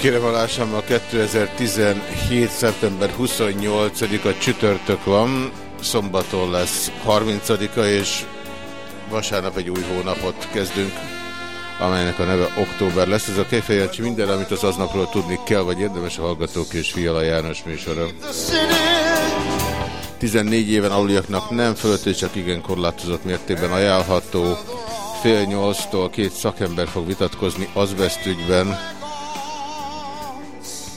Kérem alássam, a 2017. szeptember 28-a csütörtök van, szombaton lesz 30-a, és vasárnap egy új hónapot kezdünk, amelynek a neve október lesz. Ez a Kejfejancsi minden, amit az aznapról tudni kell, vagy érdemes a Hallgatók és Fiala János műsora. 14 éven aluliaknak nem fölött és csak igen korlátozott mértékben ajánlható. Fél nyolctól két szakember fog vitatkozni azbesztügyben.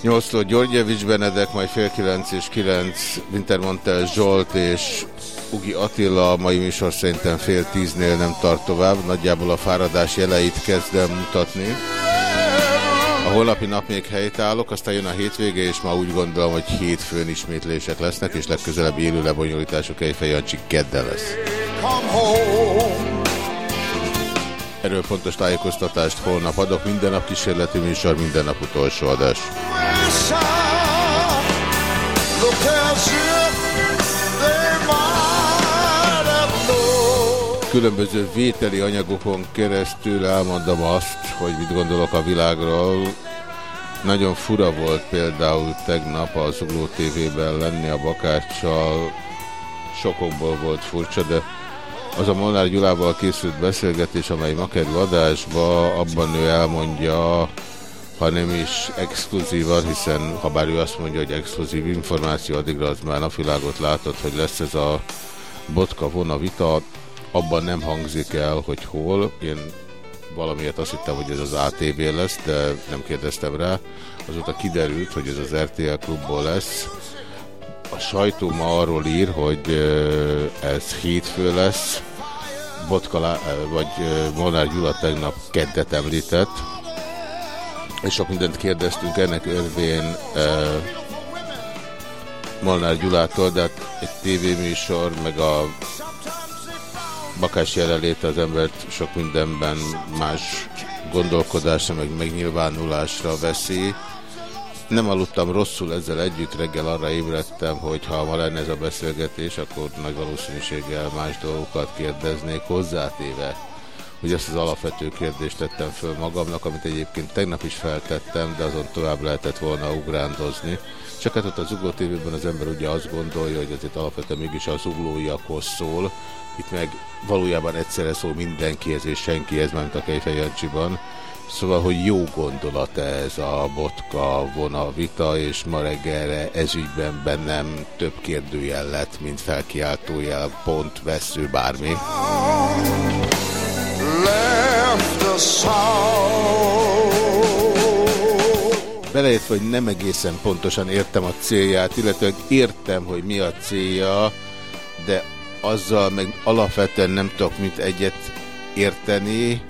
8-tól Györgyevics Benedek, majd fél 9 és 9 Wintermantel Zsolt és Ugi Attila, a mai műsor szerintem fél tíznél nem tart tovább, nagyjából a fáradás jeleit kezdem mutatni. A holnapi nap még helytállok, aztán jön a hétvége, és ma úgy gondolom, hogy hétfőn ismétlések lesznek, és legközelebb élő lebonyolítások Ejfej Jancsi kedde lesz. Erről pontos tájékoztatást holnap adok, minden nap kísérleti műsor, minden nap utolsó adás. Különböző vételi anyagokon keresztül elmondom azt, hogy mit gondolok a világról. Nagyon fura volt például tegnap a Zugló TV-ben lenni a Bakáccsal. Sokokból volt furcsa, de az a Molnár Gyulával készült beszélgetés, amely ma kerül adásba, abban ő elmondja, ha nem is exkluzívan, hiszen ha bár ő azt mondja, hogy exkluzív információ, addigra az már napvilágot látott, hogy lesz ez a botka vona vita, abban nem hangzik el, hogy hol. Én valamiért azt hittem, hogy ez az ATV lesz, de nem kérdeztem rá. Azóta kiderült, hogy ez az RTL klubból lesz. A sajtó ma arról ír, hogy ez hétfő lesz. Botka, vagy Molnár Gyula tegnap keddet említett. És sok mindent kérdeztünk ennek örvén Molnár Gyulától, de hát egy tévéműsor, meg a bakás jelenléte az embert sok mindenben más gondolkodásra, meg megnyilvánulásra veszi. Nem aludtam rosszul ezzel együtt, reggel arra ébredtem, hogy ha ma lenne ez a beszélgetés, akkor nagy valószínűséggel más dolgokat kérdeznék hozzátéve, hogy ezt az alapvető kérdést tettem föl magamnak, amit egyébként tegnap is feltettem, de azon tovább lehetett volna ugrándozni. Csak hát ott az Ugló TV-ben az ember ugye azt gondolja, hogy azért alapvetően mégis az uglóiakhoz szól, itt meg valójában egyszerre szól mindenkihez és senkihez, mint a Kejfej Jancsiban. Szóval, hogy jó gondolat ez a botka vona vita, és ma reggelre ezügyben bennem több kérdőjel lett, mint felkiáltójel, pont, vesző, bármi. Beleértve, hogy nem egészen pontosan értem a célját, illetve értem, hogy mi a célja, de azzal meg alapvetően nem tudok mit egyet érteni,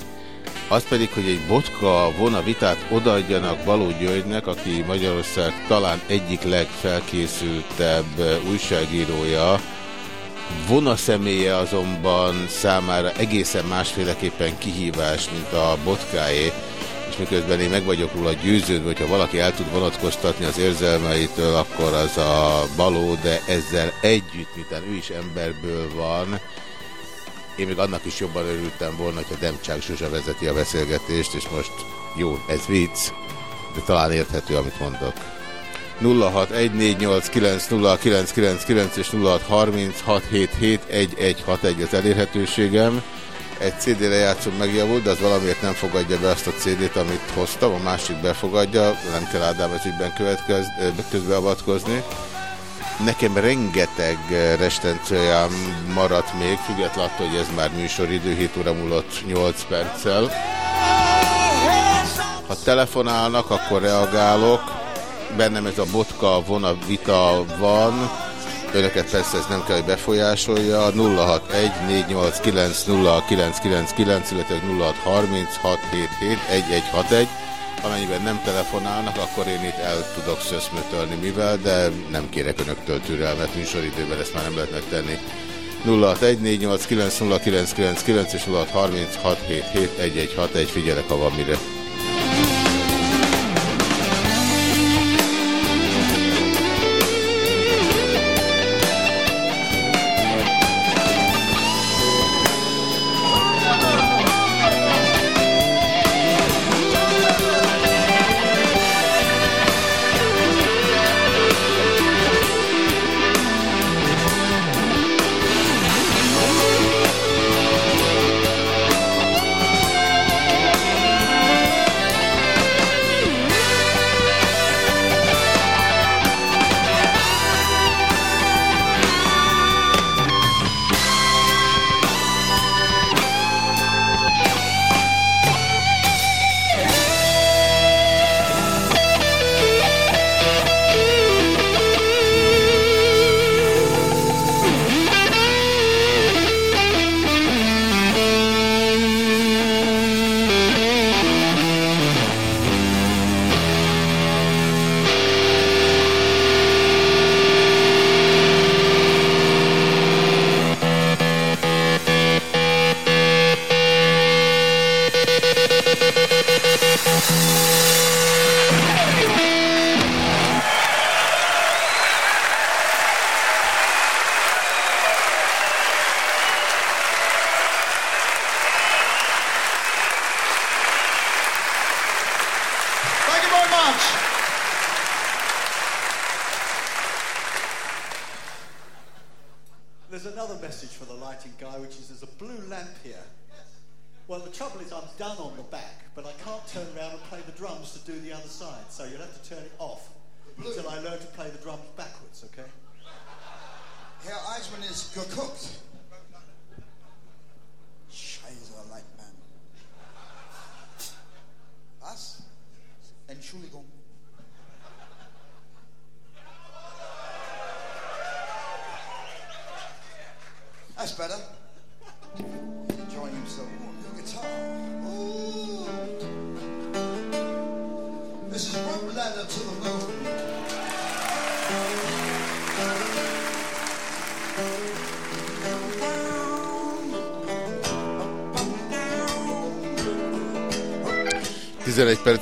az pedig, hogy egy botka vona vitát odaadjanak Baló Györgynek, aki Magyarország talán egyik legfelkészültebb újságírója, vona személye azonban számára egészen másféleképpen kihívás, mint a botkáé, és miközben én meg vagyok róla győződve, hogyha valaki el tud vonatkoztatni az érzelmeitől, akkor az a baló, de ezzel együtt, miután ő is emberből van, én még annak is jobban örültem volna, hogyha Demcsák Zsuzsa vezeti a beszélgetést, és most jó, ez vicc, de talán érthető, amit mondok. 0614890999 és 0636771161 az elérhetőségem egy CD lejátszom megjavult, de az valamiért nem fogadja be azt a CD-t, amit hoztam, a másik befogadja, nem kell Ádám ez ügyben közbeavatkozni. Nekem rengeteg restencőjám maradt még, függetlenül attól, hogy ez már műsoridő, 7 óra múlott 8 perccel. Ha telefonálnak, akkor reagálok, bennem ez a botka vona vita van, önöket persze ez nem kell, hogy befolyásolja, 061 489 0999, illetve 0636771161, amennyiben nem telefonálnak, akkor én itt el tudok szöszmötölni mivel, de nem kérek önöktől türelmet, műsoridőben ezt már nem lehet megtenni. 0614890999 és 0636771161, figyelek, ha van mire.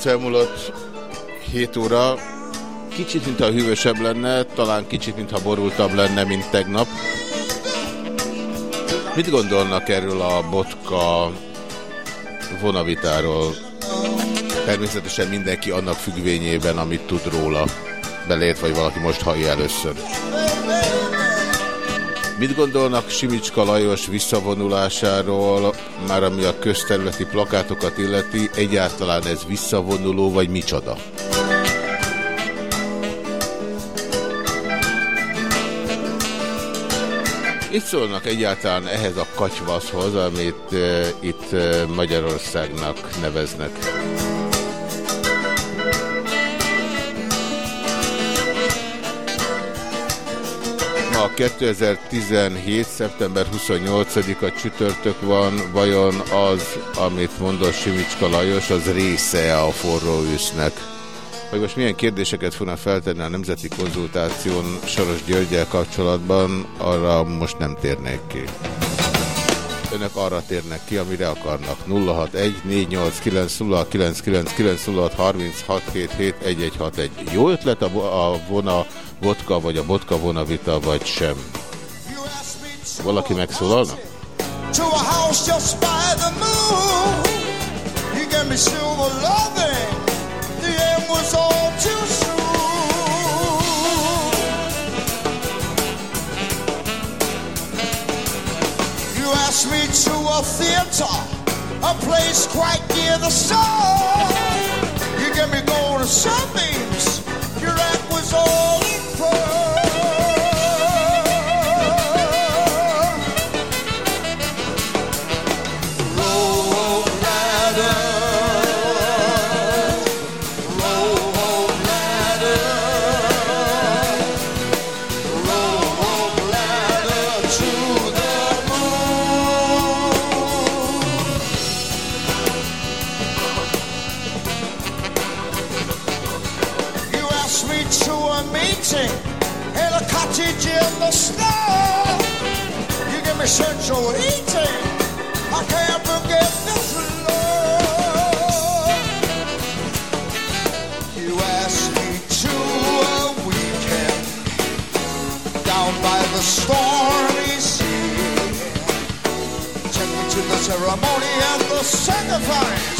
Perc elmúlott, 7 óra. Kicsit, mintha hűvösebb lenne, talán kicsit, mintha borultabb lenne, mint tegnap. Mit gondolnak erről a botka vonavitáról? Természetesen mindenki annak függvényében, amit tud róla. Belért, vagy valaki most hallja először. Mit gondolnak Simicska Lajos visszavonulásáról, már ami a közterületi plakátokat illeti, egyáltalán ez visszavonuló, vagy micsoda? Itt szólnak egyáltalán ehhez a katyvaszhoz, amit uh, itt uh, Magyarországnak neveznek. Ma 2017. szeptember 28-a csütörtök van, vajon az, amit mondott Simicska Lajos, az része a forró ősznek? Hogy most milyen kérdéseket fognak feltenni a Nemzeti Konzultáción Soros Györgyel kapcsolatban, arra most nem térnék ki. Önök arra térnek ki, amire akarnak. 061 489 0999 0636771161. Jó ötlet a, a vona vodka, vagy a vodka vona vita, vagy sem? Valaki megszólalna? me to a theater, a place quite near the sun. You gave me golden sunbeams. Your act was all amor. Central eating. I can't forget this love. You asked me to a weekend down by the stormy sea. Take me to the ceremony and the sacrifice.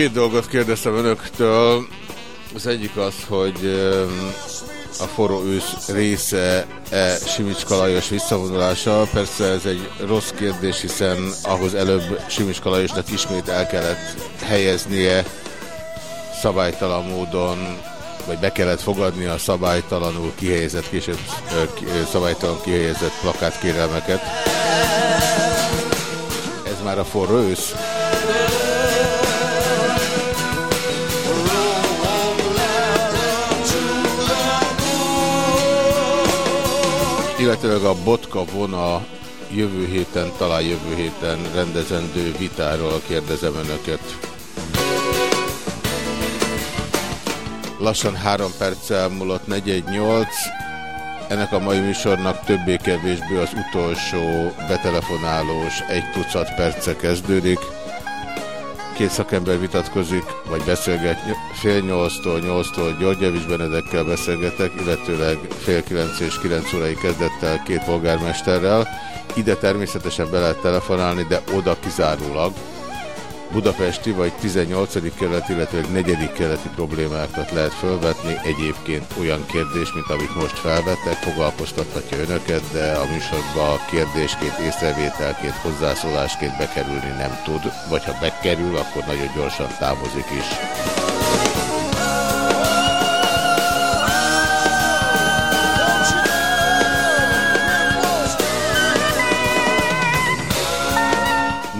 Két dolgot kérdeztem önöktől. Az egyik az, hogy a forró ősz része-e Simicska Lajos visszavonulása. Persze ez egy rossz kérdés, hiszen ahhoz előbb Simicska Lajosnak ismét el kellett helyeznie szabálytalan módon, vagy be kellett fogadni a szabálytalanul kihelyezett, később szabálytalan kihelyezett plakátkérelmeket. Ez már a forró ősz. Illetőleg a Botka vona jövő héten, talán jövő héten rendezendő vitáról kérdezem önöket. Lassan három perccel múlott 418. Ennek a mai műsornak többé-kevésbé az utolsó betelefonálós egy tucat perce kezdődik. Két szakember vitatkozik, vagy beszélget fél nyolctól, nyolctól György Javis Benedekkel beszélgetek, illetőleg fél kilenc és kilenc órai kezdettel két polgármesterrel. Ide természetesen be lehet telefonálni, de oda kizárólag budapesti vagy 18. kerület, illetve 4. kerületi problémákat lehet felvetni. Egyébként olyan kérdés, mint amit most felvettek, foglalkoztathatja önöket, de a műsorba kérdésként, észrevételként, hozzászólásként bekerülni nem tud, vagy ha bekerül, akkor nagyon gyorsan távozik is.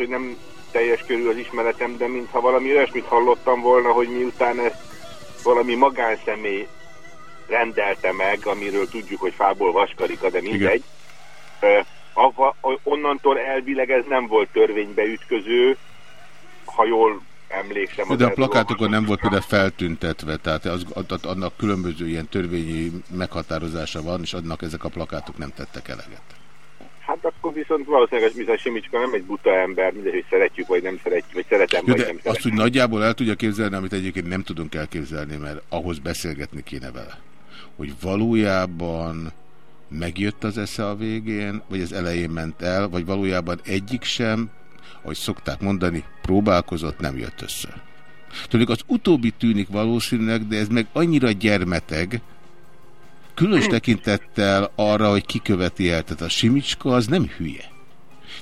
hogy nem teljes körül az ismeretem, de mintha valami olyasmit hallottam volna, hogy miután ezt valami magánszemély rendelte meg, amiről tudjuk, hogy fából vaskarika, de mindegy. Ö, ava, onnantól elvileg ez nem volt törvénybe ütköző, ha jól emlékszem. De a plakátokon nem volt például feltüntetve, tehát az, az, annak különböző ilyen törvényi meghatározása van, és annak ezek a plakátok nem tettek eleget. Hát akkor viszont valószínűleg bizony Simicska nem egy buta ember, mindegy, hogy szeretjük, vagy nem szeretjük, vagy szeretem, Jó, vagy de nem azt, szeretem. hogy nagyjából el tudja képzelni, amit egyébként nem tudunk elképzelni, mert ahhoz beszélgetni kéne vele. Hogy valójában megjött az esze a végén, vagy az elején ment el, vagy valójában egyik sem, ahogy szokták mondani, próbálkozott, nem jött össze. Tudjuk, az utóbbi tűnik valószínűleg, de ez meg annyira gyermeteg, különös tekintettel arra, hogy ki követi el. Tehát a Simicska az nem hülye.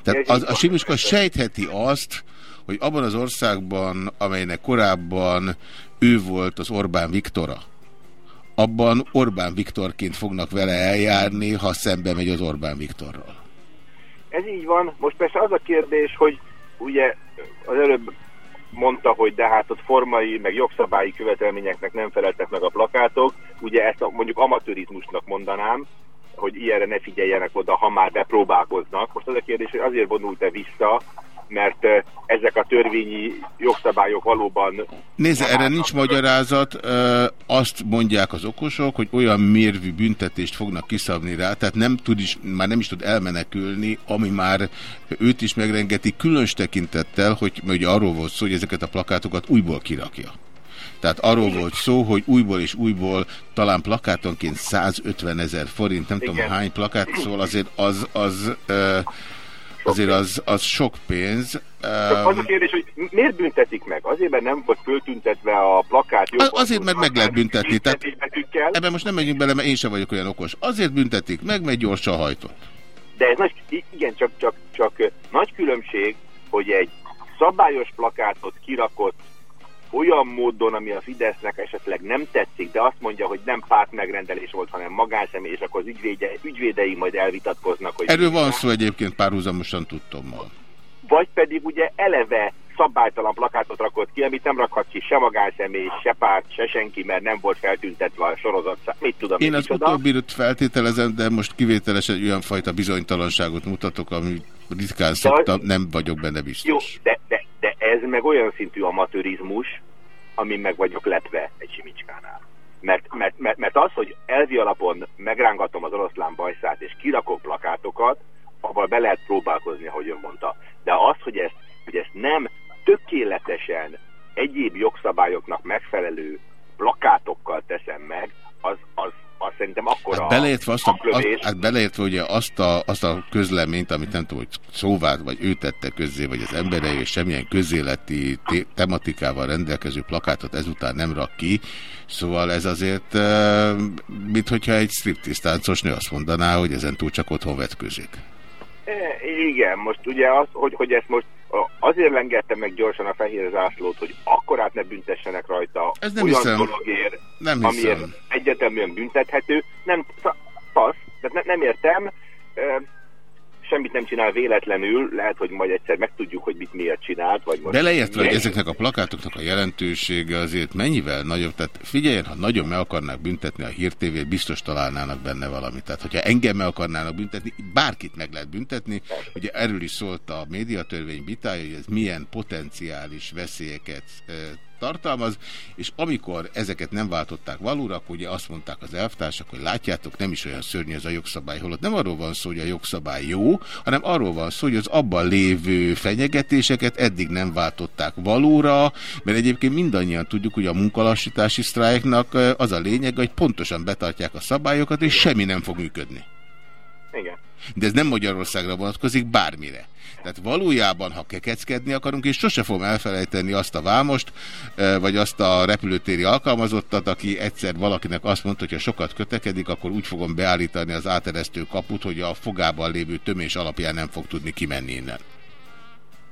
Tehát az, a Simicska sejtheti azt, hogy abban az országban, amelynek korábban ő volt az Orbán Viktora, abban Orbán Viktorként fognak vele eljárni, ha szembe megy az Orbán Viktorral. Ez így van. Most persze az a kérdés, hogy ugye az előbb mondta, hogy de hát ott formai, meg jogszabályi követelményeknek nem feleltek meg a plakátok. Ugye ezt a, mondjuk amatőrizmusnak mondanám, hogy ilyenre ne figyeljenek oda, ha már bepróbálkoznak. Most az a kérdés, hogy azért vonult-e vissza, mert ezek a törvényi jogszabályok valóban... Nézze, erre nincs magyarázat, azt mondják az okosok, hogy olyan mérvű büntetést fognak kiszabni rá, tehát nem tud is, már nem is tud elmenekülni, ami már őt is megrengeti, különös tekintettel, hogy ugye arról volt szó, hogy ezeket a plakátokat újból kirakja. Tehát arról volt szó, hogy újból és újból talán plakátonként 150 ezer forint, nem tudom Igen. hány plakát, szóval azért az, az, ö, azért az, az sok pénz. Csak az a kérdés, hogy miért büntetik meg? Azért, mert nem volt föltüntetve a plakát Az- Azért, mert meg lehet büntetni. Tehát ebben most nem megyünk bele, mert én sem vagyok olyan okos. Azért büntetik meg, mert gyorsan hajtott. de ez nagy, igen, csak, csak, csak nagy különbség, hogy egy szabályos plakátot kirakott olyan módon, ami a Fidesznek esetleg nem tetszik, de azt mondja, hogy nem párt megrendelés volt, hanem magánszemély, és akkor az ügyvéde, ügyvédei majd elvitatkoznak, hogy Erről van szó egyébként párhuzamosan tudtommal. vagy pedig ugye eleve szabálytalan plakátot rakott ki, amit nem rakhat ki se magánszemély, se párt, se senki, mert nem volt feltüntetve a sorozat. Mit tudom Én az micsoda. utóbbiről feltételezem, de most kivételesen olyan fajta bizonytalanságot mutatok, ami ritkán szoktam, nem vagyok benne Jó, biztos. de, de, de ez meg olyan szintű amatőrizmus, amin meg vagyok lepve egy simicskánál. Mert, mert, mert, mert az, hogy elvi alapon megrángatom az oroszlán bajszát és kirakok plakátokat, abban be lehet próbálkozni, ahogy ön mondta. De az, hogy ezt, hogy ezt nem tökéletesen egyéb jogszabályoknak megfelelő plakátokkal teszem meg, az, az, az szerintem akkora Hát beleértve, azt a, azt, hát beleértve ugye azt a, azt a közleményt, amit nem tudom, hogy szóvát, vagy ő tette közzé, vagy az emberei, és semmilyen közéleti té- tematikával rendelkező plakátot ezután nem rak ki. Szóval ez azért, eh, mint hogyha egy striptease táncos nő azt mondaná, hogy ezen túl csak otthon vetkőzik. E, Igen, most ugye az, hogy, hogy ezt most azért lengette meg gyorsan a fehér zászlót, hogy akkorát ne büntessenek rajta Ez nem olyan hiszem. dologért, Nem amiért egyeteműen büntethető. Nem, fa- fasz, tehát ne, nem értem, semmit nem csinál véletlenül, lehet, hogy majd egyszer megtudjuk, hogy mit miért csinált, vagy most... Beleértve, hogy ezeknek a plakátoknak a jelentősége azért mennyivel nagyobb, tehát figyeljen, ha nagyon meg akarnák büntetni a hírtévét, biztos találnának benne valamit. Tehát, hogyha engem meg akarnának büntetni, bárkit meg lehet büntetni. Ugye erről is szólt a médiatörvény vitája, hogy ez milyen potenciális veszélyeket e, tartalmaz, és amikor ezeket nem váltották valóra, akkor ugye azt mondták az elvtársak, hogy látjátok, nem is olyan szörnyű ez a jogszabály, holott nem arról van szó, hogy a jogszabály jó, hanem arról van szó, hogy az abban lévő fenyegetéseket eddig nem váltották valóra, mert egyébként mindannyian tudjuk, hogy a munkalassítási sztrájknak eh, az a lényeg, hogy pontosan betartják a szabályokat, és semmi nem fog működni. Igen. De ez nem Magyarországra vonatkozik, bármire. Tehát valójában, ha kekeckedni akarunk, és sose fogom elfelejteni azt a vámost, vagy azt a repülőtéri alkalmazottat, aki egyszer valakinek azt mondta, hogy ha sokat kötekedik, akkor úgy fogom beállítani az áteresztő kaput, hogy a fogában lévő tömés alapján nem fog tudni kimenni innen.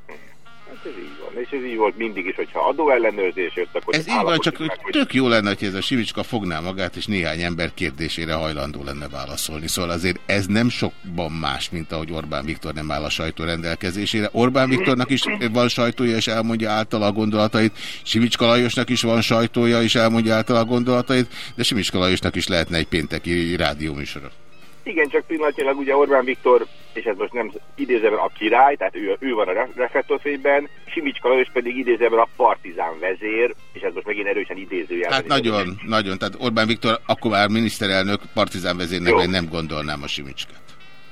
Hát ez így van. És ez így volt mindig is, hogyha adóellenőrzés jött, akkor... Ez így van, csak meg, hogy tök jó lenne, hogy ez a Simicska fogná magát, és néhány ember kérdésére hajlandó lenne válaszolni. Szóval azért ez nem sokban más, mint ahogy Orbán Viktor nem áll a sajtó rendelkezésére. Orbán Viktornak is van sajtója, és elmondja általa a gondolatait. Simicska Lajosnak is van sajtója, és elmondja általa a gondolatait, de Simicska Lajosnak is lehetne egy pénteki rádióműsora. Igen, csak pillanatilag ugye Orbán Viktor, és ez most nem idézőben a király, tehát ő, ő van a reflektorfényben, Simicska Lajos pedig idézőben a partizán vezér, és ez most megint erősen idézőjel. Hát nagyon, idézően. nagyon. Tehát Orbán Viktor akkor már miniszterelnök partizán vezérnek nem gondolnám a Simicskát.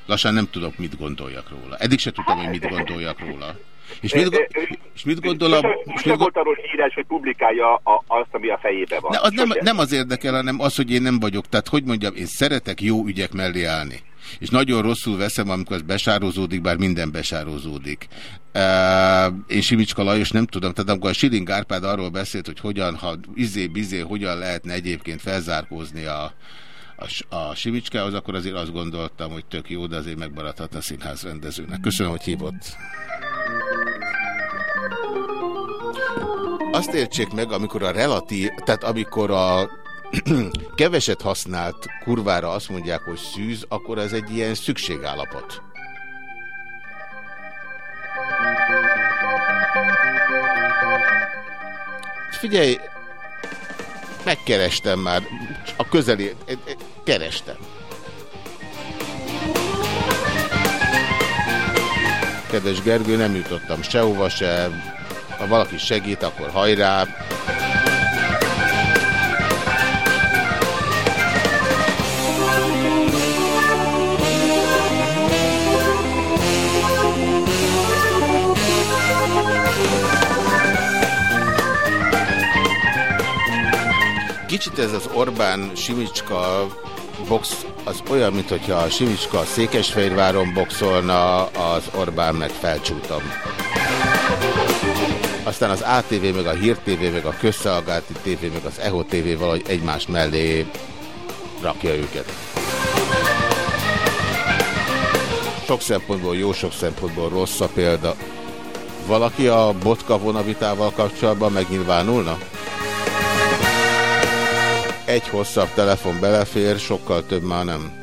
Lassan nem tudok, mit gondoljak róla. Eddig se tudtam, hogy mit gondoljak róla. És mit, és mit gondolom? És mit volt arról híres, hogy publikálja a, azt, ami a fejébe van. Ne, az nem, nem az érdekel, hanem az, hogy én nem vagyok. Tehát, hogy mondjam, én szeretek jó ügyek mellé állni. És nagyon rosszul veszem, amikor ez besározódik, bár minden besározódik. Uh, én Simicska Lajos nem tudom, tehát amikor a Siling Árpád arról beszélt, hogy hogyan, ha izé-bizé, hogyan lehetne egyébként felzárkózni a, a, a Simicskához, akkor azért azt gondoltam, hogy tök jó, de azért megmaradhat a színház rendezőnek. Köszönöm, hogy hívott. Azt értsék meg, amikor a relatív, tehát amikor a keveset használt kurvára azt mondják, hogy szűz, akkor ez egy ilyen szükségállapot. Figyelj, megkerestem már, a közeli, kerestem. Kedves Gergő, nem jutottam sehova se, ha valaki segít, akkor hajrá. Kicsit ez az Orbán Simicska box az olyan, mint hogyha a Simicska a Székesfehérváron boxolna, az Orbán meg felcsútam. Aztán az ATV, meg a Hír TV, meg a Közszolgálati TV, meg az EHO TV valahogy egymás mellé rakja őket. Sok szempontból jó, sok szempontból rossz a példa. Valaki a botka vonavitával kapcsolatban megnyilvánulna? Egy hosszabb telefon belefér, sokkal több már nem.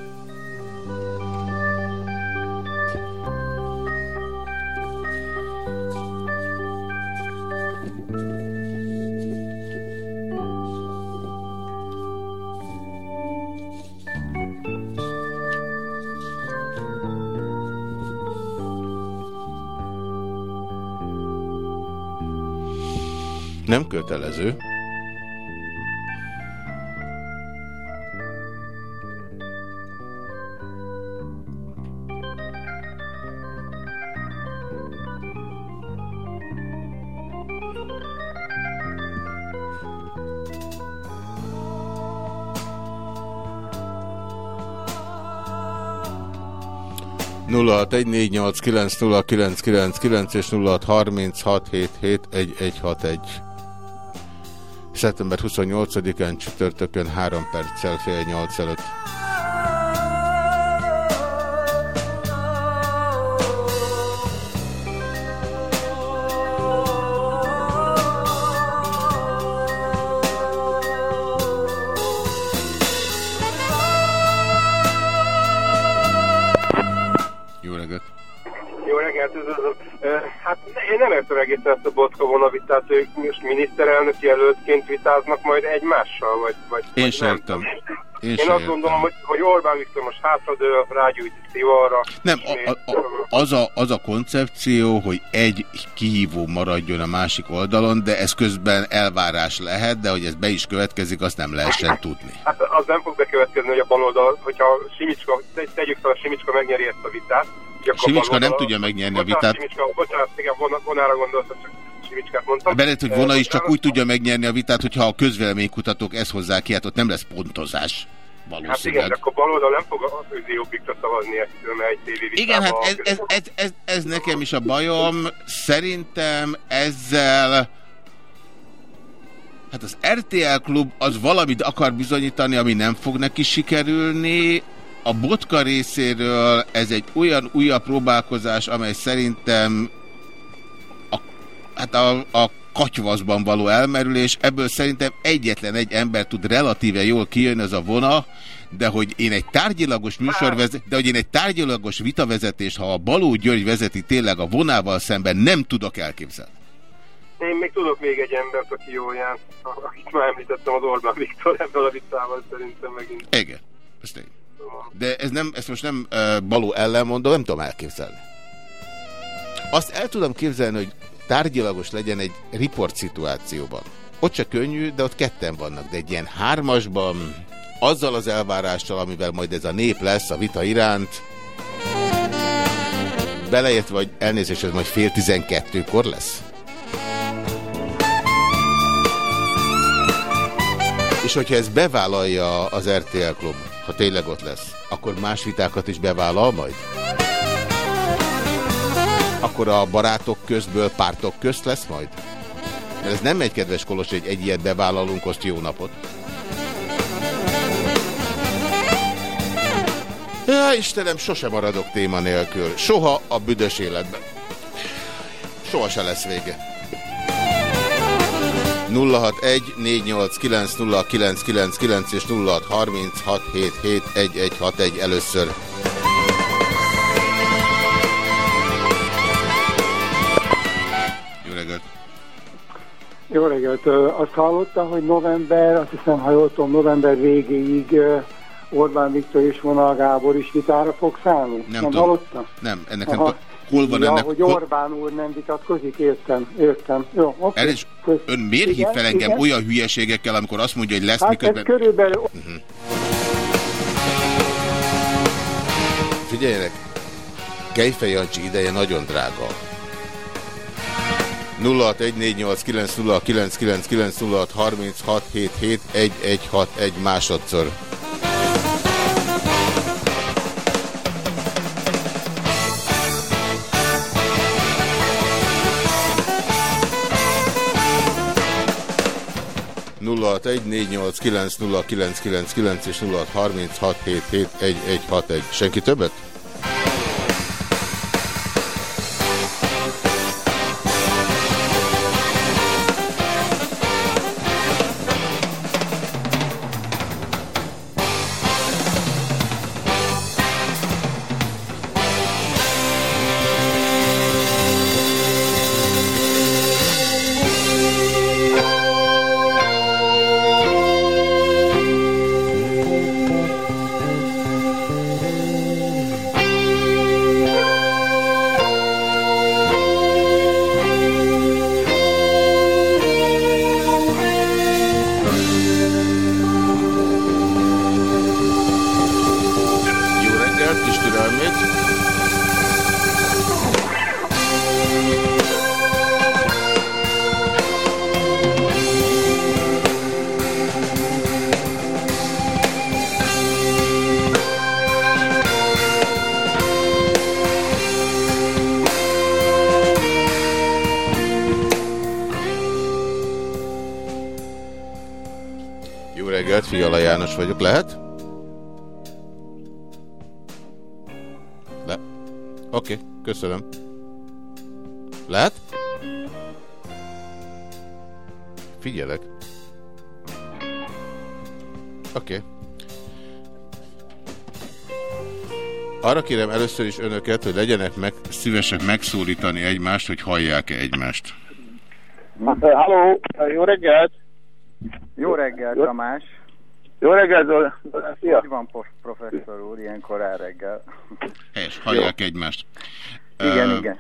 Nem kötelező. Nulla és 0636771161. Szeptember 28-án csütörtökön 3 perccel fél 8 előtt. Egészen ezt a botka vonavitát, ők most miniszterelnök jelöltként vitáznak majd egymással, vagy, vagy Én sem értem. Én, Én azt gondolom, hogy, hogy Orbán Viktor most hátradől, rágyújt szivarra. Nem, a, a, a, az, a, az a koncepció, hogy egy kihívó maradjon a másik oldalon, de ez közben elvárás lehet, de hogy ez be is következik, azt nem lehessen tudni. Hát az nem fog bekövetkezni, hogy a baloldal, hogyha Simicska, tegyük fel, a Simicska megnyeri ezt a vitát, Simicska nem tudja megnyerni a vitát. Simicska, bocsánat, igen, vonára gondoltam, csak Simicskát mondtam. Belett, hogy Vona is csak úgy tudja megnyerni a vitát, hogyha a közvéleménykutatók ezt hozzák ki, hát ott nem lesz pontozás. Hát igen, de akkor baloldal nem fog az jobbikra szavazni ettől, egy tévévitába. Igen, hát ez, ez, ez, ez, ez nekem is a bajom. Szerintem ezzel... Hát az RTL klub az valamit akar bizonyítani, ami nem fog neki sikerülni. A botka részéről ez egy olyan újabb próbálkozás, amely szerintem a, hát a, a katyvaszban való elmerülés, ebből szerintem egyetlen egy ember tud relatíve jól kijönni, az a vona, de hogy én egy tárgyilagos műsorvezet, de hogy én egy tárgyilagos vitavezetést, ha a Baló György vezeti tényleg a vonával szemben, nem tudok elképzelni. Én még tudok még egy embert, aki jó jár, akit már említettem, az Orbán Viktor ebből a vitával szerintem megint. Igen, ezt én. De ez nem, ezt most nem uh, Baló ellen mondom, nem tudom elképzelni. Azt el tudom képzelni, hogy tárgyilagos legyen egy riport szituációban. Ott se könnyű, de ott ketten vannak, de egy ilyen hármasban, azzal az elvárással, amivel majd ez a nép lesz a vita iránt, beleértve, vagy elnézést, ez majd fél tizenkettőkor lesz. És hogyha ez bevállalja az RTL Klub, ha tényleg ott lesz, akkor más vitákat is bevállal majd? Akkor a barátok közből pártok közt lesz majd? Mert ez nem egy kedves kolos, hogy egy ilyet bevállalunk, azt jó napot. Ja, Istenem, sose maradok téma nélkül. Soha a büdös életben. Soha se lesz vége. 061 489 és 0636771161 először. Jó reggelt! Azt hallottam, hogy november, azt hiszem, ha jól tudom, november végéig Orbán Viktor és Vonal Gábor is vitára fog szállni? Nem, nem hallottam? Nem, ennek Aha. nem Hol van ja, ennek? hogy Orbán úr nem vitatkozik, értem, értem. Jó, okay. is, ön miért igen, hív fel engem igen. olyan hülyeségekkel, amikor azt mondja, hogy lesz hát miközben... Ez körülbelül... Uh mhm. -huh. Figyeljenek, Kejfej Jancsi ideje nagyon drága. 0614890999 másodszor. és 0636771161. Senki többet? Arra kérem először is önöket, hogy legyenek meg, szívesek megszólítani egymást, hogy hallják-e egymást. Halló, jó reggelt! Jó reggel, Jó- Tamás! Jó reggelt, Zola! Szia! Hogy van, professzor úr, ilyenkor reggel? Helyes, hallják egymást. Igen, Ö, igen.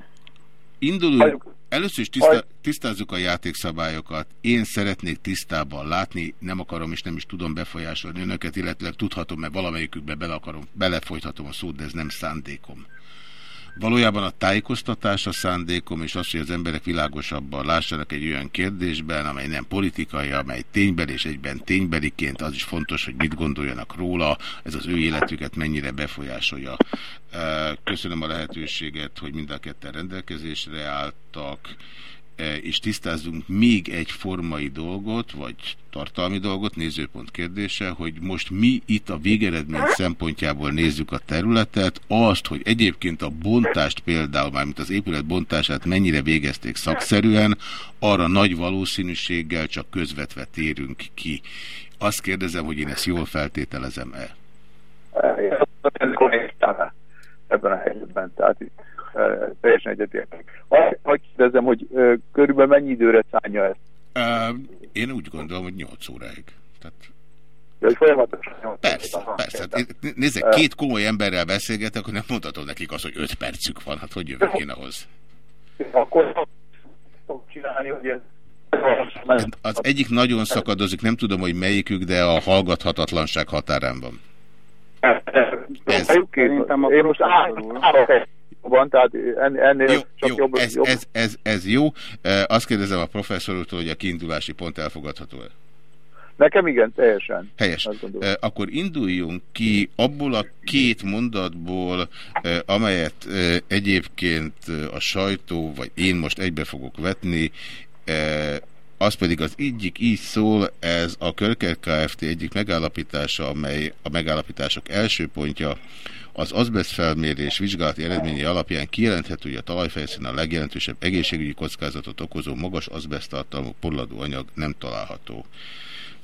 Indulunk. Először is tiszta, tisztázzuk a játékszabályokat. Én szeretnék tisztában látni, nem akarom és nem is tudom befolyásolni önöket, illetve tudhatom, mert valamelyikükbe bele akarom, belefolythatom a szót, de ez nem szándékom. Valójában a tájékoztatás a szándékom, és az, hogy az emberek világosabban lássanak egy olyan kérdésben, amely nem politikai, amely ténybeli és egyben ténybeliként, az is fontos, hogy mit gondoljanak róla, ez az ő életüket mennyire befolyásolja. Köszönöm a lehetőséget, hogy mind a ketten rendelkezésre álltak. E, és tisztázzunk még egy formai dolgot, vagy tartalmi dolgot, nézőpont kérdése, hogy most mi itt a végeredmény szempontjából nézzük a területet, azt, hogy egyébként a bontást például, mármint az épület bontását mennyire végezték szakszerűen, arra nagy valószínűséggel csak közvetve térünk ki. Azt kérdezem, hogy én ezt jól feltételezem-e? ebben a helyzetben, tehát teljesen egyetértek. Azt kérdezem, hogy körülbelül mennyi időre szánja ezt? Én úgy gondolom, hogy 8 óráig. Tehát... Hogy folyamatosan 8 Persze, Aha, persze. Hát, nézzek, két komoly emberrel beszélgetek, akkor nem mondhatom nekik azt, hogy 5 percük van. Hát hogy jövök én ahhoz? Akkor csinálni, hogy ez az egyik nagyon szakadozik, nem tudom, hogy melyikük, de a hallgathatatlanság határán van. Ez. Én most van, tehát ennél jó, csak jó, jobb, ez, jobb. Ez, ez, ez jó. Azt kérdezem a professzor úrtól, hogy a kiindulási pont elfogadható-e? Nekem igen, teljesen. Helyes. Akkor induljunk ki abból a két mondatból, amelyet egyébként a sajtó, vagy én most egybe fogok vetni, az pedig az egyik így szól, ez a Körker Kft. egyik megállapítása, amely a megállapítások első pontja, az azbest felmérés vizsgálati eredményei alapján kijelenthető, hogy a talajfelszínen a legjelentősebb egészségügyi kockázatot okozó magas azbesttartalmú porladó anyag nem található.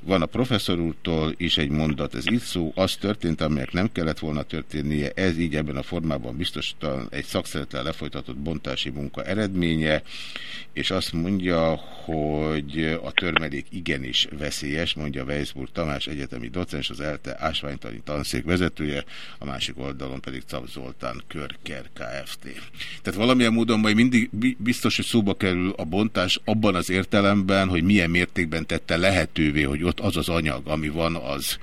Van a professzor úrtól is egy mondat, ez itt szó, az történt, amelyek nem kellett volna történnie, ez így ebben a formában biztosan egy szakszeretlen lefolytatott bontási munka eredménye, és azt mondja, hogy a törmelék igenis veszélyes, mondja Weisburg Tamás egyetemi docens, az ELTE ásványtani tanszék vezetője, a másik oldalon pedig Cap Zoltán Körker Kft. Tehát valamilyen módon majd mindig biztos, hogy szóba kerül a bontás abban az értelemben, hogy milyen mértékben tette lehetővé, hogy ott az az anyag, ami van, az,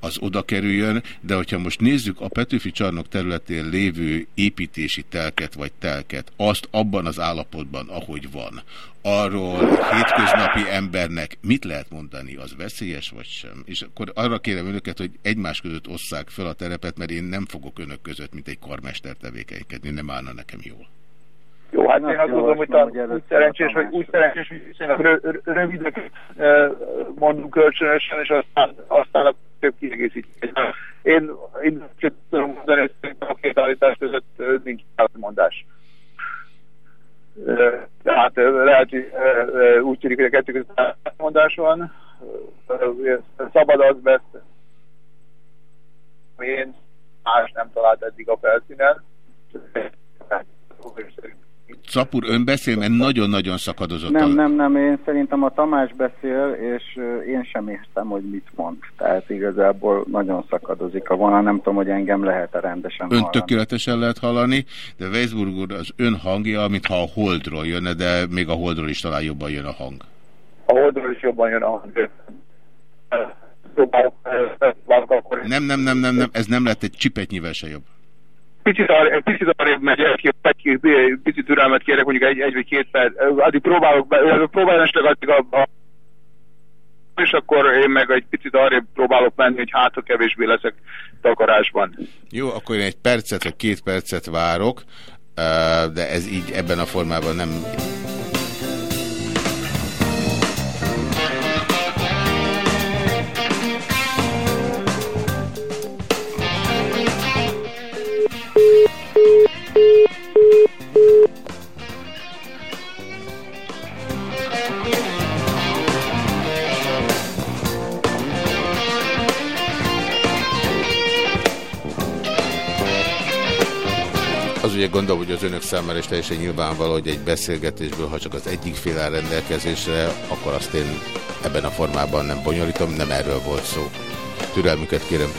az oda kerüljön, de hogyha most nézzük a Petőfi csarnok területén lévő építési telket vagy telket, azt abban az állapotban, ahogy van, arról hétköznapi embernek mit lehet mondani, az veszélyes vagy sem? És akkor arra kérem önöket, hogy egymás között osszák fel a terepet, mert én nem fogok önök között, mint egy karmester tevékenykedni, nem állna nekem jól. Jó, hát én azt gondolom, hogy talán úgy szerencsés, hogy úgy szerencsés, hogy viszonylag rövidek mondunk kölcsönösen, és aztán, aztán a több kiegészítés. Én, én csak tudom mondani, hogy a két állítás között nincs átmondás. Tehát lehet, hogy úgy tűnik, hogy a kettő között átmondás van. Szabad az best. Én más nem talált eddig a felszínen. Szapur, ön beszél, mert nagyon-nagyon szakadozott. Nem, nem, nem, én szerintem a Tamás beszél, és én sem értem, hogy mit mond. Tehát igazából nagyon szakadozik a vonal, nem tudom, hogy engem lehet-e rendesen Ön hallani. tökéletesen lehet hallani, de Weisburg úr az ön hangja, mintha a Holdról jönne, de még a Holdról is talán jobban jön a hang. A Holdról is jobban jön a hang. Nem, nem, nem, nem, nem, ez nem lett egy csipetnyivel se jobb. Picit, ar picit arrébb megy, egy, egy, picit türelmet kérek, mondjuk egy, egy vagy két perc. Addig próbálok, be, próbálom esetleg addig a, a és akkor én meg egy picit arrébb próbálok menni, hogy hát, ha kevésbé leszek takarásban. Jó, akkor én egy percet vagy két percet várok, de ez így ebben a formában nem... ugye gondolom, hogy az önök számára is teljesen nyilvánvaló, hogy egy beszélgetésből, ha csak az egyik fél áll rendelkezésre, akkor azt én ebben a formában nem bonyolítom, nem erről volt szó. Türelmüket kérem.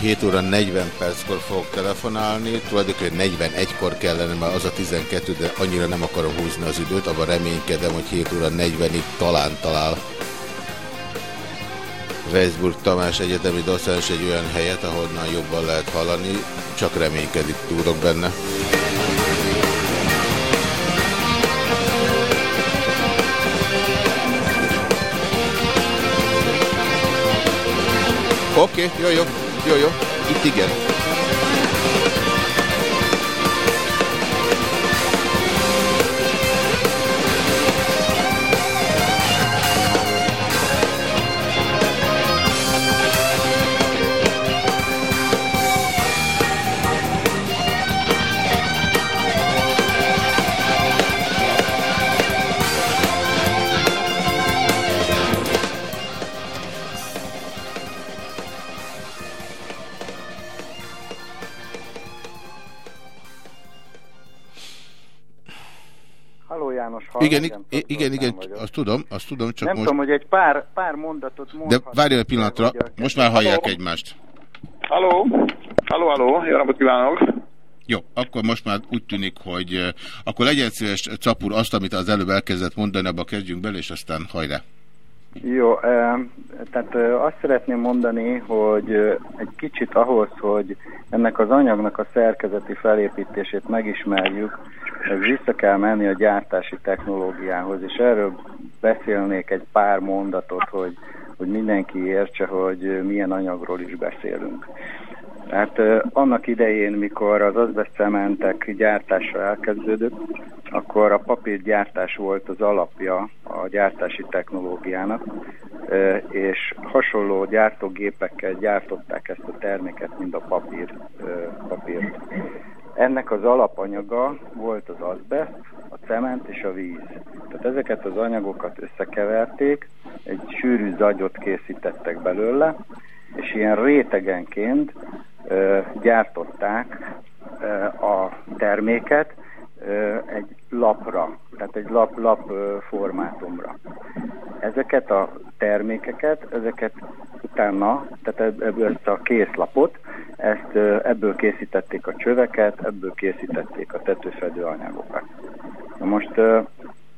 7 óra 40 perckor fogok telefonálni, tulajdonképpen 41-kor kellene, mert az a 12, de annyira nem akarom húzni az időt, abban reménykedem, hogy 7 óra 40-ig talán talál. Weisburg Tamás Egyetemi Docens egy olyan helyet, ahonnan jobban lehet hallani, csak reménykedik tudok benne. Oké, okay, jó, jó, jó, jó, itt igen. Halló hall Igen, igen, igen, igen, azt tudom, azt tudom, csak Nem most... tudom, hogy egy pár, pár mondatot De mondhat. várj egy pillanatra, most már hallják egymást. Halló? Halló, halló, jó napot kívánok! Jó, akkor most már úgy tűnik, hogy akkor legyen szíves, Capur, azt, amit az előbb elkezdett mondani, abba kezdjünk bele, és aztán hajrá. Jó, eh, tehát eh, azt szeretném mondani, hogy egy kicsit ahhoz, hogy ennek az anyagnak a szerkezeti felépítését megismerjük, ez vissza kell menni a gyártási technológiához, és erről beszélnék egy pár mondatot, hogy, hogy mindenki értse, hogy milyen anyagról is beszélünk. Hát annak idején, mikor az azbeszcementek gyártása elkezdődött, akkor a papírgyártás volt az alapja a gyártási technológiának, és hasonló gyártógépekkel gyártották ezt a terméket, mint a papír, papírt. Ennek az alapanyaga volt az azbest, a cement és a víz. Tehát ezeket az anyagokat összekeverték, egy sűrű zagyot készítettek belőle, és ilyen rétegenként gyártották a terméket egy lapra, tehát egy lap, lap ö, formátumra. Ezeket a termékeket, ezeket utána, tehát ebb- ebből ezt a készlapot, ezt ebből készítették a csöveket, ebből készítették a tetőfedő anyagokat. Na most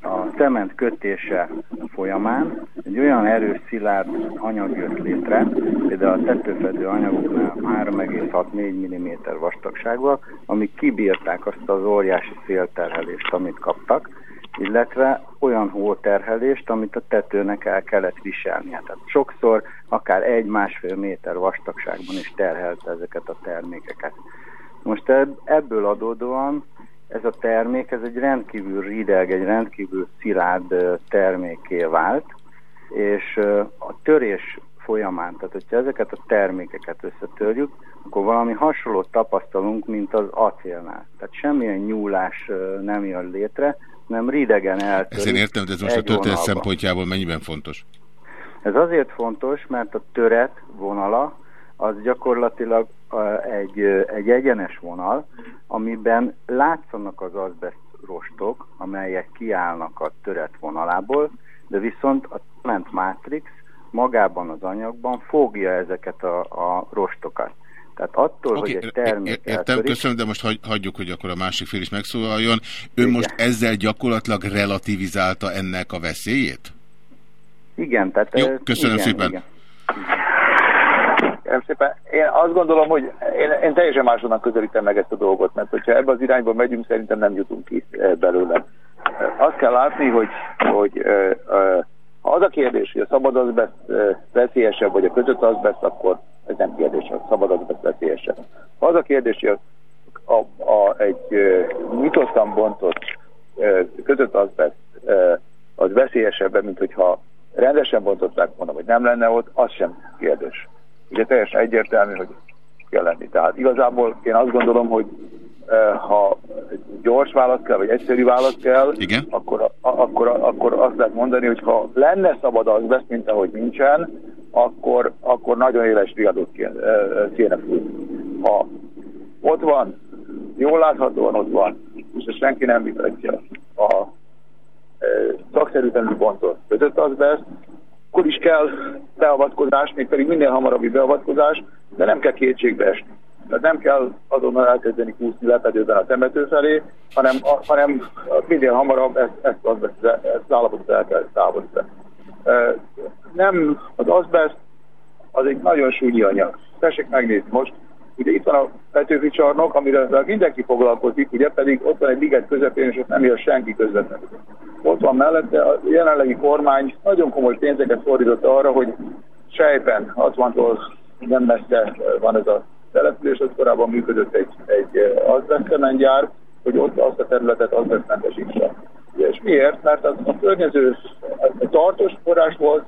a cement kötése folyamán egy olyan erős szilárd anyag jött létre, például a tetőfedő anyagoknál 3,64 mm vastagságúak, amik kibírták azt az óriási szélterhelést, amit kaptak, illetve olyan hóterhelést, amit a tetőnek el kellett viselnie. Tehát sokszor akár egy-másfél méter vastagságban is terhelte ezeket a termékeket. Most ebb- ebből adódóan ez a termék, ez egy rendkívül rideg, egy rendkívül szilárd terméké vált, és a törés folyamán, tehát hogyha ezeket a termékeket összetörjük, akkor valami hasonlót tapasztalunk, mint az acélnál. Tehát semmilyen nyúlás nem jön létre, nem ridegen eltörik. Ezért értem, de ez most a történet szempontjából mennyiben fontos? Ez azért fontos, mert a töret vonala az gyakorlatilag egy, egy egyenes vonal, amiben látszanak az azbest rostok, amelyek kiállnak a töret vonalából, de viszont a cement matrix magában az anyagban fogja ezeket a, a rostokat. Tehát attól, Oké, hogy egy termék értem, eltörik, köszönöm, de most hagy, hagyjuk, hogy akkor a másik fél is megszólaljon. Ön most ezzel gyakorlatilag relativizálta ennek a veszélyét? igen, tehát Jó, köszönöm igen, szépen. Igen. Kérem szépen. Én azt gondolom, hogy én, én teljesen másonnan közelítem meg ezt a dolgot, mert hogyha ebbe az irányba megyünk, szerintem nem jutunk ki eh, belőle. Eh, Azt kell látni, hogy, hogy eh, az a kérdés, hogy a szabad eh, veszélyesebb, vagy a között azbest, akkor ez nem kérdés, a szabad azbest veszélyesebb. Az a kérdés, hogy a, a, egy nyitottan bontott között azbest eh, az veszélyesebb, mint hogyha rendesen bontották volna, vagy nem lenne ott, az sem kérdés. Ugye teljesen egyértelmű, hogy kell lenni. Tehát igazából én azt gondolom, hogy eh, ha gyors válasz kell, vagy egyszerű válasz kell, Igen? Akkor, akkor, akkor azt lehet mondani, hogy ha lenne szabad az vesz, mint ahogy nincsen, akkor, akkor nagyon éles riadót kéne, eh, kéne fújni. Ha ott van, jól láthatóan ott van, és senki nem vitatja a e, szakszerűtlenül bontott között az be, akkor is kell beavatkozás, még pedig minél hamarabbi beavatkozás, de nem kell kétségbe esni. Tehát nem kell azonnal elkezdeni kúszni lepedőben a temető felé, hanem, a, hanem minél hamarabb ezt, ezt, az, ezt az állapotot el kell távolítani. Nem, az azbest az egy nagyon súnyi anyag. Tessék megnézni most, ugye itt van a Petőfi csarnok, amire mindenki foglalkozik, ugye pedig ott van egy liget közepén, és ott nem ér senki közvetlenül. Ott van mellette a jelenlegi kormány nagyon komoly pénzeket fordított arra, hogy Sejpen, 60-tól nem messze van ez a település, az korábban működött egy, egy azbesztemengyár, hogy ott azt a területet azbesztmentesítse. És miért? Mert az a környező tartós forrás volt,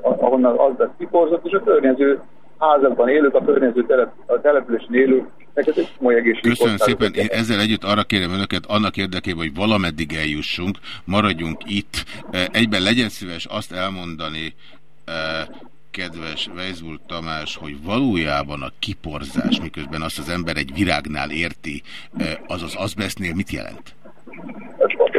ahonnan az kiporzott, és a környező házakban élők, a környező telep, a településen élők, neked egy komoly egészségügyi Köszönöm szépen, én ezzel együtt arra kérem önöket, annak érdekében, hogy valameddig eljussunk, maradjunk itt. Egyben legyen szíves azt elmondani, kedves Weisbul Tamás, hogy valójában a kiporzás, miközben azt az ember egy virágnál érti, az az azbestnél mit jelent?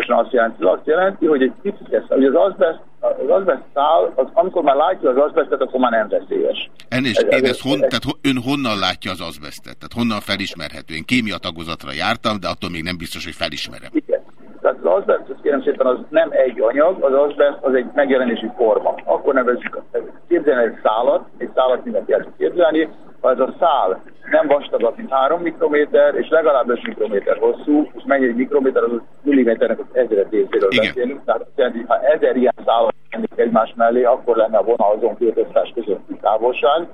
Pontosan azt jelenti, azt jelenti, hogy egy picit, hogy az azbest, az azbest szál, az, amikor már látja az azbestet, akkor már nem veszélyes. Ennél, ez, én ez, hon, tehát ön honnan látja az azbestet? Tehát honnan felismerhető? Én kémia tagozatra jártam, de attól még nem biztos, hogy felismerem. Igen. Tehát az azbest, az kérem szépen, az nem egy anyag, az azbest az egy megjelenési forma. Akkor nevezzük, képzelni egy szálat, egy szálat mindenki el tud képzelni, ha ez a szál nem vastagabb, mint 3 mikrométer, és legalább 5 mikrométer hosszú, és mennyi egy mikrométer, az milliméternek az ezeret részéről beszélünk. Tehát jelenti, ha ezer ilyen szálat lennék egymás mellé, akkor lenne a vonal azon két osztás közötti távolság,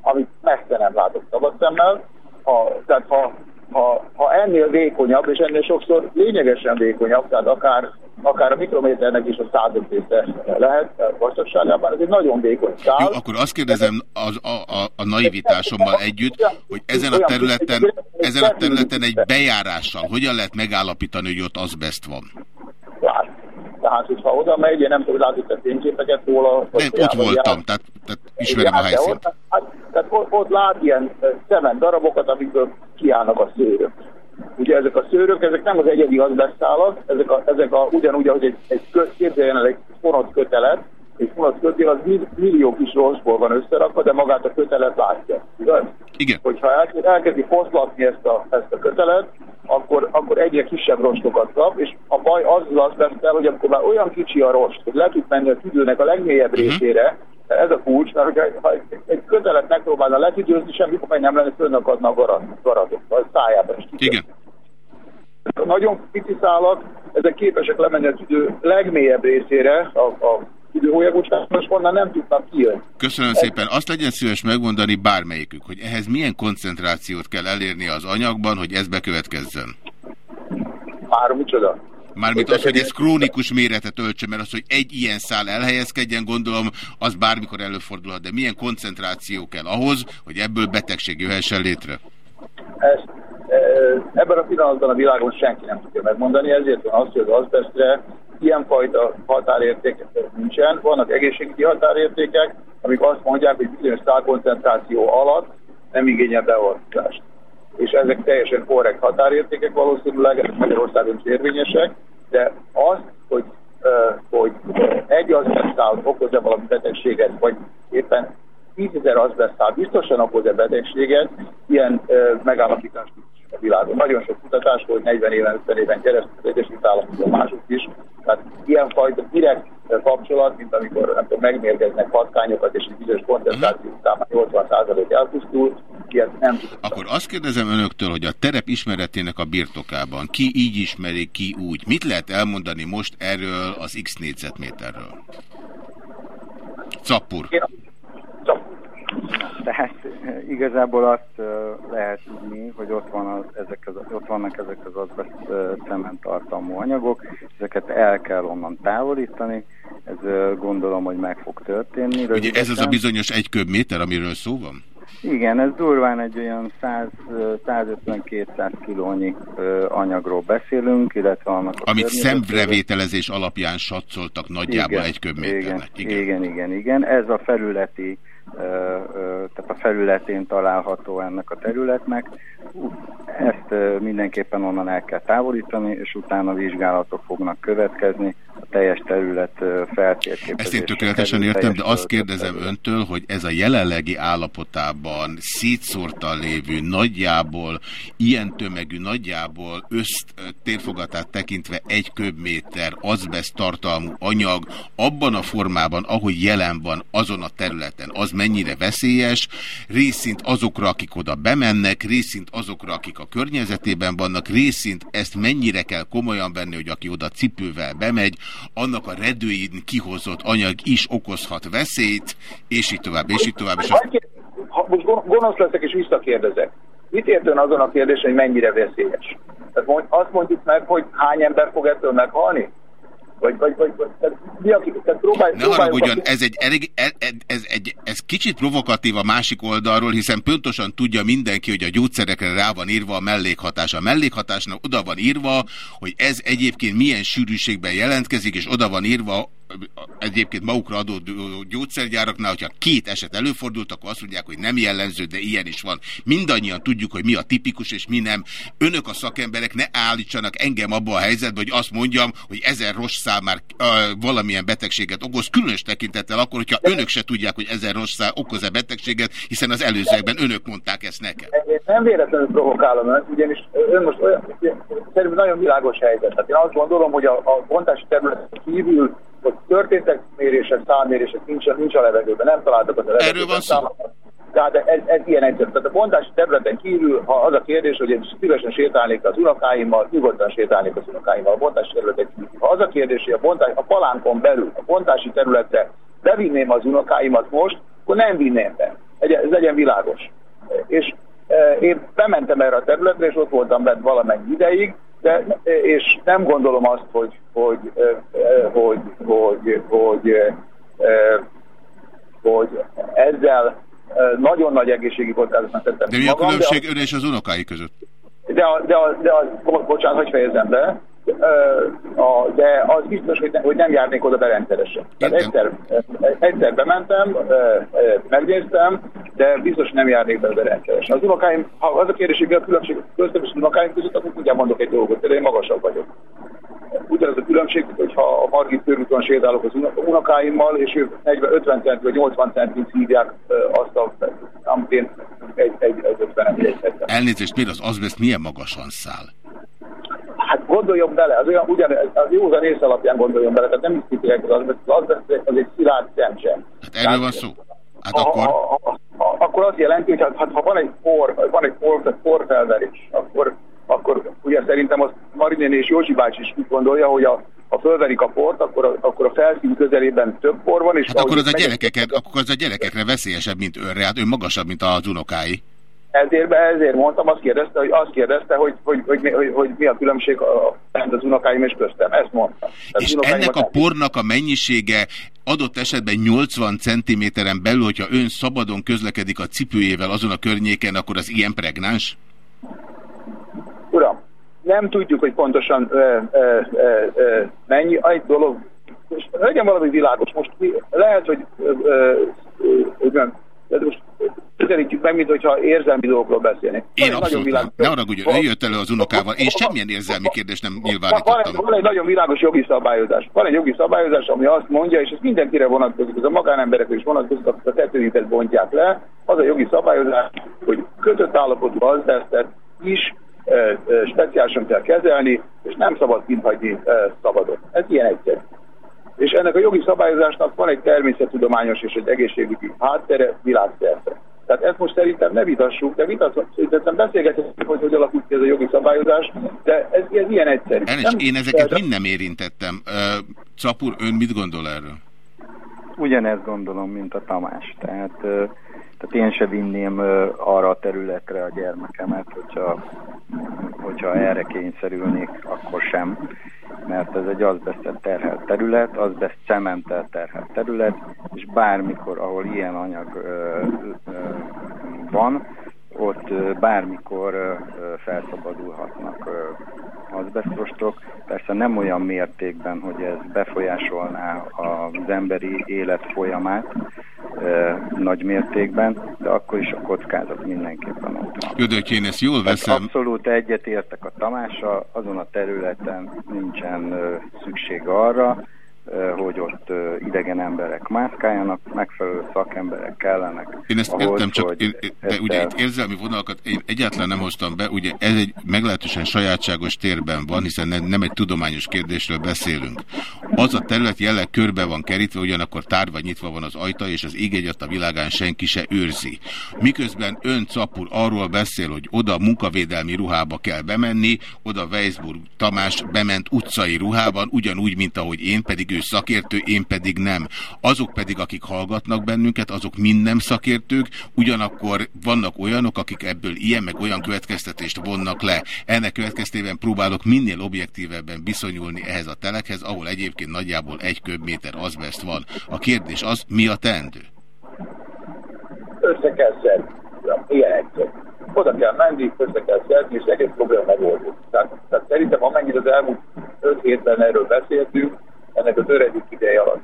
amit messze nem látok szabad szemmel. Ha, tehát ha ha, ha ennél vékonyabb, és ennél sokszor lényegesen vékonyabb, tehát akár, akár a mikrométernek is a század része lehet vastagságában, ez egy nagyon vékony szál. Jó, akkor azt kérdezem az, a, a, a naivitásommal együtt, hogy ezen a területen, ezen a területen egy bejárással hogyan lehet megállapítani, hogy ott azbest van? Lát. Tehát, hogyha oda megy, én nem tudom, látni a fényképeket róla. Nem, ott voltam, tehát, tehát ismerem a helyszínt. Ott, hát, tehát ott, ott lát ilyen szemen darabokat, amikből kiállnak a szőrök. Ugye ezek a szőrök, ezek nem az egyedi azbesztálak, ezek a, ezek a ugyanúgy, ahogy egy, egy képzeljen el egy fonott kötelet, egy fonott kötél az millió kis rostból van összerakva, de magát a kötelet látja. Igaz? Igen. Hogyha elkezdi foszlatni ezt a, ezt a kötelet, akkor, akkor egyre kisebb rostokat kap, és a baj az az el, hogy amikor már olyan kicsi a rost, hogy le tud menni a tüdőnek a legmélyebb uh mhm. -huh. részére, ez a kulcs, mert ha egy kötelet megpróbálna letüdőzni, semmi baj nem lenne, fönnakadna a garat, garatok, a szájában is. Igen. Nagyon pici szálak, ezek képesek lemenni a tüdő legmélyebb részére, a, a időhólyagocsán, most onnan nem tudnak kijönni. Köszönöm Ez... szépen. Azt legyen szíves megmondani bármelyikük, hogy ehhez milyen koncentrációt kell elérni az anyagban, hogy ez bekövetkezzen? Már micsoda? Mármint az, hogy ez krónikus méretet öltsön, mert az, hogy egy ilyen szál elhelyezkedjen, gondolom, az bármikor előfordulhat, de milyen koncentráció kell ahhoz, hogy ebből betegség jöhessen létre? Ezt, e, ebben a pillanatban a világon senki nem tudja megmondani, ezért van az, hogy az azbestre ilyenfajta határértékek nincsen. Vannak egészségügyi határértékek, amik azt mondják, hogy bizonyos szálkoncentráció alatt nem igényel beoltást. És ezek teljesen korrekt határértékek valószínűleg, ezek Magyarországon is érvényesek, de az, hogy, hogy egy azbesztál okoz-e valami betegséget, vagy éppen 10 ezer azbesztál biztosan okoz-e betegséget, ilyen megállapítást a világon. Nagyon sok kutatás volt 40 éven, 50 éven keresztül az Egyesült Államokban mások is. Tehát ilyenfajta direkt kapcsolat, mint amikor nem tudom, megmérgeznek patkányokat, és egy bizonyos koncentráció után 80% elpusztul, ilyet nem tudom. Akkor azt kérdezem önöktől, hogy a terep ismeretének a birtokában ki így ismeri, ki úgy. Mit lehet elmondani most erről az x négyzetméterről? Cappur. Én tehát eh, igazából azt eh, lehet tudni, hogy ott, van az, ezek az, ott vannak ezek az azbest cement tartalmú anyagok, ezeket el kell onnan távolítani, ez gondolom, hogy meg fog történni. Röviden. Ugye ez az a bizonyos egy köbméter, amiről szó van? Igen, ez durván egy olyan 150-200 kilónyi anyagról beszélünk, illetve annak a Amit szemrevételezés alapján satszoltak nagyjából igen, egy köbméternek. Igen, igen, igen, igen. Ez a felületi tehát a felületén található ennek a területnek. Ezt mindenképpen onnan el kell távolítani, és utána vizsgálatok fognak következni, a teljes terület feltérképezése. Ezt én tökéletesen értem, de azt kérdezem öntől, hogy ez a jelenlegi állapotában szétszórtan lévő nagyjából, ilyen tömegű nagyjából össz térfogatát tekintve egy köbméter azbest tartalmú anyag abban a formában, ahogy jelen van azon a területen, az mennyire veszélyes, részint azokra, akik oda bemennek, részint azokra, akik a környezetében vannak, részint ezt mennyire kell komolyan venni, hogy aki oda cipővel bemegy, annak a redőin kihozott anyag is okozhat veszélyt, és így tovább, és így tovább. És azt... ha most gonosz leszek és visszakérdezek, mit értőn azon a kérdés, hogy mennyire veszélyes? Tehát azt mondjuk meg, hogy hány ember fog ettől meghalni? Vagy, vagy, vagy, vagy tehát, mi a, tehát próbálj, ne haragudjon, ez egy, elég, ez, ez, egy, ez kicsit provokatív a másik oldalról, hiszen pontosan tudja mindenki, hogy a gyógyszerekre rá van írva a mellékhatás. A mellékhatásnak oda van írva, hogy ez egyébként milyen sűrűségben jelentkezik, és oda van írva egyébként magukra adó gyógyszergyáraknál, hogyha két eset előfordult, akkor azt mondják, hogy nem jellemző, de ilyen is van. Mindannyian tudjuk, hogy mi a tipikus és mi nem. Önök a szakemberek ne állítsanak engem abba a helyzetbe, hogy azt mondjam, hogy ezer rossz szál már uh, valamilyen betegséget okoz, különös tekintettel akkor, hogyha önök se tudják, hogy ezer rossz szál okoz-e betegséget, hiszen az előzőekben önök mondták ezt nekem. Nem véletlenül provokálom ugyanis ön most olyan, szerintem nagyon világos helyzet. Tehát én azt gondolom, hogy a, a bontási terület kívül hogy történtek mérések, számmérések, nincs, nincs a levegőben, nem találtak az a levegőben. Erről van szó. Tehát ez, ez ilyen egyszerű. Tehát a bontási területen kívül, ha az a kérdés, hogy én szívesen sétálnék az unokáimmal, nyugodtan sétálnék az unokáimmal a bontási területen kívül. Ha az a kérdés, hogy a, bontás, a palánkon belül, a bontási területre bevinném az unokáimat most, akkor nem vinném be. Ez legyen világos. És e, én bementem erre a területre, és ott voltam bent valamennyi ideig, de, és nem gondolom azt, hogy, hogy, hogy, hogy, hogy, hogy ezzel nagyon nagy egészségi kockázatnak tettem. De mi a különbség ön és az unokái között? De, a, de, a, de a, bocsánat, hogy fejezem be, de az biztos, hogy, ne, hogy nem járnék oda berendszeresen. Egyszer, egyszer bementem, megnéztem, de biztos nem járnék be berendszeresen. Az unokáim, ha az a kérdés, hogy mi a különbség köztem és unokáim között, akkor ugye mondok egy dolgot, de én magasabb vagyok. Ugyanaz a különbség, hogyha a Margit körúton sétálok az unokáimmal, és ők 40, 50 cent vagy 80 centig hívják azt a, amit én egy, egy, egy 50 egy Elnézést, miért az azbest milyen magasan száll? Hát gondoljon bele, az olyan, ugyan, az józan rész alapján gondoljon bele, tehát nem is kitérek az azbest, az egy szilárd szemcsen. Hát erről van szó. Hát akkor... A, a, a, akkor azt jelenti, hogy hát, ha van egy por, van egy por, porfelverés, akkor, akkor ugye szerintem az Marinéni és Józsi bácsi is úgy gondolja, hogy a, ha fölverik a port, akkor a, akkor a felszín közelében több por van. És hát akkor az, a gyerekeket, akkor az a gyerekekre veszélyesebb, mint őrre, hát ő magasabb, mint az unokái. Ezért, ezért mondtam, azt kérdezte, hogy, azt kérdezte, hogy, hogy, hogy, hogy, hogy mi a különbség a, az unokáim és köztem. Ezt mondtam. És ennek a pornak a mennyisége adott esetben 80 cm-en belül, hogyha ön szabadon közlekedik a cipőjével azon a környéken, akkor az ilyen pregnáns? Uram, nem tudjuk, hogy pontosan ö, ö, ö, ö, mennyi. Egy dolog, és legyen valami világos. Most lehet, hogy, ö, ö, ö, de most közelítjük meg, mint hogyha érzelmi dolgokról beszélnék. Én abszolút nagyon világos... nem. Ne haragudjon, ő jött elő az unokával. Én semmilyen érzelmi kérdést nem nyilvánítottam. Van, van, egy nagyon világos jogi szabályozás. Van egy jogi szabályozás, ami azt mondja, és ez mindenkire vonatkozik, ez a magánemberekre is vonatkozik, akik a tetőintet bontják le. Az a jogi szabályozás, hogy kötött állapotú azbesztet is e, e, speciálisan kell kezelni, és nem szabad kinthagyni e, szabadon. Ez ilyen egyszerű. És ennek a jogi szabályozásnak van egy természettudományos és egy egészségügyi háttere világszerte. Tehát ezt most szerintem ne vitassuk, de vitassuk, szerintem beszélgetünk, hogy hogy alakult ki ez a jogi szabályozás, de ez, ez ilyen egyszerű. Elnes, én ezeket mind nem érintettem. Uh, Capur, ön mit gondol erről? Ugyanezt gondolom, mint a Tamás. Tehát, uh, tehát én se vinném arra a területre a gyermekemet, hogyha, hogyha erre kényszerülnék, akkor sem. Mert ez egy azbesztet terhelt terület, azbeszt cementtel terhelt terület, és bármikor, ahol ilyen anyag ö, ö, van, ott bármikor felszabadulhatnak ö, azbesztrostok. Persze nem olyan mértékben, hogy ez befolyásolná az emberi élet folyamát, nagy mértékben, de akkor is a kockázat mindenképpen ott van. Jó, de én ezt jól veszem... Abszolút egyetértek a Tamással, azon a területen nincsen szükség arra, hogy ott idegen emberek mászkáljanak, megfelelő szakemberek kellenek. Én ezt ahhoz, értem, csak én, de ugye itt érzelmi vonalakat én egyáltalán nem hoztam be, ugye ez egy meglehetősen sajátságos térben van, hiszen nem egy tudományos kérdésről beszélünk. Az a terület jelenleg körbe van kerítve, ugyanakkor tárva nyitva van az ajta, és az ég a világán senki se őrzi. Miközben ön Capur arról beszél, hogy oda munkavédelmi ruhába kell bemenni, oda Weisburg Tamás bement utcai ruhában, ugyanúgy, mint ahogy én pedig ő szakértő, én pedig nem. Azok pedig, akik hallgatnak bennünket, azok mind nem szakértők, ugyanakkor vannak olyanok, akik ebből ilyen meg olyan következtetést vonnak le. Ennek következtében próbálok minél objektívebben viszonyulni ehhez a telekhez, ahol egyébként nagyjából egy köbméter azbest van. A kérdés az, mi a teendő? Össze kell. Oda kell menni, össze kell szedni, és egész probléma megoldódik. Tehát, tehát szerintem amennyit az elmúlt öt hétben erről beszéltünk, ennek az öredik ideje alatt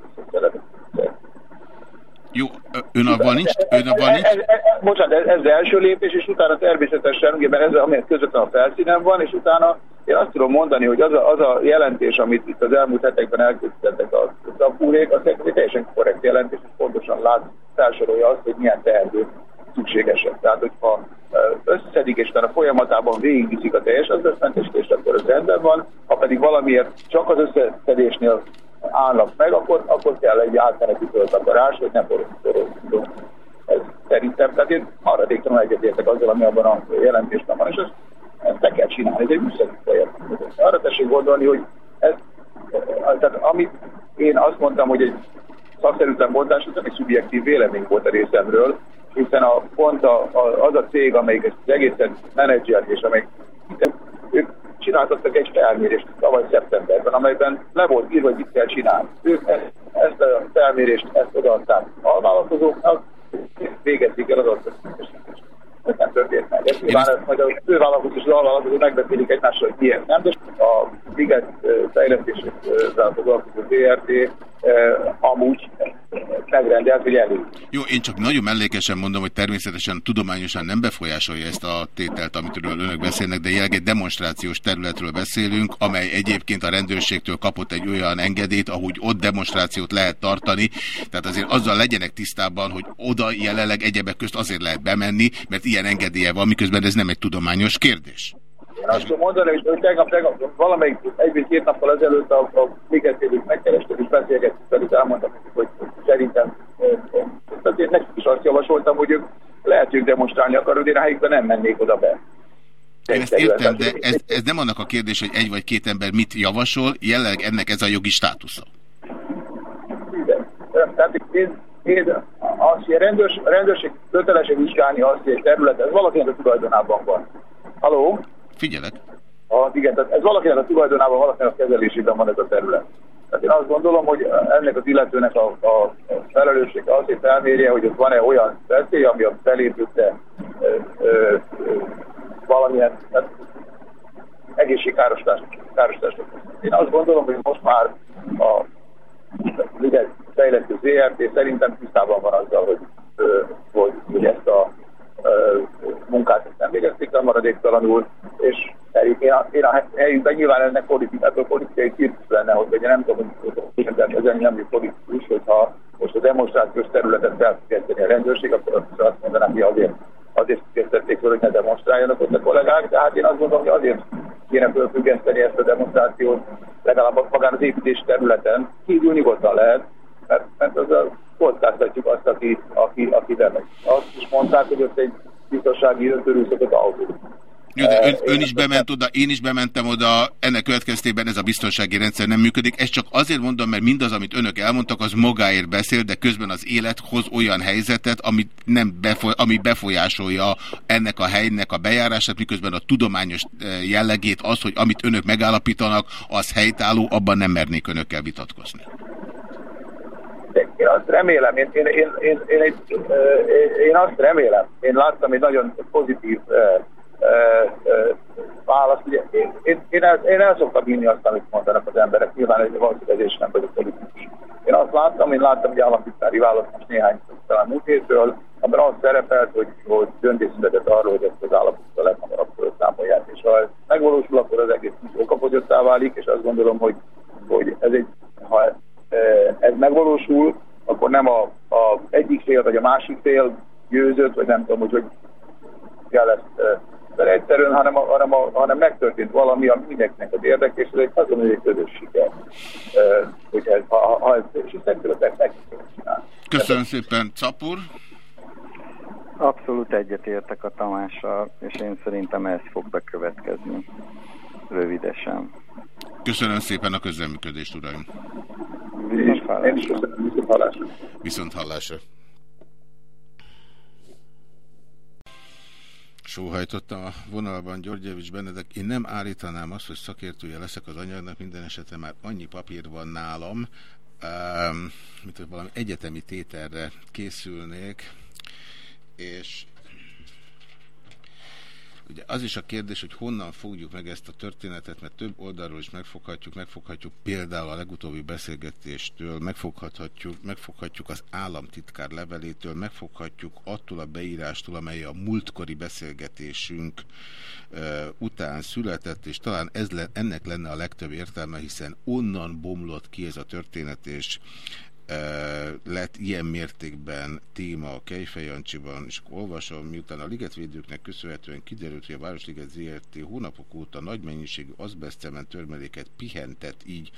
jó, ön abban nincs? Ön abban nincs? Ez, ez, ez, bocsánat, ez, ez első lépés, és utána természetesen, ugye, mert ez amilyen közvetlen a felszínen van, és utána én azt tudom mondani, hogy az a, az a jelentés, amit itt az elmúlt hetekben elkészítettek a szakúrék, az egy teljesen korrekt jelentés, és pontosan lát, felsorolja azt, hogy milyen teendők szükségesek. Tehát, hogyha összeszedik, és utána folyamatában végigviszik a teljes azbesztmentesítést, akkor az rendben van, ha pedig valamiért csak az összeszedésnél állnak meg, akkor, akkor kell egy átmeneti föltakarás, hogy ne forródjunk. Ez szerintem, tehát én arra végtelen egyetértek azzal, ami abban a jelentésben van, és ezt, ezt be kell csinálni, ez egy műszerű folyamat. Arra tessék gondolni, hogy ez, tehát amit én azt mondtam, hogy egy szakszerűtlen bontás, ez egy szubjektív vélemény volt a részemről, hiszen a, pont a, a, az a cég, amelyik ezt az egészen menedzser, és amelyik ők csináltattak egy felmérést tavaly szeptemberben, amelyben le volt írva, hogy mit kell csinálni. Ők ezt, ezt a felmérést ezt odaadták a vállalkozóknak, végezik el az. Ez nem történt meg. Ez nyilván ezt majd a fővállalkozó és az alvállalkozó megbeszélik egymással, hogy miért nem, de a Liget fejlesztésével foglalkozó BRT amúgy megrendelt, hogy elég. Jó, én csak nagyon mellékesen mondom, hogy természetesen tudományosan nem befolyásolja ezt a tételt, amitől önök beszélnek, de jelenleg egy demonstrációs területről beszélünk, amely egyébként a rendőrségtől kapott egy olyan engedélyt, ahogy ott demonstrációt lehet tartani. Tehát azért azzal legyenek tisztában, hogy oda jelenleg egyebek közt azért lehet bemenni, mert ilyen engedélye van, miközben ez nem egy tudományos kérdés. Én azt tudom mondani, hogy tegnap, tegnap valamelyik egy vagy két nappal ezelőtt a, a megkerestek és beszélgettük velük, elmondtam, hogy szerintem tehát én nekik is azt javasoltam, hogy ők lehet, hogy demonstrálni akarod, én rájukban nem mennék oda be. Én ezt értem, de ez, ez nem annak a kérdés, hogy egy vagy két ember mit javasol, jelenleg ennek ez a jogi státusza. Igen. Tehát én, én azt, hogy a rendőrs, rendőrség kötelesek vizsgálni azt, hogy egy terület, ez valakinek a tulajdonában van. Haló? Figyelek. A, igen, tehát ez valakinek a tulajdonában, valakinek a kezelésében van ez a terület. Tehát én azt gondolom, hogy ennek az illetőnek a, a felelőssége az, hogy felmérje, hogy ott van-e olyan veszély, ami a felépülte valamilyen tehát egészségkárosítást. Én azt gondolom, hogy most már a Liget fejlesztő ZRT szerintem tisztában van azzal, hogy, hogy, hogy ezt a munkát nem végezték el maradéktalanul, és én a, én a helyükben nyilván ennek politikától politikai cirkusz lenne, hogy ugye nem tudom, hogy ezen nem politikus, hogyha most a demonstrációs területet felfüggeszteni a rendőrség, akkor azt mondanám, hogy azért azért függesztették fel, hogy ne demonstráljanak ott a kollégák, de hát én azt gondolom, hogy azért kéne felfüggeszteni ezt a demonstrációt, legalább magán az építés területen, kívül nyugodtan lehet, mert, mert az a kockáztatjuk azt, aki, aki, aki bemegy. Azt is mondták, hogy ott egy biztonsági öntörűszökött autó. Jó, de ön, ön is bement oda, én is bementem oda, ennek következtében ez a biztonsági rendszer nem működik. Ezt csak azért mondom, mert mindaz, amit önök elmondtak, az magáért beszél, de közben az élet hoz olyan helyzetet, amit nem befo ami befolyásolja ennek a helynek a bejárását, miközben a tudományos eh, jellegét az, hogy amit önök megállapítanak, az helytálló, abban nem mernék önökkel vitatkozni. Azt remélem, én, én, én, én, én, én, én azt remélem, én láttam egy nagyon pozitív választ. Ugye, én, én, én, el, én el szoktam hinni azt, amit mondanak az emberek, nyilván egy valószínűleg nem vagyok politikus. Én azt láttam, én láttam egy államtitkári választ most néhány talán múlt hétről, abban az szerepelt, hogy, hogy döntés született arról, hogy ezt az állapotot leghamarabb felszámolják. És ha ez megvalósul, akkor az egész okapogyottá válik, és azt gondolom, hogy, hogy ez egy, ha ez megvalósul, akkor nem a, a egyik fél vagy a másik fél győzött, vagy nem tudom, hogy hogy kell ezt de egyszerűen, hanem, a, hanem, a, hanem megtörtént valami, ami mindenkinek az érdek, és ez egy azon egy közös siker. hogy ez, ha, ha ez, és szerintem ezt meg csinálni. Köszönöm szépen, Capur. Abszolút egyetértek a Tamással, és én szerintem ez fog bekövetkezni rövidesen. Köszönöm szépen a közleműködést, uraim. Viszont hallásra. Viszont hallásra. sóhajtottam a vonalban Györgyevics Benedek. Én nem állítanám azt, hogy szakértője leszek az anyagnak, minden esetre már annyi papír van nálam, mint hogy valami egyetemi tételre készülnék, és Ugye az is a kérdés, hogy honnan fogjuk meg ezt a történetet, mert több oldalról is megfoghatjuk, megfoghatjuk például a legutóbbi beszélgetéstől, megfoghatjuk, megfoghatjuk az államtitkár levelétől, megfoghatjuk attól a beírástól, amely a múltkori beszélgetésünk uh, után született, és talán ez le, ennek lenne a legtöbb értelme, hiszen onnan bomlott ki ez a történet, és lett ilyen mértékben téma a Kejfejancsiban, és olvasom, miután a ligetvédőknek köszönhetően kiderült, hogy a Városliget ZRT hónapok óta nagy mennyiségű azbesztemen törmeléket pihentett így.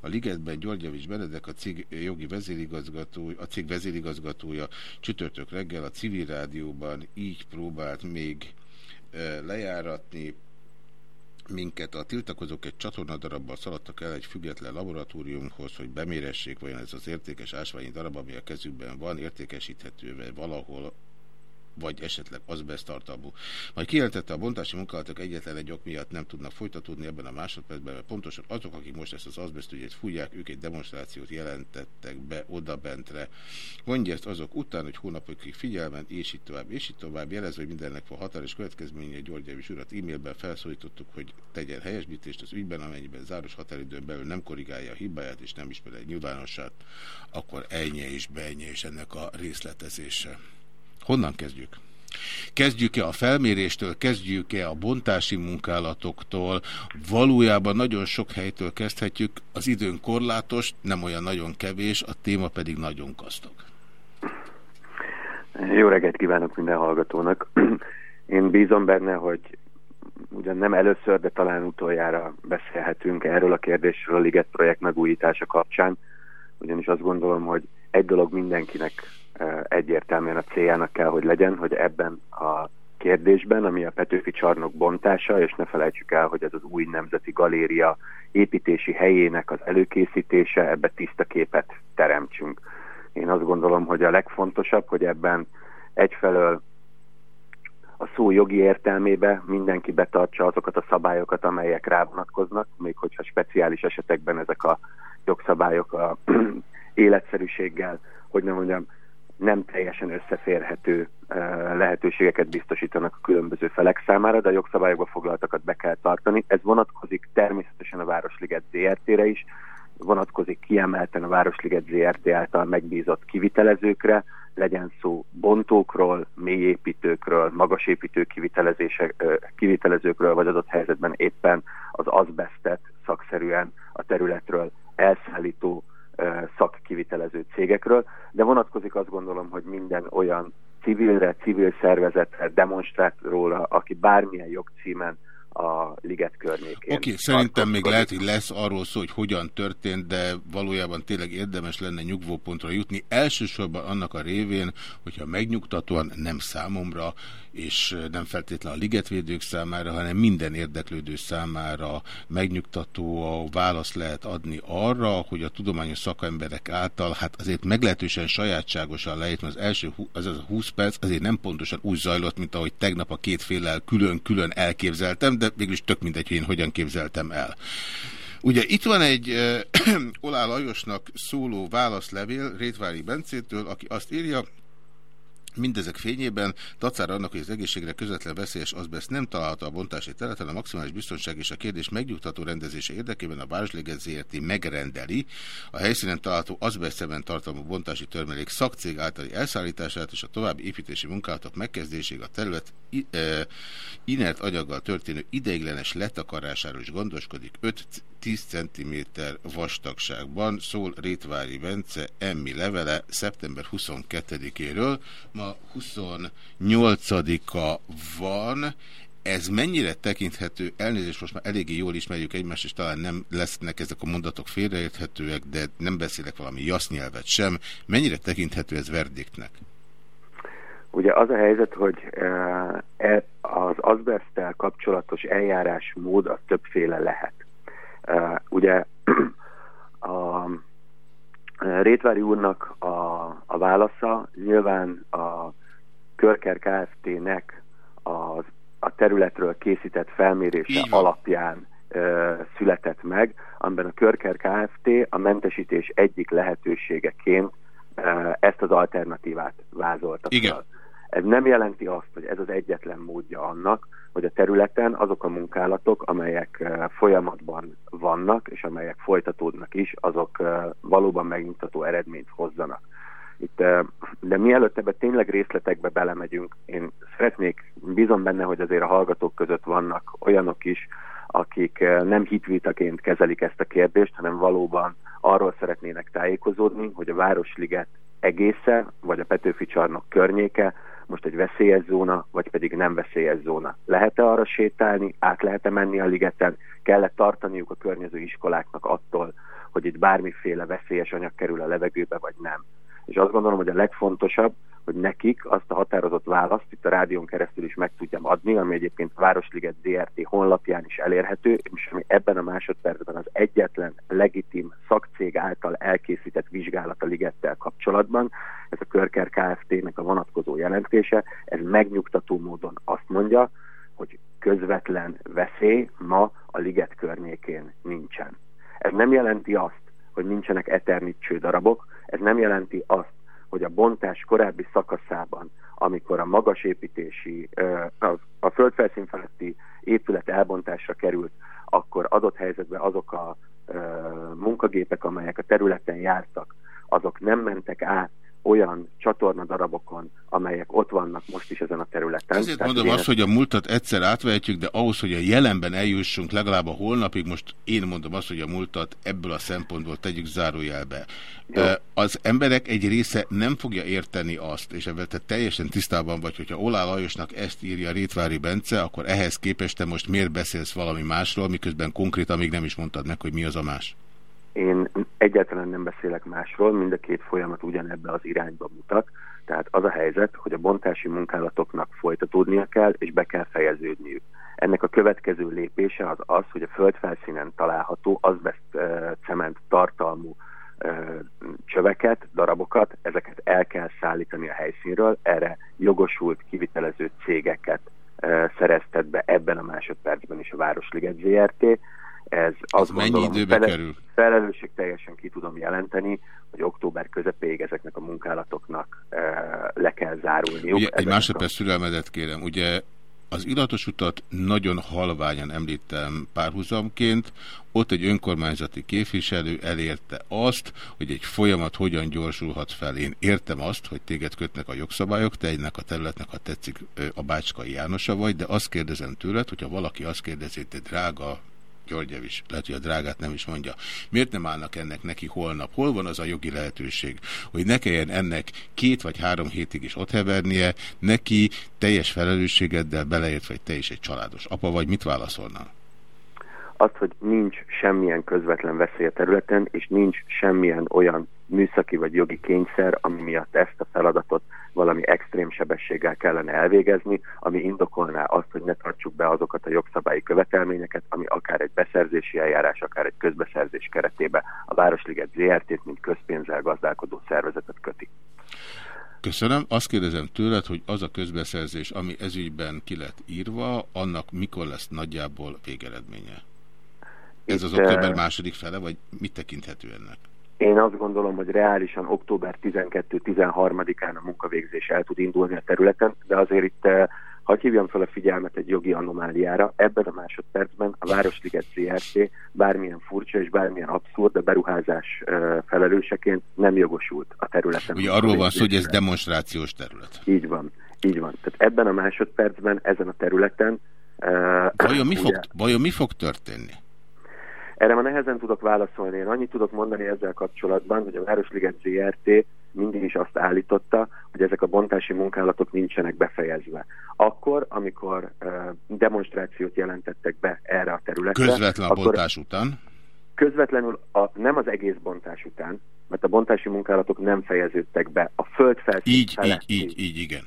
A ligetben Györgyevics Benedek, a cég jogi vezérigazgató, a cég vezérigazgatója csütörtök reggel a civil rádióban így próbált még lejáratni, minket. A tiltakozók egy csatornadarabbal szaladtak el egy független laboratóriumhoz, hogy beméressék, vajon ez az értékes ásványi darab, ami a kezükben van, értékesíthető valahol vagy esetleg azbesztartalmú. Majd kijelentette a bontási munkálatok egyetlen egy ok miatt nem tudnak folytatódni ebben a másodpercben, mert pontosan azok, akik most ezt az azbesztügyét fújják, ők egy demonstrációt jelentettek be odabentre. Mondja ezt azok után, hogy hónapokig figyelmen, és itt tovább, és itt tovább, jelezve, hogy mindennek van határos következménye, György Javis urat e-mailben felszólítottuk, hogy tegyen helyesbítést az ügyben, amennyiben záros határidőn belül nem korrigálja a hibáját, és nem ismer egy nyilvánossát, akkor ennyi és bennyi, és ennek a részletezése. Honnan kezdjük? Kezdjük-e a felméréstől, kezdjük-e a bontási munkálatoktól, valójában nagyon sok helytől kezdhetjük, az időn korlátos, nem olyan nagyon kevés, a téma pedig nagyon gazdag. Jó reggelt kívánok minden hallgatónak. Én bízom benne, hogy ugyan nem először, de talán utoljára beszélhetünk erről a kérdésről a Liget projekt megújítása kapcsán, ugyanis azt gondolom, hogy egy dolog mindenkinek egyértelműen a céljának kell, hogy legyen, hogy ebben a kérdésben, ami a Petőfi csarnok bontása, és ne felejtsük el, hogy ez az új nemzeti galéria építési helyének az előkészítése, ebbe tiszta képet teremtsünk. Én azt gondolom, hogy a legfontosabb, hogy ebben egyfelől a szó jogi értelmébe mindenki betartsa azokat a szabályokat, amelyek rá vonatkoznak, még hogyha speciális esetekben ezek a jogszabályok a életszerűséggel, hogy nem mondjam, nem teljesen összeférhető lehetőségeket biztosítanak a különböző felek számára, de a jogszabályokba foglaltakat be kell tartani. Ez vonatkozik természetesen a Városliget ZRT-re is, vonatkozik kiemelten a Városliget ZRT által megbízott kivitelezőkre, legyen szó bontókról, mélyépítőkről, magasépítő kivitelezőkről, vagy adott helyzetben éppen az azbestet szakszerűen a területről elszállító szakkivitelező cégekről, de vonatkozik azt gondolom, hogy minden olyan civilre, civil szervezetre, demonstrátorra, aki bármilyen jogcímen a liget környékén. Oké, okay, szerintem még lehet, hogy lesz arról szó, hogy hogyan történt, de valójában tényleg érdemes lenne nyugvópontra jutni. Elsősorban annak a révén, hogyha megnyugtatóan nem számomra, és nem feltétlenül a ligetvédők számára, hanem minden érdeklődő számára megnyugtató a választ lehet adni arra, hogy a tudományos szakemberek által, hát azért meglehetősen sajátságosan lejött, az első az, az a 20 perc azért nem pontosan úgy zajlott, mint ahogy tegnap a két félel külön-külön elképzeltem, de mégis tök mindegy, hogy én hogyan képzeltem el. Ugye itt van egy Olá Lajosnak szóló válaszlevél Rétvári Bencétől, aki azt írja, Mindezek fényében dacára annak, hogy az egészségre közvetlen veszélyes azbest nem található a bontási területen, a maximális biztonság és a kérdés megnyugtató rendezése érdekében a Városliget ZRT. megrendeli a helyszínen található azbestszeben tartalmú bontási törmelék szakcég általi elszállítását és a további építési munkálatok megkezdéséig a terület inert anyaggal történő ideiglenes letakarásáról is gondoskodik 5-10 cm vastagságban, szól Rétvári Bence Emmi levele szeptember 22-éről ma 28-a van, ez mennyire tekinthető, elnézést most már eléggé jól ismerjük egymást, és talán nem lesznek ezek a mondatok félreérthetőek, de nem beszélek valami nyelvet sem. Mennyire tekinthető ez verdiktnek? Ugye az a helyzet, hogy e, az azbesztel kapcsolatos eljárásmód az többféle lehet. Ugye a Rétvári úrnak a, a válasza nyilván a Körker Kft-nek a, a területről készített felmérése alapján ö, született meg, amiben a Körker Kft. a mentesítés egyik lehetőségeként ö, ezt az alternatívát vázolta Igen. Fel. Ez nem jelenti azt, hogy ez az egyetlen módja annak, hogy a területen azok a munkálatok, amelyek folyamatban vannak, és amelyek folytatódnak is, azok valóban megnyugtató eredményt hozzanak. Itt, de mielőtt ebbe tényleg részletekbe belemegyünk, én szeretnék, bízom benne, hogy azért a hallgatók között vannak olyanok is, akik nem hitvitaként kezelik ezt a kérdést, hanem valóban arról szeretnének tájékozódni, hogy a Városliget egésze, vagy a Petőfi csarnok környéke most egy veszélyes zóna, vagy pedig nem veszélyes zóna. Lehet-e arra sétálni, át lehet-e menni a ligeten, kell-e tartaniuk a környező iskoláknak attól, hogy itt bármiféle veszélyes anyag kerül a levegőbe, vagy nem. És azt gondolom, hogy a legfontosabb, hogy nekik azt a határozott választ itt a rádión keresztül is meg tudjam adni, ami egyébként a Városliget ZRT honlapján is elérhető, és ami ebben a másodpercben az egyetlen legitim szakcég által elkészített vizsgálat a ligettel kapcsolatban, ez a Körker Kft-nek a vonatkozó jelentése, ez megnyugtató módon azt mondja, hogy közvetlen veszély ma a liget környékén nincsen. Ez nem jelenti azt, hogy nincsenek eternit darabok, ez nem jelenti azt, hogy a bontás korábbi szakaszában, amikor a magas építési, a földfelszín feletti épület elbontásra került, akkor adott helyzetben azok a munkagépek, amelyek a területen jártak, azok nem mentek át olyan csatornadarabokon, amelyek ott vannak most is ezen a területen. Ezért Tehát mondom azt, hogy a múltat egyszer átvehetjük, de ahhoz, hogy a jelenben eljussunk legalább a holnapig, most én mondom azt, hogy a múltat ebből a szempontból tegyük zárójelbe. Jó. Az emberek egy része nem fogja érteni azt, és ebben te teljesen tisztában vagy, hogyha Olá Lajosnak ezt írja Rétvári Bence, akkor ehhez képest te most miért beszélsz valami másról, miközben konkrétan még nem is mondtad meg, hogy mi az a más? Én egyáltalán nem beszélek másról, mind a két folyamat ugyanebbe az irányba mutat. Tehát az a helyzet, hogy a bontási munkálatoknak folytatódnia kell, és be kell fejeződniük. Ennek a következő lépése az az, hogy a földfelszínen található azbest cement tartalmú csöveket, darabokat, ezeket el kell szállítani a helyszínről, erre jogosult kivitelező cégeket szereztet be ebben a másodpercben is a Városliget ZRT, ez azt mennyi gondolom, időbe fele, kerül? Felelősség teljesen ki tudom jelenteni, hogy október közepéig ezeknek a munkálatoknak e, le kell zárulniuk. Ugye, egy másodperc szürelmedet kérem. Ugye az illatos utat nagyon halványan említem párhuzamként, ott egy önkormányzati képviselő elérte azt, hogy egy folyamat hogyan gyorsulhat fel. Én értem azt, hogy téged kötnek a jogszabályok, te egynek a területnek, ha tetszik, a Bácskai Jánosa vagy, de azt kérdezem tőled, hogyha valaki azt kérdezi, te drága Györgyev is, lehet, hogy a drágát nem is mondja. Miért nem állnak ennek neki holnap? Hol van az a jogi lehetőség, hogy ne kelljen ennek két vagy három hétig is ott hevernie, neki teljes felelősségeddel beleért, vagy te is egy családos apa vagy, mit válaszolnál? Azt, hogy nincs semmilyen közvetlen veszély a területen, és nincs semmilyen olyan műszaki vagy jogi kényszer, ami miatt ezt a feladatot valami extrém sebességgel kellene elvégezni, ami indokolná azt, hogy ne tartsuk be azokat a jogszabályi követelményeket, ami akár egy beszerzési eljárás, akár egy közbeszerzés keretébe a Városliget ZRT-t, mint közpénzzel gazdálkodó szervezetet köti. Köszönöm. Azt kérdezem tőled, hogy az a közbeszerzés, ami ezügyben ki lett írva, annak mikor lesz nagyjából végeredménye? Ez az október második fele, vagy mit tekinthető ennek? Én azt gondolom, hogy reálisan október 12-13-án a munkavégzés el tud indulni a területen, de azért itt Hagy hívjam fel a figyelmet egy jogi anomáliára. Ebben a másodpercben a Városliget ZRT bármilyen furcsa és bármilyen abszurd a beruházás felelőseként nem jogosult a területen. Ugye arról van szó, hogy ez demonstrációs terület. Így van, így van. Tehát ebben a másodpercben, ezen a területen... Vajon mi, ugye, fog, vajon mi fog történni? Erre ma nehezen tudok válaszolni. Én annyit tudok mondani ezzel kapcsolatban, hogy a Városliget ZRT mindig is azt állította, hogy ezek a bontási munkálatok nincsenek befejezve. Akkor, amikor uh, demonstrációt jelentettek be erre a területre... Közvetlen a bontás után? Közvetlenül a, nem az egész bontás után, mert a bontási munkálatok nem fejeződtek be. A földfelszín így, így, így, így, igen.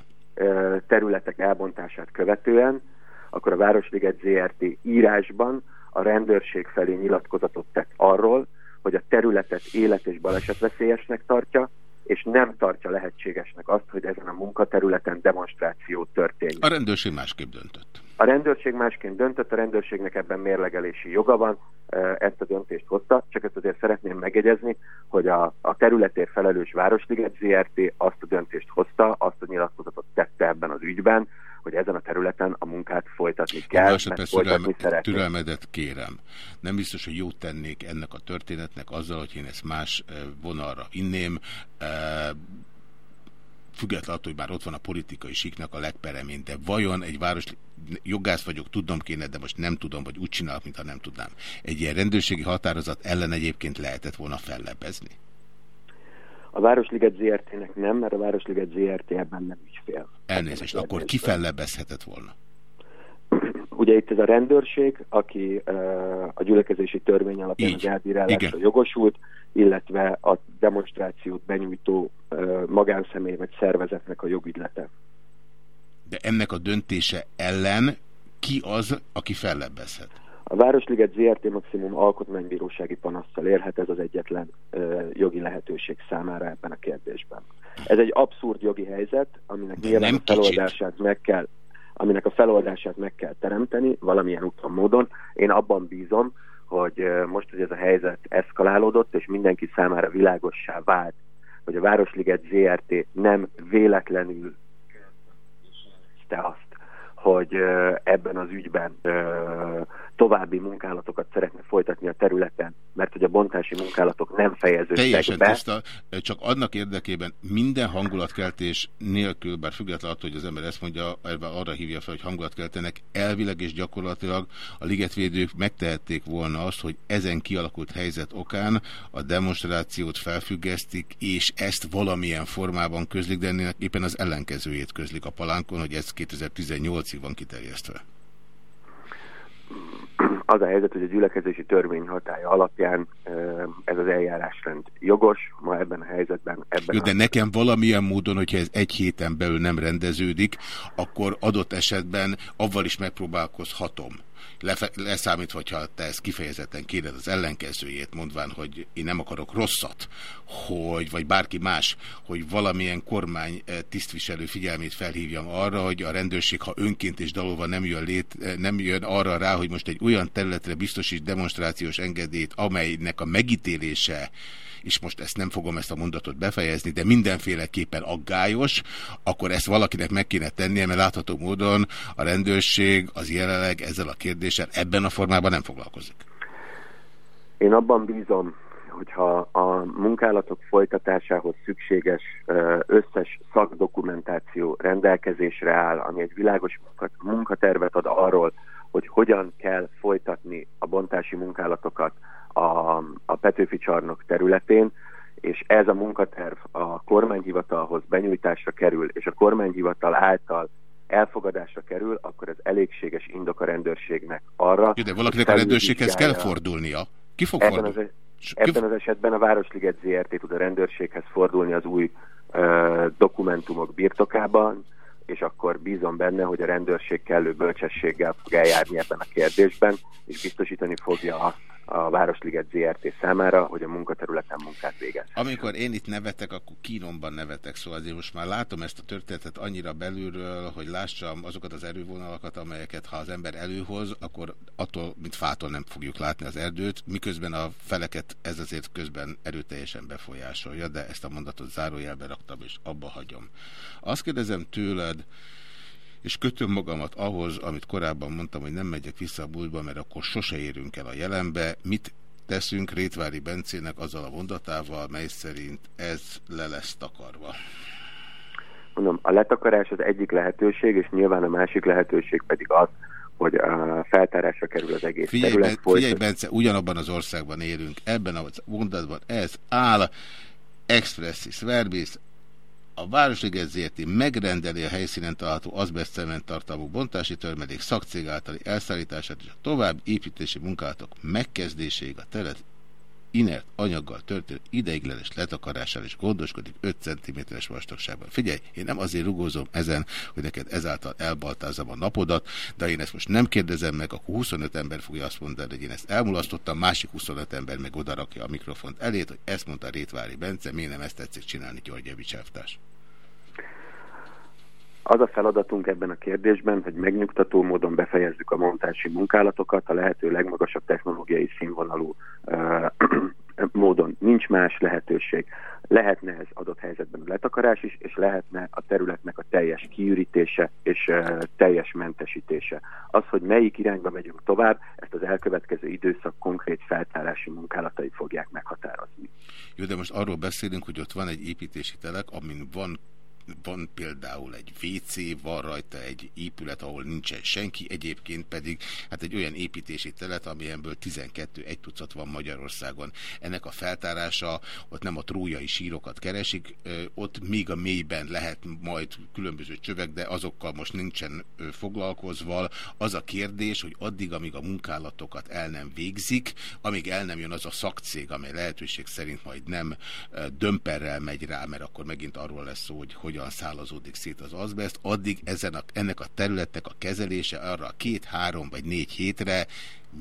Területek elbontását követően, akkor a Városliget ZRT írásban a rendőrség felé nyilatkozatot tett arról, hogy a területet élet- és balesetveszélyesnek tartja, és nem tartja lehetségesnek azt, hogy ezen a munkaterületen demonstráció történjen. A rendőrség másképp döntött. A rendőrség másként döntött, a rendőrségnek ebben mérlegelési joga van, ezt a döntést hozta, csak ezt azért szeretném megjegyezni, hogy a, a területért felelős Városliget ZRT azt a döntést hozta, azt a nyilatkozatot tette ebben az ügyben, hogy ezen a területen a munkát folytatni kell, mert folytatni türelme, Türelmedet kérem. Nem biztos, hogy jót tennék ennek a történetnek azzal, hogy én ezt más vonalra inném. Függetlenül attól, hogy már ott van a politikai síknak a legperemén, de vajon egy város, jogász vagyok, tudom kéne, de most nem tudom, vagy úgy csinálok, mintha nem tudnám. Egy ilyen rendőrségi határozat ellen egyébként lehetett volna fellebezni? A Városliget ZRT-nek nem, mert a Városliget ZRT ebben nem ügyfél. Elnézést, akkor ki fellebezhetett volna? Ugye itt ez a rendőrség, aki a gyülekezési törvény alapján Így. az elbírálásra jogosult, illetve a demonstrációt benyújtó magánszemély vagy szervezetnek a jogügylete. De ennek a döntése ellen ki az, aki fellebbezhet? A Városliget ZRT maximum alkotmánybírósági panasszal érhet, ez az egyetlen uh, jogi lehetőség számára ebben a kérdésben. Ez egy abszurd jogi helyzet, aminek De nyilván a feloldását meg kell aminek a feloldását meg kell teremteni valamilyen úton, módon. Én abban bízom, hogy most, hogy ez a helyzet eszkalálódott, és mindenki számára világossá vált, hogy a Városliget ZRT nem véletlenül azt, hogy ebben az ügyben további munkálatokat szeretne folytatni a területen, mert hogy a bontási munkálatok nem fejeződtek Teljesen be. Tiszta, csak annak érdekében minden hangulatkeltés nélkül, bár függetlenül attól, hogy az ember ezt mondja, arra hívja fel, hogy hangulatkeltenek, elvileg és gyakorlatilag a ligetvédők megtehették volna azt, hogy ezen kialakult helyzet okán a demonstrációt felfüggesztik, és ezt valamilyen formában közlik, de ennek éppen az ellenkezőjét közlik a palánkon, hogy ez 2018-ig van kiterjesztve az a helyzet, hogy a gyülekezési törvény hatája alapján ez az eljárásrend jogos, ma ebben a helyzetben. Ebben Jó, de a... nekem valamilyen módon, hogyha ez egy héten belül nem rendeződik, akkor adott esetben avval is megpróbálkozhatom leszámítva, hogyha te ezt kifejezetten kéred az ellenkezőjét, mondván, hogy én nem akarok rosszat, hogy, vagy bárki más, hogy valamilyen kormány eh, tisztviselő figyelmét felhívjam arra, hogy a rendőrség, ha önként és dalolva nem jön, lét, eh, nem jön arra rá, hogy most egy olyan területre biztosít demonstrációs engedélyt, amelynek a megítélése és most ezt nem fogom ezt a mondatot befejezni, de mindenféleképpen aggályos, akkor ezt valakinek meg kéne tennie, mert látható módon a rendőrség az jelenleg ezzel a kérdéssel ebben a formában nem foglalkozik. Én abban bízom, hogyha a munkálatok folytatásához szükséges összes szakdokumentáció rendelkezésre áll, ami egy világos munkatervet ad arról, hogy hogyan kell folytatni a bontási munkálatokat a, a Petőfi csarnok területén, és ez a munkaterv a kormányhivatalhoz benyújtásra kerül, és a kormányhivatal által elfogadásra kerül, akkor ez elégséges indok a rendőrségnek arra. Jó, de valakinek a rendőrséghez kell fordulnia. Ki fog ebben fordulni? Az, ebben az esetben a Városliget ZRT tud a rendőrséghez fordulni az új uh, dokumentumok birtokában, és akkor bízom benne, hogy a rendőrség kellő bölcsességgel fog eljárni ebben a kérdésben, és biztosítani fogja azt, a Városliget ZRT számára, hogy a munkaterületen munkát végez. Amikor én itt nevetek, akkor kínomban nevetek, szóval azért most már látom ezt a történetet annyira belülről, hogy lássam azokat az erővonalakat, amelyeket ha az ember előhoz, akkor attól, mint fától nem fogjuk látni az erdőt, miközben a feleket ez azért közben erőteljesen befolyásolja, de ezt a mondatot zárójelbe raktam, és abba hagyom. Azt kérdezem tőled, és kötöm magamat ahhoz, amit korábban mondtam, hogy nem megyek vissza a múltba, mert akkor sose érünk el a jelenbe. Mit teszünk Rétvári Bencének azzal a mondatával, mely szerint ez le lesz takarva? Mondom, a letakarás az egyik lehetőség, és nyilván a másik lehetőség pedig az, hogy a feltárásra kerül az egész figyelj, terület. Ben, figyelj, Bence, ugyanabban az országban élünk, ebben a mondatban ez áll, expressis verbis, a Városliget ZRT megrendeli a helyszínen található azbestcement tartalmú bontási törmelék szakcég általi elszállítását és a tovább építési munkálatok megkezdéséig a telet inert anyaggal történő ideiglenes letakarással is gondoskodik 5 cm-es vastagságban. Figyelj, én nem azért rugózom ezen, hogy neked ezáltal elbaltázom a napodat, de én ezt most nem kérdezem meg, akkor 25 ember fogja azt mondani, hogy én ezt elmulasztottam, másik 25 ember meg odarakja a mikrofont elét, hogy ezt mondta Rétvári Bence, miért nem ezt tetszik csinálni György Evics az a feladatunk ebben a kérdésben, hogy megnyugtató módon befejezzük a montási munkálatokat a lehető legmagasabb technológiai színvonalú uh, módon. Nincs más lehetőség. Lehetne ez adott helyzetben a letakarás is, és lehetne a területnek a teljes kiürítése és uh, teljes mentesítése. Az, hogy melyik irányba megyünk tovább, ezt az elkövetkező időszak konkrét feltárási munkálatai fogják meghatározni. Jó, de most arról beszélünk, hogy ott van egy építési telek, amin van van például egy WC, van rajta egy épület, ahol nincsen senki, egyébként pedig hát egy olyan építési telet, amilyenből 12 egy tucat van Magyarországon. Ennek a feltárása, ott nem a trójai sírokat keresik, ott még a mélyben lehet majd különböző csövek, de azokkal most nincsen foglalkozva. Az a kérdés, hogy addig, amíg a munkálatokat el nem végzik, amíg el nem jön az a szakcég, amely lehetőség szerint majd nem dömperrel megy rá, mert akkor megint arról lesz szó, hogy, hogy hogyan szálazódik szét az azbest, addig ezen a, ennek a területnek a kezelése arra a két, három vagy négy hétre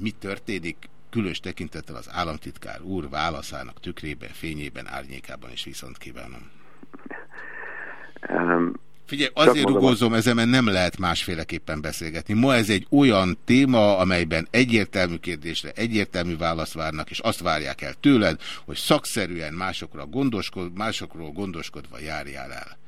mi történik, különös tekintettel az államtitkár úr válaszának tükrében, fényében, árnyékában is viszont kívánom. Um, Figyelj, azért rugózom ezen, mert nem lehet másféleképpen beszélgetni. Ma ez egy olyan téma, amelyben egyértelmű kérdésre egyértelmű választ várnak, és azt várják el tőled, hogy szakszerűen másokra gondoskod, másokról gondoskodva járjál el.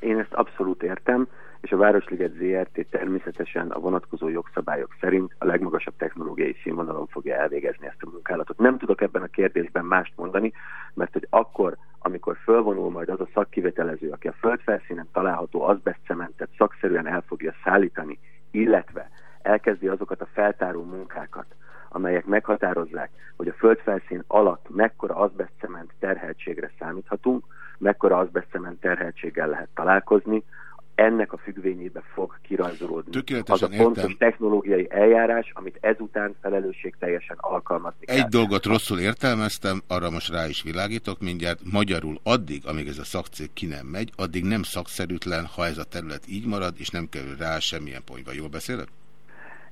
Én ezt abszolút értem, és a Városliget ZRT természetesen a vonatkozó jogszabályok szerint a legmagasabb technológiai színvonalon fogja elvégezni ezt a munkálatot. Nem tudok ebben a kérdésben mást mondani, mert hogy akkor, amikor fölvonul majd az a szakkivetelező, aki a földfelszínen található azbestcementet szakszerűen el fogja szállítani, illetve elkezdi azokat a feltáró munkákat, amelyek meghatározzák, hogy a földfelszín alatt mekkora azbestcement terheltségre számíthatunk, mekkora azbeszement terheltséggel lehet találkozni, ennek a függvényébe fog kirajzolódni. Tökéletesen az a fontos értem. technológiai eljárás, amit ezután felelősség teljesen alkalmazni Egy kell. dolgot rosszul értelmeztem, arra most rá is világítok mindjárt. Magyarul addig, amíg ez a szakcég ki nem megy, addig nem szakszerűtlen, ha ez a terület így marad, és nem kerül rá semmilyen pontba. Jól beszélek?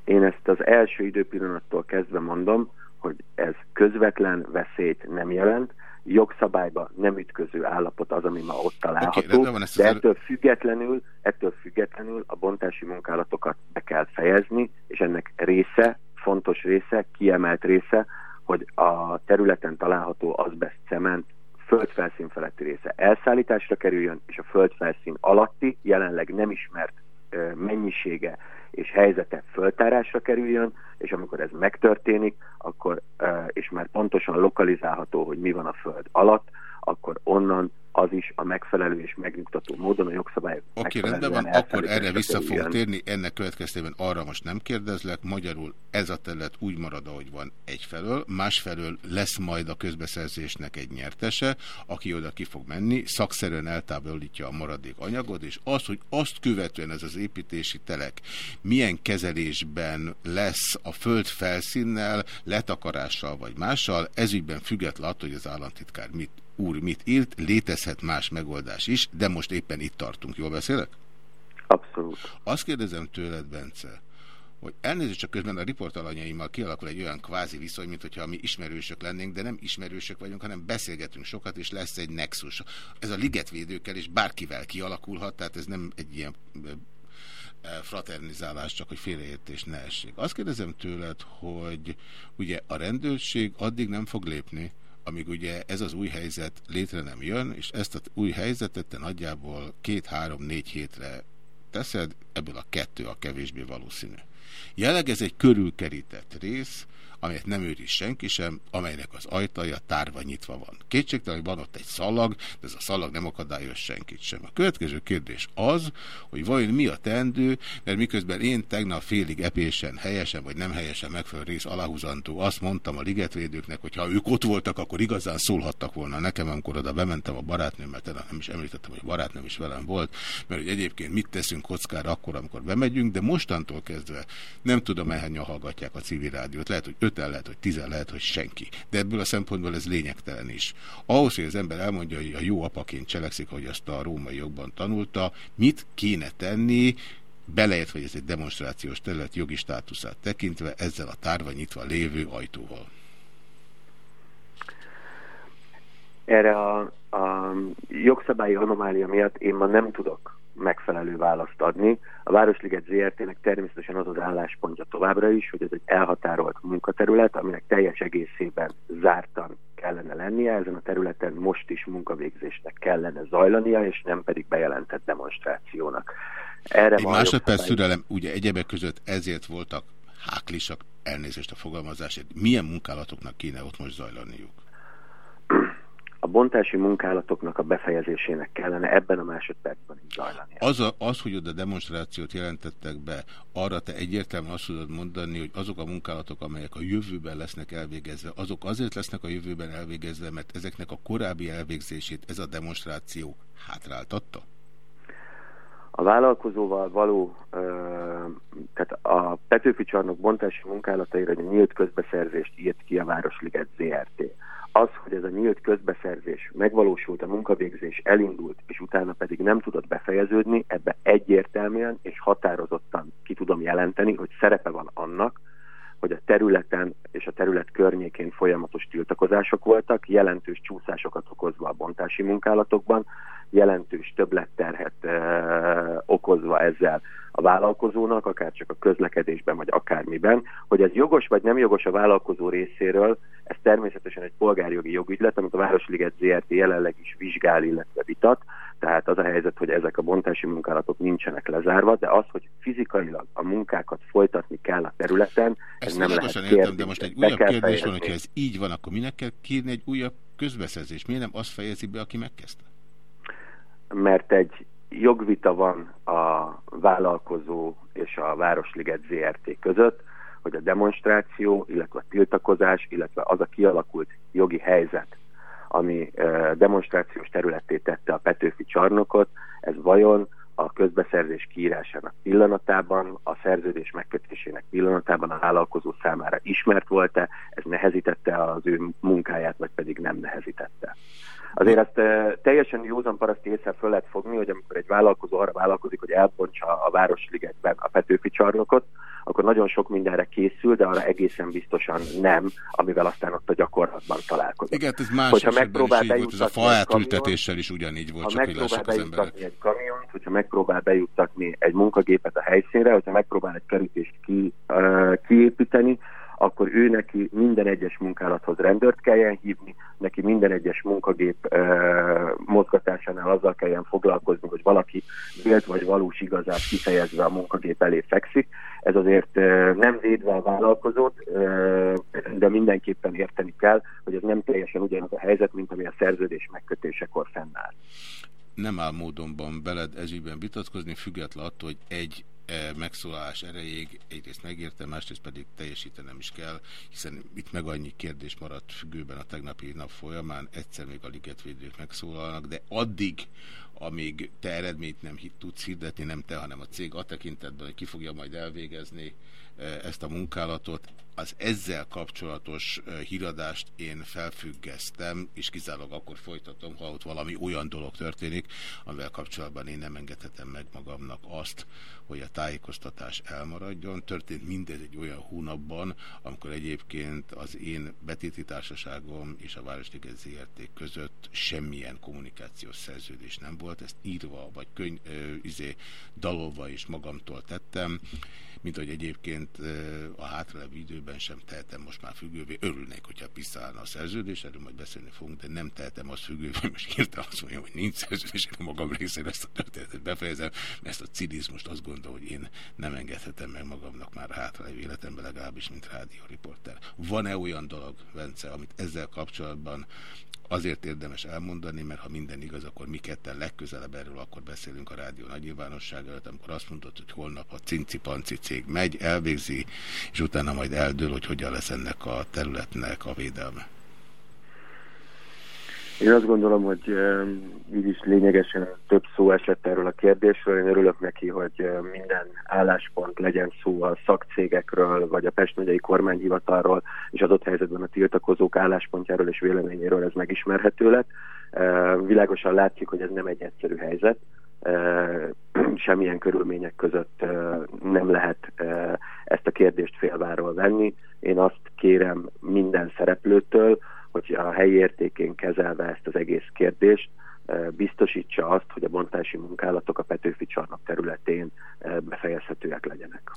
Én ezt az első időpillanattól kezdve mondom, hogy ez közvetlen veszélyt nem jelent, jogszabályba nem ütköző állapot az, ami ma ott található, okay, de ettől függetlenül, ettől függetlenül a bontási munkálatokat be kell fejezni, és ennek része, fontos része, kiemelt része, hogy a területen található azbest cement földfelszín feletti része elszállításra kerüljön, és a földfelszín alatti, jelenleg nem ismert mennyisége és helyzete föltárásra kerüljön, és amikor ez megtörténik, akkor, és már pontosan lokalizálható, hogy mi van a föld alatt, akkor onnan az is a megfelelő és megnyugtató módon a jogszabályok. Oké, okay, rendben van, akkor erre vissza fogok térni, ennek következtében arra most nem kérdezlek, magyarul ez a terület úgy marad, ahogy van egyfelől, másfelől lesz majd a közbeszerzésnek egy nyertese, aki oda ki fog menni, szakszerűen eltávolítja a maradék anyagot, és az, hogy azt követően ez az építési telek milyen kezelésben lesz a föld felszínnel, letakarással vagy mással, ezügyben független attól, hogy az államtitkár mit úr mit írt, létezhet más megoldás is, de most éppen itt tartunk. Jól beszélek? Abszolút. Azt kérdezem tőled, Bence, hogy elnézést csak közben a riportalanyaimmal kialakul egy olyan kvázi viszony, mint hogyha mi ismerősök lennénk, de nem ismerősök vagyunk, hanem beszélgetünk sokat, és lesz egy nexus. Ez a ligetvédőkkel és bárkivel kialakulhat, tehát ez nem egy ilyen fraternizálás, csak hogy félreértés ne essék. Azt kérdezem tőled, hogy ugye a rendőrség addig nem fog lépni, amíg ugye ez az új helyzet létre nem jön, és ezt az új helyzetet te nagyjából két-három-négy hétre teszed, ebből a kettő a kevésbé valószínű. Jelenleg ez egy körülkerített rész, amelyet nem őriz senki sem, amelynek az ajtaja tárva nyitva van. Kétségtelen, hogy van ott egy szalag, de ez a szalag nem akadályoz senkit sem. A következő kérdés az, hogy vajon mi a tendő, mert miközben én tegnap félig epésen, helyesen vagy nem helyesen megfelelő rész aláhúzantó, azt mondtam a ligetvédőknek, hogy ha ők ott voltak, akkor igazán szólhattak volna nekem, amikor oda bementem a barátnőmmel, tehát nem is említettem, hogy barátnőm is velem volt, mert hogy egyébként mit teszünk kockára akkor, amikor bemegyünk, de mostantól kezdve nem tudom, ehányan hallgatják a civil rádiót. Lehet, hogy öten lehet, hogy tizen lehet, hogy senki. De ebből a szempontból ez lényegtelen is. Ahhoz, hogy az ember elmondja, hogy a jó apaként cselekszik, hogy azt a római jogban tanulta, mit kéne tenni, beleért, hogy ez egy demonstrációs terület jogi státuszát tekintve, ezzel a tárva nyitva lévő ajtóval. Erre a, a jogszabályi anomália miatt én ma nem tudok megfelelő választ adni. A Városliget ZRT-nek természetesen az az álláspontja továbbra is, hogy ez egy elhatárolt munkaterület, aminek teljes egészében zártan kellene lennie, ezen a területen most is munkavégzésnek kellene zajlania, és nem pedig bejelentett demonstrációnak. Erre Egy másodperc szürelem, ugye egyebek között ezért voltak háklisak, elnézést a fogalmazásért. Milyen munkálatoknak kéne ott most zajlaniuk? A bontási munkálatoknak a befejezésének kellene ebben a másodpercben is zajlani. Az, a, az, hogy oda demonstrációt jelentettek be, arra te egyértelműen azt tudod mondani, hogy azok a munkálatok, amelyek a jövőben lesznek elvégezve, azok azért lesznek a jövőben elvégezve, mert ezeknek a korábbi elvégzését ez a demonstráció hátráltatta? A vállalkozóval való, tehát a Petőfi csarnok bontási munkálataira nyílt közbeszerzést írt ki a Városliget ZRT az, hogy ez a nyílt közbeszerzés megvalósult, a munkavégzés elindult, és utána pedig nem tudott befejeződni, ebbe egyértelműen és határozottan ki tudom jelenteni, hogy szerepe van annak, hogy a területen és a terület környékén folyamatos tiltakozások voltak, jelentős csúszásokat okozva a bontási munkálatokban, jelentős többletterhet e, okozva ezzel a vállalkozónak, akár csak a közlekedésben, vagy akármiben, hogy ez jogos vagy nem jogos a vállalkozó részéről, ez természetesen egy polgárjogi jogügylet, amit a Városliget ZRT jelenleg is vizsgál, illetve vitat, tehát az a helyzet, hogy ezek a bontási munkálatok nincsenek lezárva, de az, hogy fizikailag a munkákat folytatni kell a területen, ez nem lehet kérdés. értem, de most egy újabb kérdés van, hogyha ez így van, akkor minek kell kérni egy újabb közbeszerzés? Miért nem azt fejezi be, aki megkezdte? Mert egy jogvita van a vállalkozó és a Városliget ZRT között, hogy a demonstráció, illetve a tiltakozás, illetve az a kialakult jogi helyzet, ami demonstrációs területé tette a Petőfi csarnokot, ez vajon a közbeszerzés kiírásának pillanatában, a szerződés megkötésének pillanatában a vállalkozó számára ismert volt-e, ez nehezítette az ő munkáját, vagy pedig nem nehezítette. Azért ezt teljesen józan paraszti észre föl lehet fogni, hogy amikor egy vállalkozó arra vállalkozik, hogy elbontsa a Városligetben a Petőfi csarnokot, akkor nagyon sok mindenre készül, de arra egészen biztosan nem, amivel aztán ott a gyakorlatban találkozik. Igen, ez más hogyha megpróbál is így volt, ez a faátültetéssel is ugyanígy volt, ha csak megpróbál bejuttatni egy kamiont, hogyha megpróbál bejuttatni egy munkagépet a helyszínre, hogyha megpróbál egy kerítést ki, uh, kiépíteni, akkor ő neki minden egyes munkálathoz rendőrt kelljen hívni, neki minden egyes munkagép e, mozgatásánál azzal kelljen foglalkozni, hogy valaki vélt vagy valós igazát kifejezve a munkagép elé fekszik. Ez azért e, nem védve a vállalkozót, e, de mindenképpen érteni kell, hogy ez nem teljesen ugyanaz a helyzet, mint ami a szerződés megkötésekor fennáll. Nem áll módonban veled ezügyben vitatkozni, független attól, hogy egy megszólalás erejéig egyrészt megértem, másrészt pedig teljesítenem is kell, hiszen itt meg annyi kérdés maradt függőben a tegnapi nap folyamán, egyszer még a ligetvédők megszólalnak, de addig, amíg te eredményt nem tudsz hirdetni, nem te, hanem a cég a tekintetben, hogy ki fogja majd elvégezni e, ezt a munkálatot, az ezzel kapcsolatos híradást én felfüggesztem, és kizárólag akkor folytatom, ha ott valami olyan dolog történik, amivel kapcsolatban én nem engedhetem meg magamnak azt, hogy a tájékoztatás elmaradjon. Történt mindez egy olyan hónapban, amikor egyébként az én betéti társaságom és a Városliget ZRT között semmilyen kommunikációs szerződés nem volt. Ezt írva, vagy könyv, izé, dalolva is magamtól tettem mint hogy egyébként a hátralévő időben sem tehetem most már függővé. Örülnék, hogyha visszaállna a szerződés, erről majd beszélni fogunk, de nem tehetem azt függővé, most hirtelen azt mondjam, hogy nincs szerződés, magam részéről ezt a történetet befejezem, mert ezt a cinizmust azt gondolom, hogy én nem engedhetem meg magamnak már a hátralévő életemben, legalábbis, mint rádióriporter. Van-e olyan dolog, Vence, amit ezzel kapcsolatban azért érdemes elmondani, mert ha minden igaz, akkor mi ketten legközelebb erről akkor beszélünk a rádió nagy nyilvánosság előtt, amikor azt mondod, hogy holnap a cinci-panci cég megy, elvégzi, és utána majd eldől, hogy hogyan lesz ennek a területnek a védelme. Én azt gondolom, hogy így is lényegesen több szó esett erről a kérdésről. Én örülök neki, hogy minden álláspont legyen szó a szakcégekről, vagy a Pest megyei kormányhivatalról, és adott helyzetben a tiltakozók álláspontjáról és véleményéről ez megismerhető lett. Világosan látjuk, hogy ez nem egy egyszerű helyzet. Semmilyen körülmények között nem lehet ezt a kérdést félváról venni. Én azt kérem minden szereplőtől, hogy a helyi értékén kezelve ezt az egész kérdést, biztosítsa azt, hogy a bontási munkálatok a Petőfi csarnok területén befejezhetőek legyenek.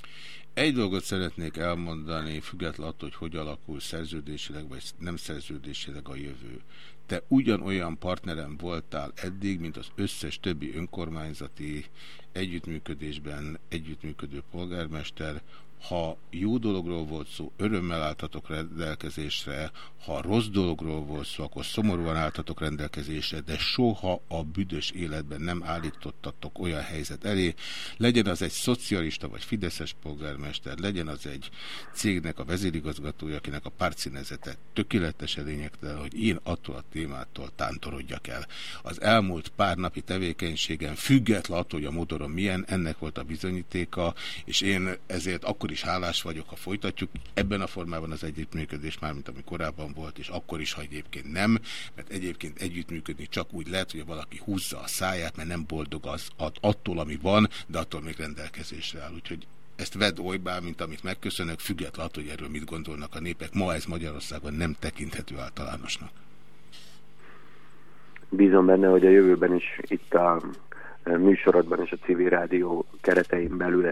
Egy dolgot szeretnék elmondani, függetlenül attól, hogy hogy alakul szerződésileg vagy nem szerződésileg a jövő. Te ugyanolyan partnerem voltál eddig, mint az összes többi önkormányzati együttműködésben együttműködő polgármester, ha jó dologról volt szó, örömmel álltatok rendelkezésre, ha rossz dologról volt szó, akkor szomorúan álltatok rendelkezésre, de soha a büdös életben nem állítottatok olyan helyzet elé. Legyen az egy szocialista vagy fideszes polgármester, legyen az egy cégnek a vezérigazgatója, akinek a pártszínezete tökéletesen lényegtelen, hogy én attól a témától tántorodjak el. Az elmúlt pár napi tevékenységen független attól, hogy a motorom milyen, ennek volt a bizonyítéka, és én ezért akkor akkor is hálás vagyok, ha folytatjuk ebben a formában az együttműködés, már mint ami korábban volt, és akkor is, ha egyébként nem, mert egyébként együttműködni csak úgy lehet, hogy valaki húzza a száját, mert nem boldog az attól, ami van, de attól még rendelkezésre áll. Úgyhogy ezt vedd olybá, mint amit megköszönök, függetlenül hogy erről mit gondolnak a népek. Ma ez Magyarországon nem tekinthető általánosnak. Bízom benne, hogy a jövőben is itt a műsorodban és a civil rádió keretein belül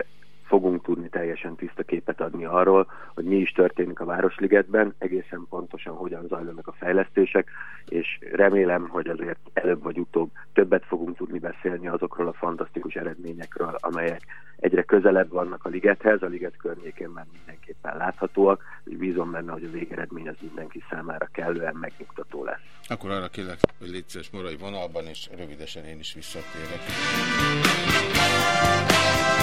fogunk tudni teljesen tiszta képet adni arról, hogy mi is történik a Városligetben, egészen pontosan hogyan zajlanak a fejlesztések, és remélem, hogy azért előbb vagy utóbb többet fogunk tudni beszélni azokról a fantasztikus eredményekről, amelyek egyre közelebb vannak a ligethez, a liget környékén már mindenképpen láthatóak, és bízom benne, hogy a végeredmény az mindenki számára kellően megnyugtató lesz. Akkor arra kérlek, hogy légy szíves morai vonalban, és rövidesen én is visszatérek.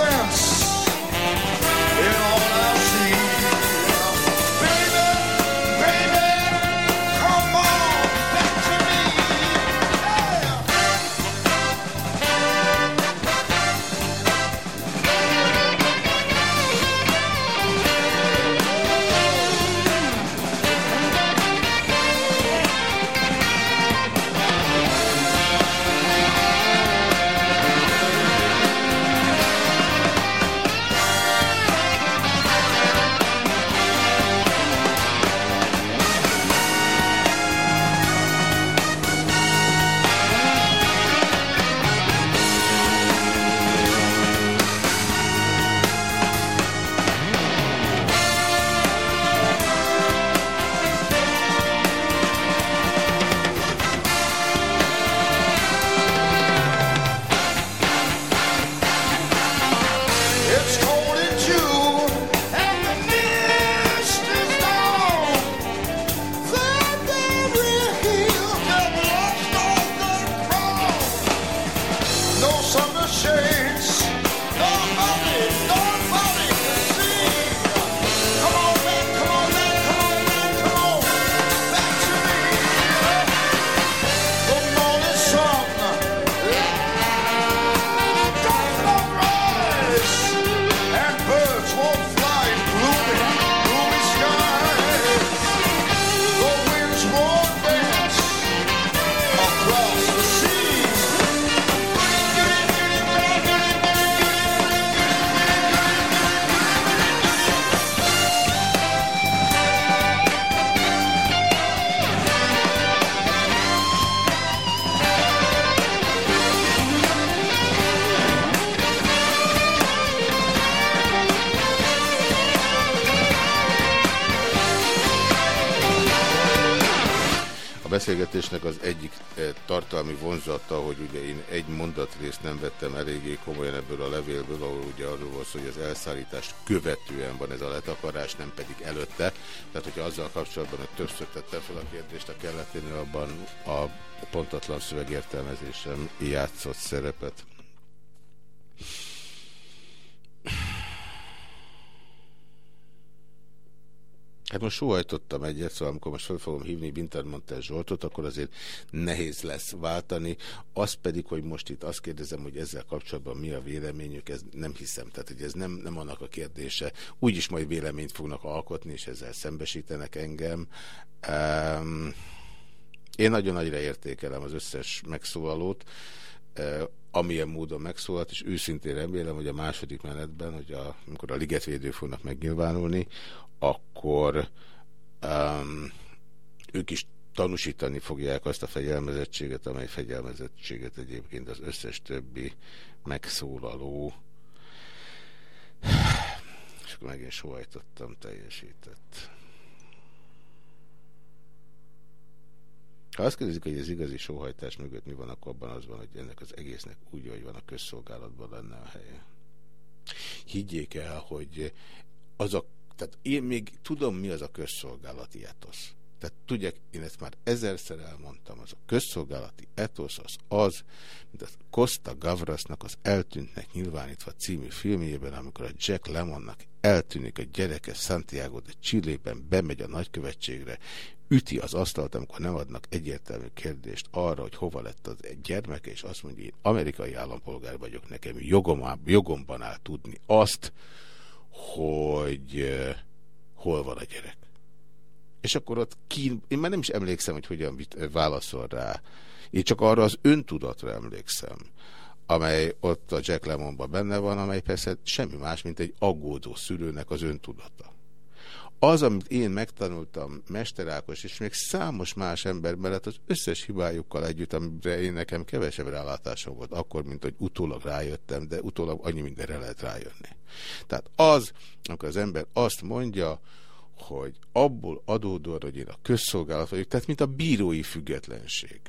sense beszélgetésnek az egyik eh, tartalmi vonzata, hogy ugye én egy mondatrészt nem vettem eléggé komolyan ebből a levélből, ahol ugye arról volt hogy az elszállítást követően van ez a letakarás, nem pedig előtte. Tehát, hogyha azzal kapcsolatban, hogy többször tettem fel a kérdést a kelleténél, abban a pontatlan szövegértelmezésem játszott szerepet. Hát most sóhajtottam egyet, szóval amikor most fel fogom hívni Wintermantel Zsoltot, akkor azért nehéz lesz váltani. Az pedig, hogy most itt azt kérdezem, hogy ezzel kapcsolatban mi a véleményük, ez nem hiszem. Tehát, hogy ez nem, nem annak a kérdése. Úgyis majd véleményt fognak alkotni, és ezzel szembesítenek engem. Um, én nagyon nagyra értékelem az összes megszólalót, uh, amilyen módon megszólalt, és őszintén remélem, hogy a második menetben, hogy a, amikor a ligetvédő fognak megnyilvánulni, akkor um, ők is tanúsítani fogják azt a fegyelmezettséget, amely fegyelmezettséget egyébként az összes többi megszólaló és akkor megint sohajtottam, teljesített. Ha azt kérdezik, hogy az igazi sóhajtás mögött mi van, akkor abban az van, hogy ennek az egésznek úgy, hogy van a közszolgálatban lenne a helye. Higgyék el, hogy az a tehát én még tudom, mi az a közszolgálati etosz. Tehát tudják, én ezt már ezerszer elmondtam, az a közszolgálati etosz az az, mint az Costa Gavrasnak az Eltűntnek nyilvánítva című filmjében, amikor a Jack Lemonnak eltűnik a gyereke Santiago de Chile-ben, bemegy a nagykövetségre, üti az asztalt, amikor nem adnak egyértelmű kérdést arra, hogy hova lett az egy gyermeke, és azt mondja, én amerikai állampolgár vagyok, nekem jogom, jogomban áll tudni azt, hogy hol van a gyerek. És akkor ott kín, én már nem is emlékszem, hogy hogyan válaszol rá. Én csak arra az öntudatra emlékszem, amely ott a Jack Lemonban benne van, amely persze semmi más, mint egy aggódó szülőnek az öntudata. Az, amit én megtanultam Mester Ákos, és még számos más ember mellett az összes hibájukkal együtt, amire én nekem kevesebb rálátásom volt akkor, mint hogy utólag rájöttem, de utólag annyi mindenre lehet rájönni. Tehát az, amikor az ember azt mondja, hogy abból adódóan, hogy én a közszolgálat vagyok, tehát mint a bírói függetlenség.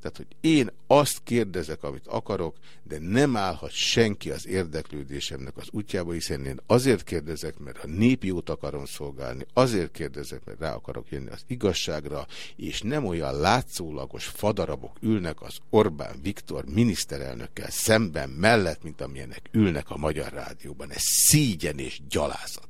Tehát, hogy én azt kérdezek, amit akarok, de nem állhat senki az érdeklődésemnek az útjába, hiszen én azért kérdezek, mert a nép jót akarom szolgálni, azért kérdezek, mert rá akarok jönni az igazságra, és nem olyan látszólagos fadarabok ülnek az Orbán Viktor miniszterelnökkel szemben mellett, mint amilyenek ülnek a Magyar Rádióban. Ez szígyen és gyalázat.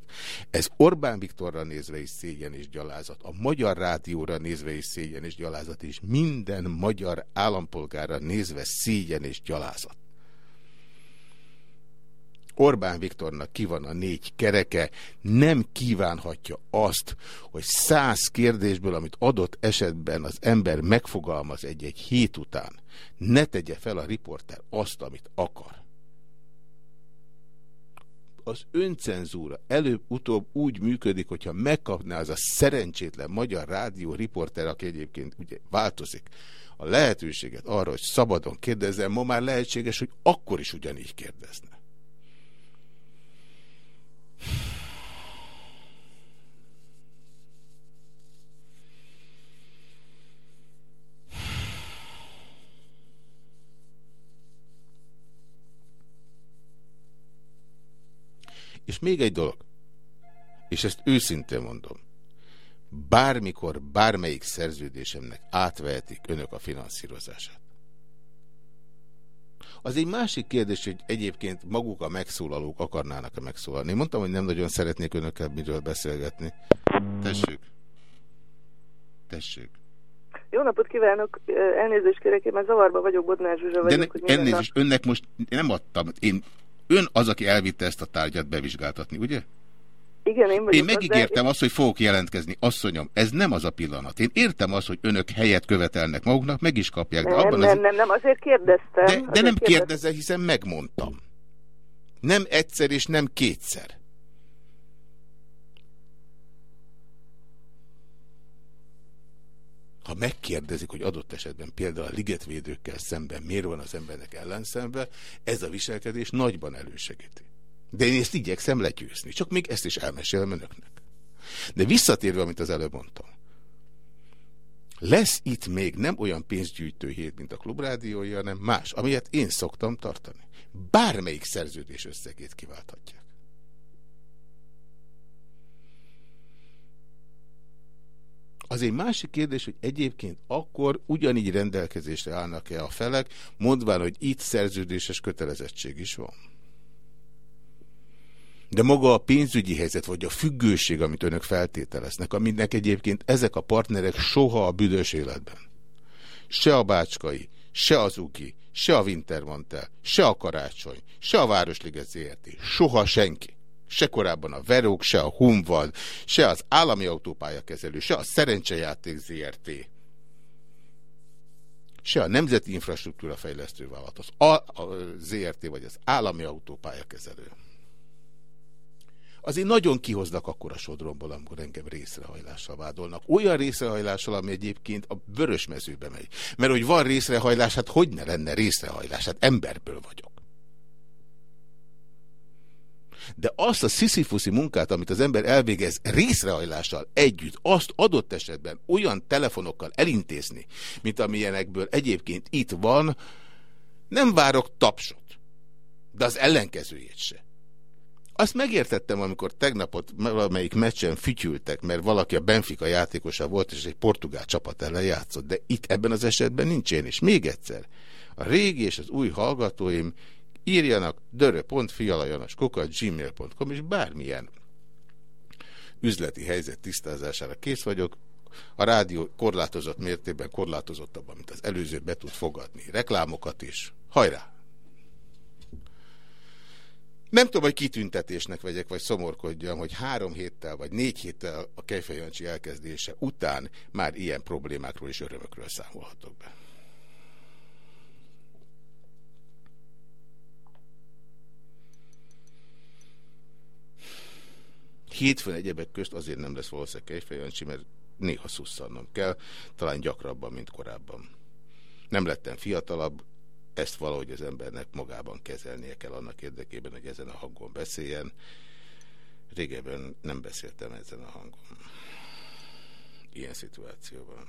Ez Orbán Viktorra nézve is szégyen és gyalázat, a Magyar Rádióra nézve is szégyen és gyalázat, és minden magyar állampolgára nézve szégyen és gyalázat. Orbán Viktornak ki van a négy kereke, nem kívánhatja azt, hogy száz kérdésből, amit adott esetben az ember megfogalmaz egy-egy hét után, ne tegye fel a riporter azt, amit akar az öncenzúra előbb-utóbb úgy működik, hogyha megkapná az a szerencsétlen magyar rádió riporter, aki egyébként ugye változik, a lehetőséget arra, hogy szabadon kérdezzen, ma már lehetséges, hogy akkor is ugyanígy kérdezne. És még egy dolog, és ezt őszintén mondom, bármikor, bármelyik szerződésemnek átvehetik önök a finanszírozását. Az egy másik kérdés, hogy egyébként maguk a megszólalók akarnának-e megszólalni. Mondtam, hogy nem nagyon szeretnék önökkel miről beszélgetni. Tessék. Tessék. Jó napot kívánok! Elnézést kérek, én már zavarba vagyok, Bodnár Zsuzsa vagyok. De ne, elnézést, önnek most nem adtam. Én Ön az, aki elvitte ezt a tárgyat bevizsgáltatni, ugye? Igen, én vagyok. Én megígértem azt, hogy fogok jelentkezni. Asszonyom, ez nem az a pillanat. Én értem azt, hogy önök helyet követelnek maguknak, meg is kapják. De nem, abban nem, az... nem, nem, azért kérdeztem. De, de nem kérdezze, hiszen megmondtam. Nem egyszer és nem kétszer. Ha megkérdezik, hogy adott esetben például a ligetvédőkkel szemben miért van az embernek ellenszembe, ez a viselkedés nagyban elősegíti. De én ezt igyekszem legyőzni, csak még ezt is elmesélem önöknek. De visszatérve, amit az előbb mondtam. lesz itt még nem olyan pénzgyűjtő hét, mint a klubrádiója, hanem más, amilyet én szoktam tartani. Bármelyik szerződés összegét kiválthatják. Az egy másik kérdés, hogy egyébként akkor ugyanígy rendelkezésre állnak-e a felek, mondván, hogy itt szerződéses kötelezettség is van. De maga a pénzügyi helyzet, vagy a függőség, amit önök feltételeznek, aminek egyébként ezek a partnerek soha a büdös életben. Se a Bácskai, se az Ugi, se a Wintermantel, se a Karácsony, se a Városliget ZRT, soha senki. Se korábban a Verók, se a Humvad, se az állami autópályakezelő, se a Szerencsejáték ZRT, se a Nemzeti Infrastruktúra Fejlesztő Vállalat, az a, a ZRT vagy az állami autópályakezelő azért nagyon kihoznak akkor a sodromból, amikor engem részrehajlással vádolnak. Olyan részrehajlással, ami egyébként a vörös mezőbe megy. Mert hogy van részrehajlás, hát hogy ne lenne részrehajlás? Hát emberből vagyok. De azt a sziszifuszi munkát, amit az ember elvégez részrehajlással együtt, azt adott esetben olyan telefonokkal elintézni, mint amilyenekből egyébként itt van, nem várok tapsot, de az ellenkezőjét se. Azt megértettem, amikor tegnapot valamelyik meccsen fütyültek, mert valaki a Benfica játékosa volt, és egy portugál csapat ellen játszott, de itt ebben az esetben nincs én. És még egyszer, a régi és az új hallgatóim írjanak dörö.fialajanaskukat gmail.com és bármilyen üzleti helyzet tisztázására kész vagyok. A rádió korlátozott mértékben korlátozottabban, mint az előző be tud fogadni. Reklámokat is. Hajrá! Nem tudom, hogy kitüntetésnek vegyek, vagy szomorkodjam, hogy három héttel, vagy négy héttel a Kejfejancsi elkezdése után már ilyen problémákról és örömökről számolhatok be. Hétfőn egyebek közt azért nem lesz valószínűleg Kejfejancsi, mert néha szusszannom kell, talán gyakrabban, mint korábban. Nem lettem fiatalabb, ezt valahogy az embernek magában kezelnie kell annak érdekében, hogy ezen a hangon beszéljen. Régebben nem beszéltem ezen a hangon. Ilyen szituációban.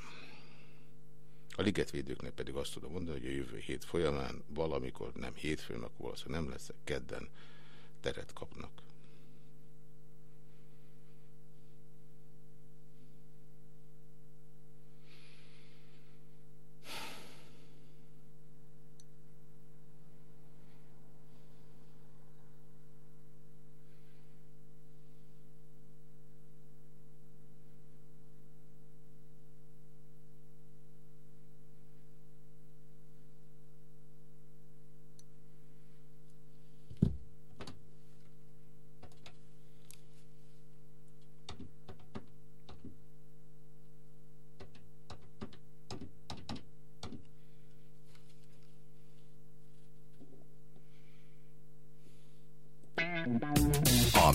A ligetvédőknek pedig azt tudom mondani, hogy a jövő hét folyamán valamikor, nem hétfőn, akkor valószínűleg nem lesz, kedden teret kapnak.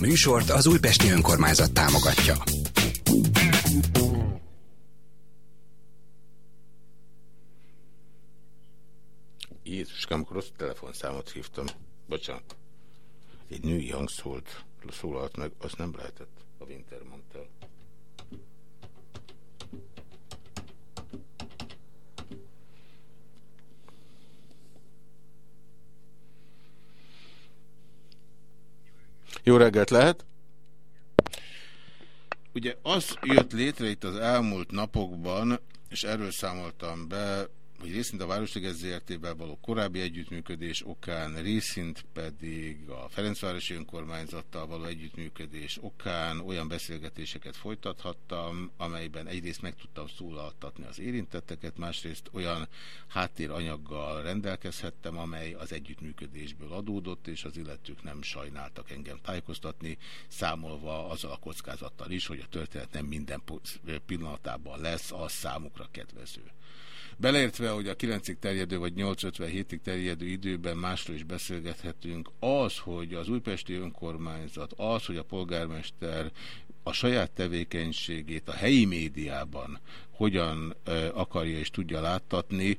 Műsort az Újpesti Önkormányzat támogatja. Jézuskám, akkor rossz telefonszámot hívtam. Bocsánat. Egy női hang szólt, szólalt meg, az nem lehetett. A Winter mondta. Jó reggelt lehet! Ugye az jött létre itt az elmúlt napokban, és erről számoltam be hogy részint a Városliget ZRT-vel való korábbi együttműködés okán, részint pedig a Ferencvárosi Önkormányzattal való együttműködés okán olyan beszélgetéseket folytathattam, amelyben egyrészt meg tudtam szólaltatni az érintetteket, másrészt olyan háttéranyaggal rendelkezhettem, amely az együttműködésből adódott, és az illetők nem sajnáltak engem tájékoztatni, számolva azzal a kockázattal is, hogy a történet nem minden pillanatában lesz az számukra kedvező. Beleértve, hogy a 9-ig terjedő vagy 8-57-ig terjedő időben másról is beszélgethetünk, az, hogy az újpesti önkormányzat, az, hogy a polgármester a saját tevékenységét a helyi médiában hogyan akarja és tudja láttatni,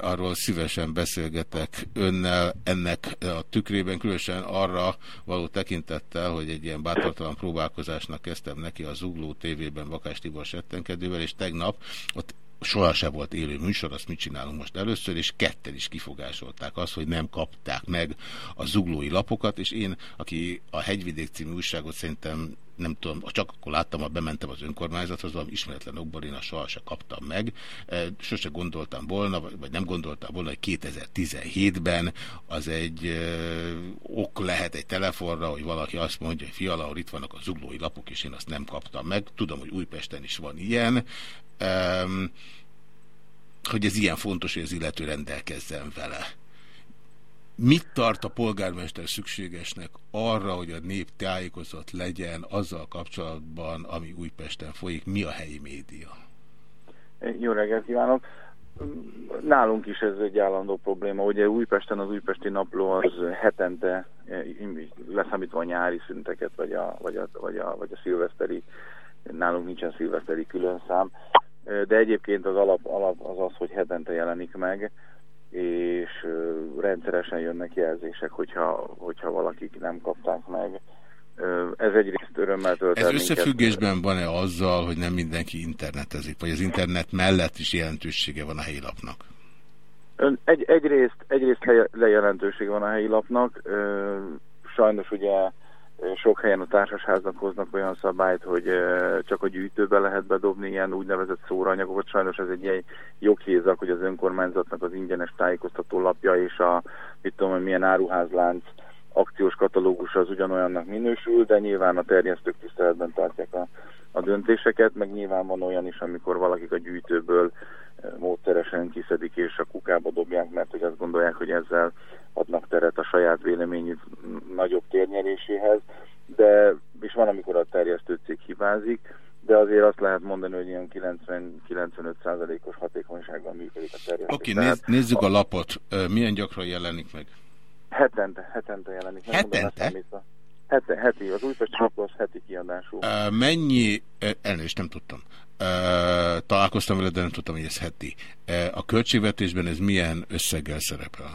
arról szívesen beszélgetek önnel ennek a tükrében, különösen arra való tekintettel, hogy egy ilyen bátortalan próbálkozásnak kezdtem neki a Zugló tévében Vakás Tibor settenkedővel, és tegnap ott sohasem volt élő műsor, azt mit csinálunk most először, és ketten is kifogásolták azt, hogy nem kapták meg a zuglói lapokat, és én, aki a Hegyvidék című újságot szerintem nem tudom, csak akkor láttam, ha bementem az önkormányzathoz, valami ismeretlen okból én a sohasem kaptam meg. E, sose gondoltam volna, vagy nem gondoltam volna, hogy 2017-ben az egy ö, ok lehet egy telefonra, hogy valaki azt mondja, hogy fiala, itt vannak a zuglói lapok, és én azt nem kaptam meg. Tudom, hogy Újpesten is van ilyen. Hogy ez ilyen fontos, hogy az illető rendelkezzen vele. Mit tart a polgármester szükségesnek arra, hogy a nép tájékozott legyen azzal kapcsolatban, ami Újpesten folyik? Mi a helyi média? Jó reggelt kívánok! Nálunk is ez egy állandó probléma. Ugye Újpesten az Újpesti Napló az hetente, leszámítva a nyári szünteket, vagy a, vagy a, vagy a, vagy a szilveszteri, nálunk nincsen szilveszteri külön szám, de egyébként az alap, alap az az, hogy hetente jelenik meg, és rendszeresen jönnek jelzések, hogyha, hogyha valakik nem kapták meg. Ez egyrészt örömmel tölt Ez összefüggésben van-e azzal, hogy nem mindenki internetezik, vagy az internet mellett is jelentősége van a helyi lapnak? Egy, egyrészt, egyrészt lejelentősége van a helyi lapnak, sajnos ugye sok helyen a társasháznak hoznak olyan szabályt, hogy csak a gyűjtőbe lehet bedobni ilyen úgynevezett szóraanyagokat. Sajnos ez egy ilyen joghézak, hogy az önkormányzatnak az ingyenes tájékoztató lapja és a mit tudom, milyen áruházlánc akciós katalógus az ugyanolyannak minősül, de nyilván a terjesztők tiszteletben tartják a, a döntéseket, meg nyilván van olyan is, amikor valakik a gyűjtőből módszeresen kiszedik és a kukába dobják, mert hogy azt gondolják, hogy ezzel adnak teret a saját véleményük nagyobb térnyeréséhez, de és van, amikor a terjesztő cég hibázik, de azért azt lehet mondani, hogy ilyen 90-95%-os hatékonysággal működik a terjesztő. Oké, okay, néz, nézzük a lapot. Milyen gyakran jelenik meg? Hetente, hetente jelenik meg. Hetente? Heti, heti, az Újpesti Napló heti kiadású. Uh, mennyi, elnézést nem tudtam, uh, találkoztam vele, de nem tudtam, hogy ez heti. Uh, a költségvetésben ez milyen összeggel szerepel?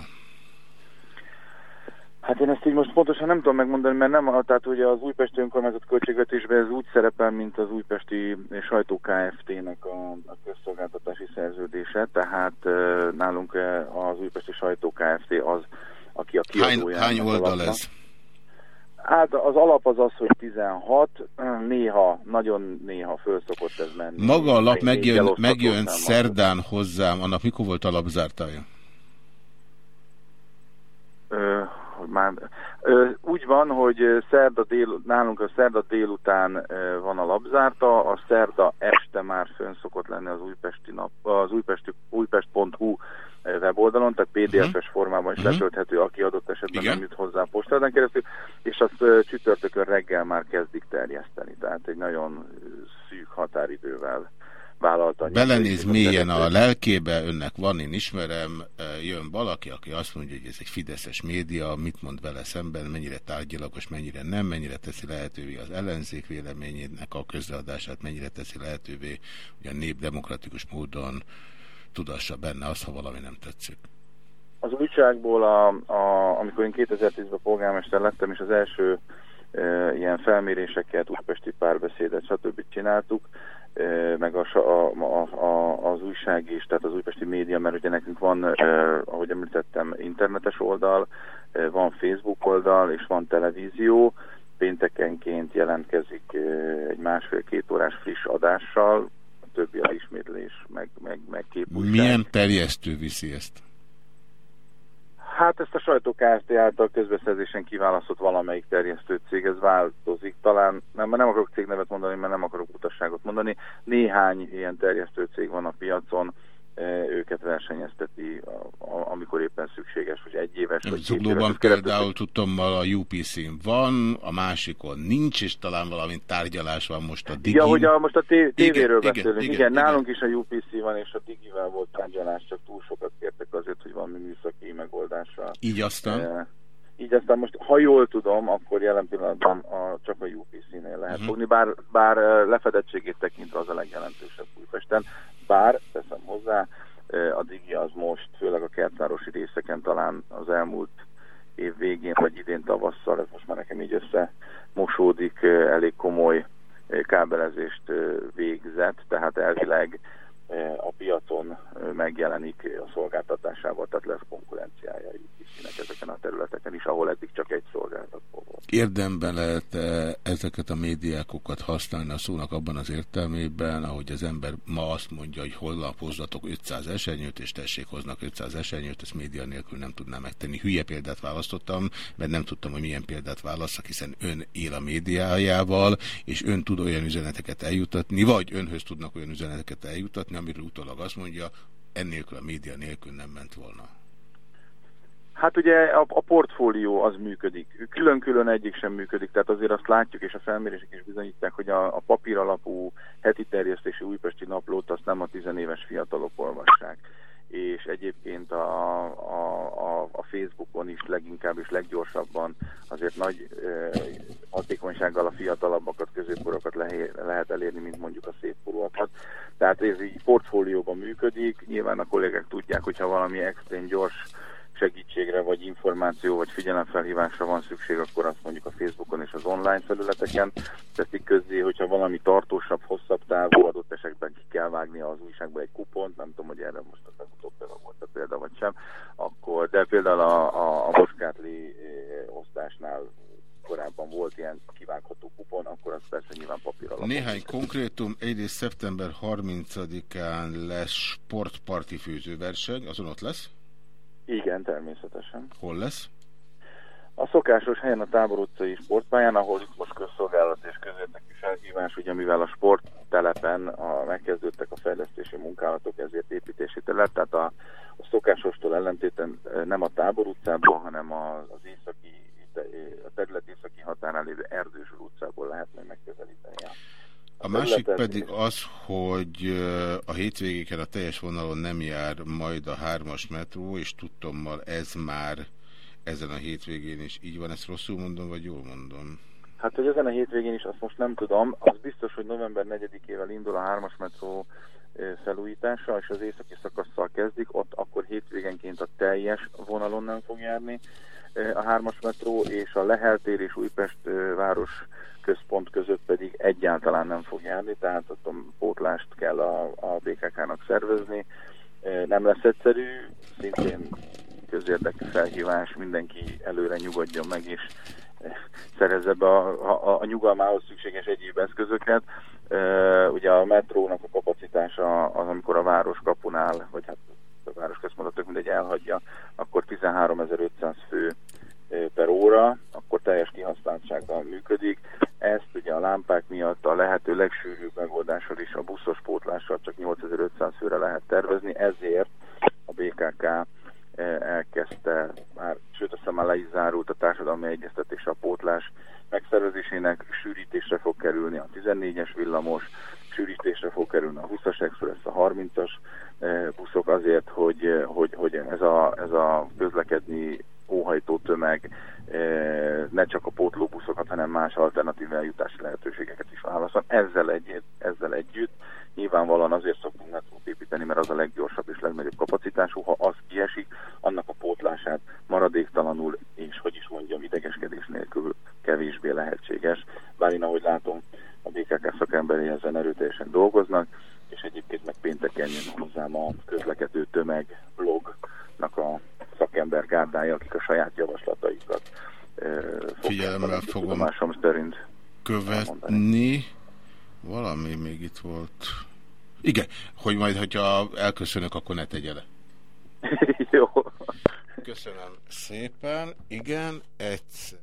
Hát én ezt így most pontosan nem tudom megmondani, mert nem, tehát ugye az Újpesti önkormányzat költségvetésben ez úgy szerepel, mint az Újpesti Sajtó Kft-nek a, a közszolgáltatási szerződése, tehát nálunk az Újpesti Sajtó Kft. az, aki a kiadója. Hány, hány oldal ez? Hát az alap az az, hogy 16, néha, nagyon néha föl szokott ez menni. Maga a lap megjön, megjön szerdán hozzám, annak mikor volt alapzártája? Ö, már, ö, úgy van, hogy szerda dél, nálunk a szerda délután ö, van a labzárta, a szerda este már fönn szokott lenni az újpesti nap, az újpesti, újpest.hu weboldalon, tehát PDF-es uh mhm. -huh. formában is uh mhm. -huh. letölthető, aki adott esetben Igen. nem jut hozzá postádán keresztül, és azt csütörtökön reggel már kezdik terjeszteni, tehát egy nagyon szűk határidővel vállalta. Belenéz mélyen a lelkébe, önnek van, én ismerem, jön valaki, aki azt mondja, hogy ez egy fideszes média, mit mond vele szemben, mennyire tárgyilagos, mennyire nem, mennyire teszi lehetővé az ellenzék véleményének a közreadását, mennyire teszi lehetővé, hogy a nép demokratikus módon tudassa benne azt, ha valami nem tetszik. Az újságból, a, a, amikor én 2010-ben polgármester lettem, és az első e, ilyen felméréseket, újpesti párbeszédet, stb. csináltuk, e, meg a, a, a, az újság is, tehát az újpesti média, mert ugye nekünk van, e, ahogy említettem, internetes oldal, e, van Facebook oldal, és van televízió, péntekenként jelentkezik e, egy másfél-két órás friss adással, többi ismétlés, meg, meg, meg képújság. Milyen terjesztő viszi ezt? Hát ezt a sajtó Kft. által közbeszerzésen kiválasztott valamelyik terjesztő cég, ez változik. Talán, nem, nem akarok cégnevet mondani, mert nem akarok utasságot mondani. Néhány ilyen terjesztő cég van a piacon, őket versenyezteti, amikor éppen szükséges, hogy egy éves vagy Zuglóban például tudtam, a UPC-n van, a másikon nincs, és talán valami tárgyalás van most a Digi. Ja, hogy a, most a tévéről beszélünk. Igen, igen, igen, nálunk is a UPC van, és a Digivel volt tárgyalás, csak túl sokat kértek azért, hogy valami műszaki megoldásra. Így aztán? Így aztán most, ha jól tudom, akkor jelen pillanatban a, csak a UPC-nél lehet mhm. fogni, bár, bár lefedettségét tekintve az a legjelentősebb Újpesten, bár, teszem hozzá, a Digi az most, főleg a kertvárosi részeken talán az elmúlt év végén, vagy idén tavasszal, ez most már nekem így összemosódik, elég komoly kábelezést végzett, tehát elvileg a piacon megjelenik a szolgáltatásával, tehát lesz konkurenciája is ezeken a területeken is, ahol eddig csak egy szolgáltató volt. Érdemben lehet -e ezeket a médiákokat használni a szónak abban az értelmében, ahogy az ember ma azt mondja, hogy holnap hozzatok 500 esernyőt, és tessék hoznak 500 esernyőt, ezt média nélkül nem tudnám megtenni. Hülye példát választottam, mert nem tudtam, hogy milyen példát válasszak, hiszen ön él a médiájával, és ön tud olyan üzeneteket eljutatni, vagy önhöz tudnak olyan üzeneteket eljutatni, amiről utólag azt mondja, ennélkül a média nélkül nem ment volna. Hát ugye a, a portfólió az működik. Külön-külön egyik sem működik, tehát azért azt látjuk, és a felmérések is bizonyítják, hogy a, a papír alapú heti terjesztési újpesti naplót azt nem a tizenéves fiatalok olvassák és egyébként a, a, a, a Facebookon is leginkább és leggyorsabban azért nagy eh, hatékonysággal a fiatalabbakat, középkorokat le, lehet elérni, mint mondjuk a szépkorúakat. Tehát ez így portfólióban működik, nyilván a kollégák tudják, hogyha valami extrém gyors segítségre, vagy információ, vagy figyelemfelhívásra van szükség, akkor azt mondjuk a Facebookon és az online felületeken teszik közzé, hogyha valami tartósabb, hosszabb távú adott esetben ki kell vágni az újságba egy kupont, nem tudom, hogy erre most a legutóbb volt a példa, vagy sem, akkor, de például a, a, a Boskátli eh, osztásnál korábban volt ilyen kivágható kupon, akkor az persze nyilván papír alapon. Néhány konkrétum, egyrészt szeptember 30-án lesz sportparti főzőverseny, azon ott lesz? Igen, természetesen. Hol lesz? A szokásos helyen a Tábor utcai sportpályán, ahol itt most közszolgálat és közérteki felhívás, ugye mivel a sporttelepen a, megkezdődtek a fejlesztési munkálatok, ezért építési terület, tehát a, a szokásostól ellentéten nem a Tábor utcából, hanem az északi, a terület északi határán lévő Erdős utcából lehet majd megközelíteni a másik pedig az, hogy a hétvégéken a teljes vonalon nem jár majd a hármas metró, és tudtommal ez már ezen a hétvégén is így van. Ezt rosszul mondom, vagy jól mondom? Hát, hogy ezen a hétvégén is, azt most nem tudom. Az biztos, hogy november 4-ével indul a hármas metró felújítása, és az északi szakasszal kezdik, ott akkor hétvégenként a teljes vonalon nem fog járni a hármas metró, és a Leheltér és Újpest város központ között pedig egyáltalán nem fog járni, tehát ott a pótlást kell a, a BKK-nak szervezni. Nem lesz egyszerű, szintén közérdekű felhívás, mindenki előre nyugodjon meg, és szerezze be a, a, a nyugalmához szükséges egyéb eszközöket. Ugye a metrónak a kapacitása az, amikor a város kapunál, vagy hát a város központot tök mindegy elhagyja, akkor 13.500 fő per óra, akkor teljes kihasználtsággal működik. Ezt ugye a lámpák miatt a lehető legsűrűbb megoldással is a buszos pótlással csak 8500 főre lehet tervezni, ezért a BKK elkezdte, már, sőt aztán már le is zárult a társadalmi egyeztetés a pótlás megszervezésének, sűrítésre fog kerülni a 14-es villamos, sűrítésre fog kerülni a 20-as express, a 30-as buszok azért, hogy, hogy, hogy ez, a, ez a közlekedni óhajtó tömeg ne csak a pótlóbuszokat, hanem más alternatív eljutási lehetőségeket is válaszol. Ezzel, egy, ezzel együtt nyilvánvalóan azért szoktunk metrót építeni, mert az a leggyorsabb és legnagyobb kapacitású. Ha az kiesik, annak a pótlását maradéktalanul és, hogy is mondjam, idegeskedés nélkül kevésbé lehetséges. Bár én, ahogy látom, a BKK szakemberi ezen erőteljesen dolgoznak, és egyébként meg pénteken jön hozzám a közlekedő tömeg blognak a szakember gárdája, akik a saját javaslataikat Figyelemmel fogom szerint követni. Valami még itt volt. Igen, hogy majd, hogyha elköszönök, akkor ne tegye le. Jó. Köszönöm szépen. Igen, egyszer.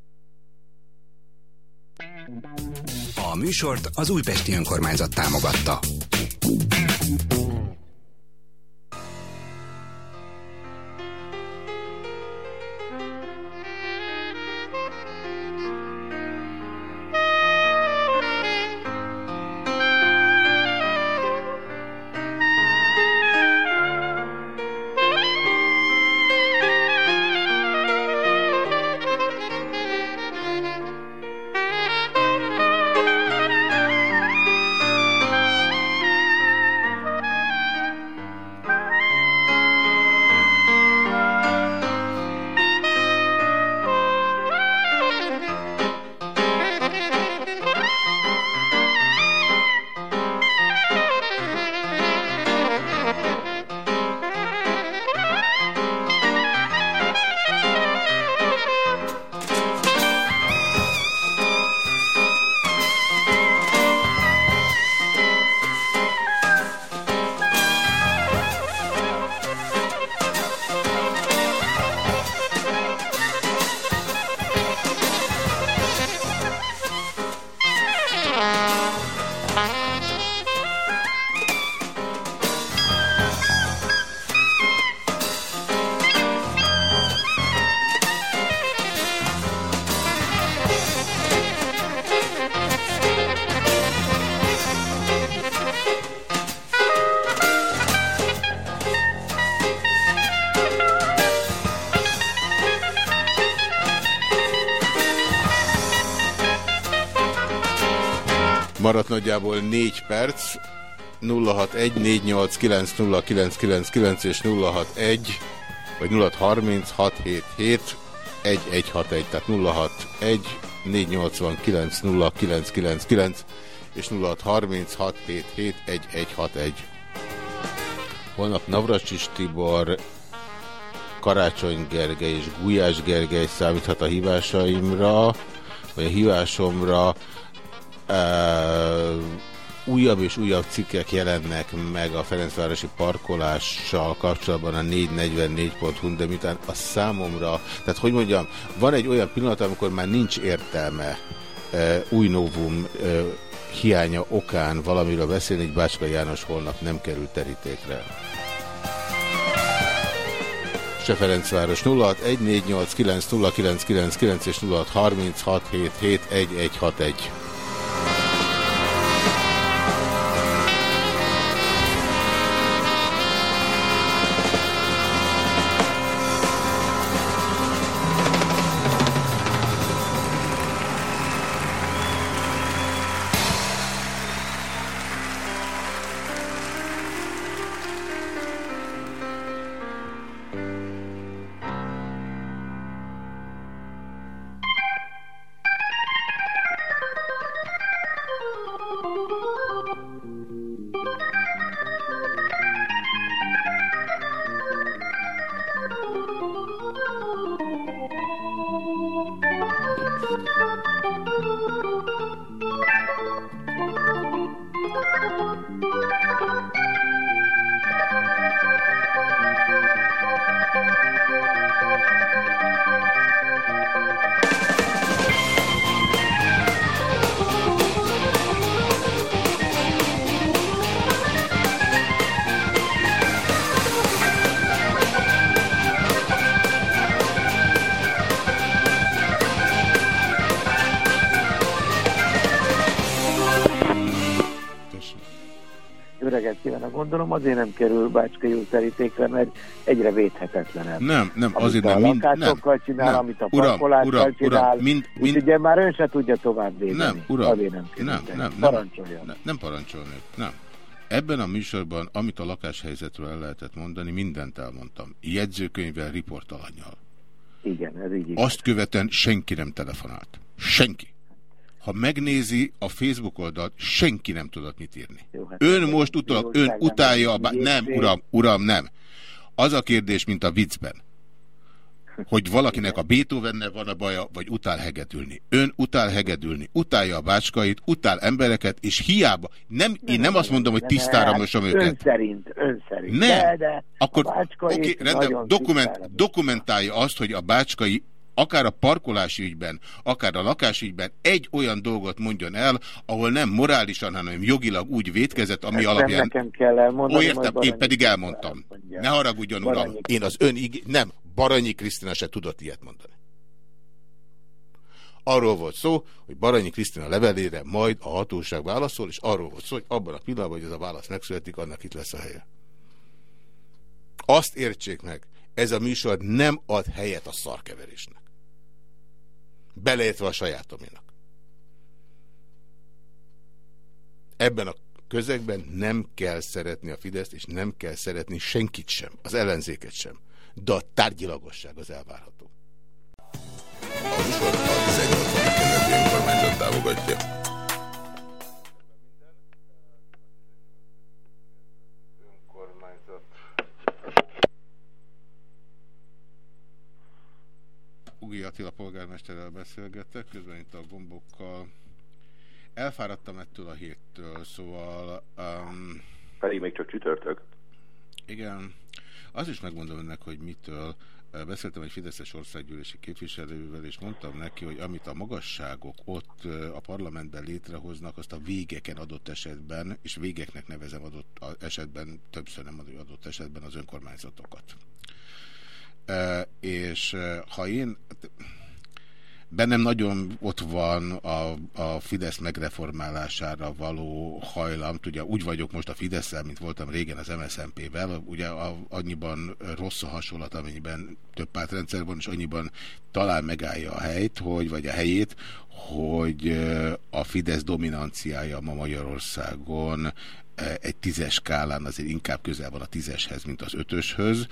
A műsort az Újpesti Önkormányzat támogatta. Nagyjából 4 perc. 061-489-0999 és 061 vagy 063677 1161, tehát 061 489 0999 és 0636771161. Holnap Navracsis Tibor, Karácsony Gergely és Gulyás Gergely számíthat a hívásaimra, vagy a hívásomra. Újabb és újabb cikkek jelennek meg a Ferencvárosi parkolással kapcsolatban a 444.hu, de mitán a számomra, tehát hogy mondjam, van egy olyan pillanat, amikor már nincs értelme uh, új novum uh, hiánya okán valamiről beszélni, egy Bácska János holnap nem került terítékre. Se Ferencváros 0614890999 és 0636771161. kerül Bácskai úr terítékre, mert egyre védhetetlenebb. Nem, nem, amit azért a nem. Mind, nem, csinál, nem, amit a uram, uram, csinál, uram, mind, mind, ugye már ön se tudja tovább védeni. Nem, uram, nem, nem, nem, nem, parancsoljon. Nem, nem parancsolni, nem. Ebben a műsorban, amit a lakáshelyzetről el lehetett mondani, mindent elmondtam. Jegyzőkönyvvel, riportalanyjal. Igen, ez így. Azt követően senki nem telefonált. Senki. Ha megnézi a Facebook oldalt, senki nem tudott mit írni. Jó, hát ön most utal, ön utálja a... Nem, uram, uram, nem. Az a kérdés, mint a viccben hogy valakinek a Beethovennel van a baja, vagy utál hegedülni. Ön utál hegedülni, utálja a bácskait, utál embereket, és hiába, nem, én nem azt mondom, hogy tisztára mosom őket. Ön szerint, ön szerint. Nem, de, de akkor oké, okay, rendben, dokument, dokumentálja azt, hogy a bácskai akár a parkolási ügyben, akár a lakásügyben egy olyan dolgot mondjon el, ahol nem morálisan, hanem jogilag úgy vétkezett, ami Ezt alapján... nekem kell elmondani. Ó, értem, én pedig elmondtam. Elmondja. Ne haragudjon, uram. Én az ön. Nem, Baranyi Krisztina se tudott ilyet mondani. Arról volt szó, hogy Baranyi Krisztina levelére majd a hatóság válaszol, és arról volt szó, hogy abban a pillanatban, hogy ez a válasz megszületik, annak itt lesz a helye. Azt értsék meg, ez a műsor nem ad helyet a szarkeverésnek beleértve a sajátominak. Ebben a közegben nem kell szeretni a Fideszt, és nem kell szeretni senkit sem, az ellenzéket sem. De a tárgyilagosság az elvárható. A műsor a 18. kerületi önkormányzat támogatja. Ugi Attila polgármesterrel beszélgettek, közben itt a gombokkal. Elfáradtam ettől a héttől, szóval... Um, Pedig még csak csütörtök. Igen. Az is megmondom önnek, hogy mitől. Beszéltem egy Fideszes országgyűlési képviselővel, és mondtam neki, hogy amit a magasságok ott a parlamentben létrehoznak, azt a végeken adott esetben, és végeknek nevezem adott esetben, többször nem adott esetben az önkormányzatokat és ha én bennem nagyon ott van a, a Fidesz megreformálására való hajlam. Ugye úgy vagyok most a fidesz mint voltam régen az MSZNP-vel. Ugye a, annyiban rossz a hasonlat, amennyiben több pártrendszer van, és annyiban talán megállja a helyt, hogy, vagy a helyét, hogy a Fidesz dominanciája ma Magyarországon egy tízes skálán azért inkább közel van a tízeshez, mint az ötöshöz,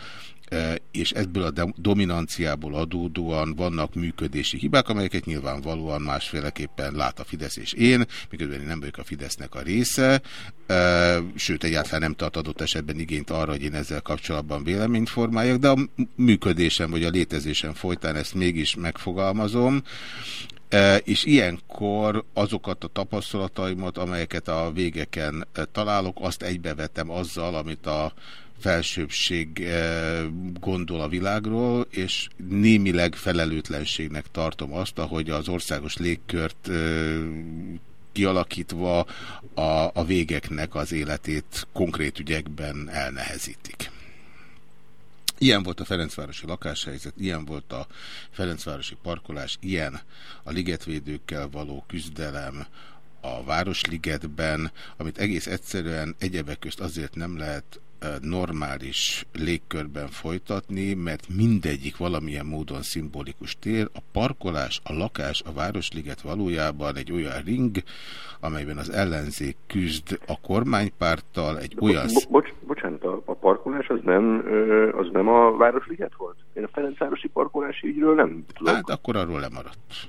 és ebből a dominanciából adódóan vannak működési hibák, amelyeket nyilvánvalóan másféleképpen lát a Fidesz és én, miközben én nem vagyok a Fidesznek a része, sőt egyáltalán nem tart adott esetben igényt arra, hogy én ezzel kapcsolatban véleményt formáljak, de a működésem vagy a létezésem folytán ezt mégis megfogalmazom, és ilyenkor azokat a tapasztalataimat, amelyeket a végeken találok, azt egybevetem azzal, amit a felsőbbség gondol a világról, és némileg felelőtlenségnek tartom azt, ahogy az országos légkört kialakítva a, a végeknek az életét konkrét ügyekben elnehezítik. Ilyen volt a Ferencvárosi lakáshelyzet, ilyen volt a Ferencvárosi parkolás, ilyen a ligetvédőkkel való küzdelem a Városligetben, amit egész egyszerűen egyebek közt azért nem lehet normális légkörben folytatni, mert mindegyik valamilyen módon szimbolikus tér. A parkolás, a lakás, a Városliget valójában egy olyan ring, amelyben az ellenzék küzd a kormánypárttal, egy olyan... Bo bocs, bocsánat, a, a parkolás az nem, az nem a Városliget volt? Én a Ferencvárosi parkolási ügyről nem tudok. Hát akkor arról lemaradt.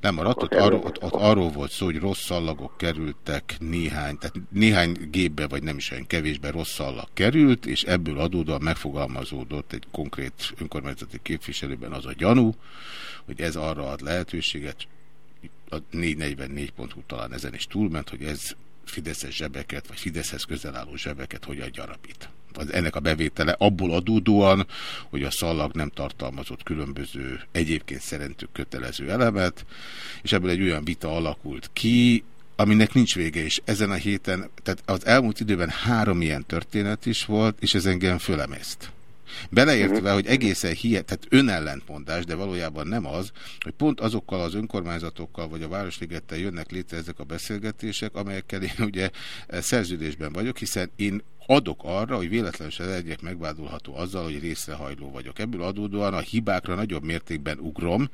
Nem maradt, ott, arról, ott, ott arról volt szó, hogy rossz szallagok kerültek néhány, tehát néhány gépbe, vagy nem is olyan kevésbe rossz szallag került, és ebből adódóan megfogalmazódott egy konkrét önkormányzati képviselőben az a gyanú, hogy ez arra ad lehetőséget, a 444.hu talán ezen is túlment, hogy ez Fideszes zsebeket, vagy Fideszhez közel álló zsebeket hogyan gyarapít az, ennek a bevétele abból adódóan, hogy a szallag nem tartalmazott különböző egyébként szerintük kötelező elemet, és ebből egy olyan vita alakult ki, aminek nincs vége is. Ezen a héten, tehát az elmúlt időben három ilyen történet is volt, és ez engem fölemészt. Beleértve, mhm. hogy egészen hihet, tehát önellentmondás, de valójában nem az, hogy pont azokkal az önkormányzatokkal vagy a Városligettel jönnek létre ezek a beszélgetések, amelyekkel én ugye szerződésben vagyok, hiszen én adok arra, hogy véletlenül se legyek megvádolható azzal, hogy részrehajló vagyok. Ebből adódóan a hibákra nagyobb mértékben ugrom,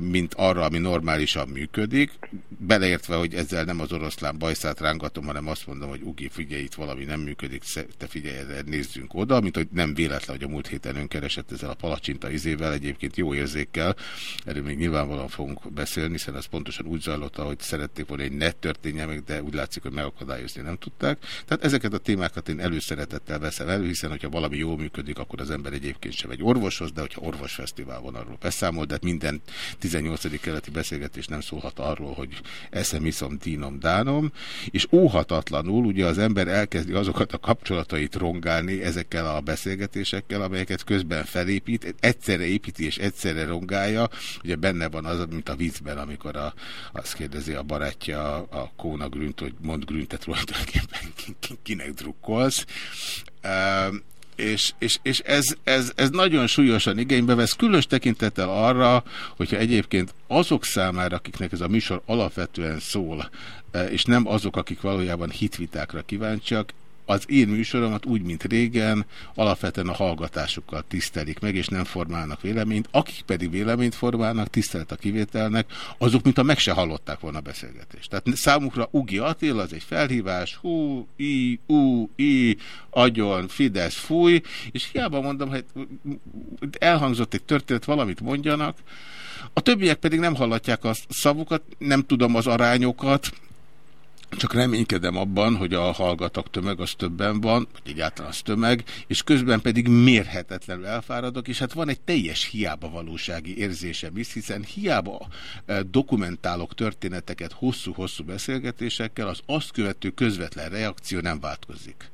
mint arra, ami normálisan működik, beleértve, hogy ezzel nem az oroszlán bajszát rángatom, hanem azt mondom, hogy ugi, figyelj, itt valami nem működik, te figyelj, nézzünk oda, mint hogy nem véletlen, hogy a múlt héten önkeresett ezzel a palacsinta izével, egyébként jó érzékkel, erről még nyilvánvalóan fogunk beszélni, hiszen ez pontosan úgy zajlott, ahogy szerették volna, egy net történje meg, de úgy látszik, hogy megakadályozni nem tudták. Tehát ezeket a témák témákat én előszeretettel veszem elő, hiszen hogyha valami jól működik, akkor az ember egyébként sem egy orvoshoz, de hogyha orvosfesztivál van, arról beszámol, de minden 18. keleti beszélgetés nem szólhat arról, hogy eszem, iszom, tínom, dánom, és óhatatlanul ugye az ember elkezdi azokat a kapcsolatait rongálni ezekkel a beszélgetésekkel, amelyeket közben felépít, egyszerre építi és egyszerre rongálja, ugye benne van az, mint a vízben, amikor a, azt kérdezi a barátja a Kóna Grünt, hogy mond Grüntet tulajdonképpen kinek druk drukkolsz, és, és, és ez, ez, ez nagyon súlyosan igénybe vesz, különös tekintettel arra, hogyha egyébként azok számára, akiknek ez a műsor alapvetően szól, és nem azok, akik valójában hitvitákra kíváncsiak, az én műsoromat úgy, mint régen, alapvetően a hallgatásukkal tisztelik meg, és nem formálnak véleményt. Akik pedig véleményt formálnak, tisztelet a kivételnek, azok, mint a meg se hallották volna a beszélgetést. Tehát számukra Ugi Attila az egy felhívás, hú, i, ú, i, agyon, Fidesz, fúj, és hiába mondom, hogy elhangzott egy történet, valamit mondjanak, a többiek pedig nem hallatják a szavukat, nem tudom az arányokat, csak reménykedem abban, hogy a hallgatók tömeg az többen van, vagy egyáltalán az tömeg, és közben pedig mérhetetlenül elfáradok, és hát van egy teljes hiába valósági érzésem is, hiszen hiába eh, dokumentálok történeteket hosszú-hosszú beszélgetésekkel, az azt követő közvetlen reakció nem változik.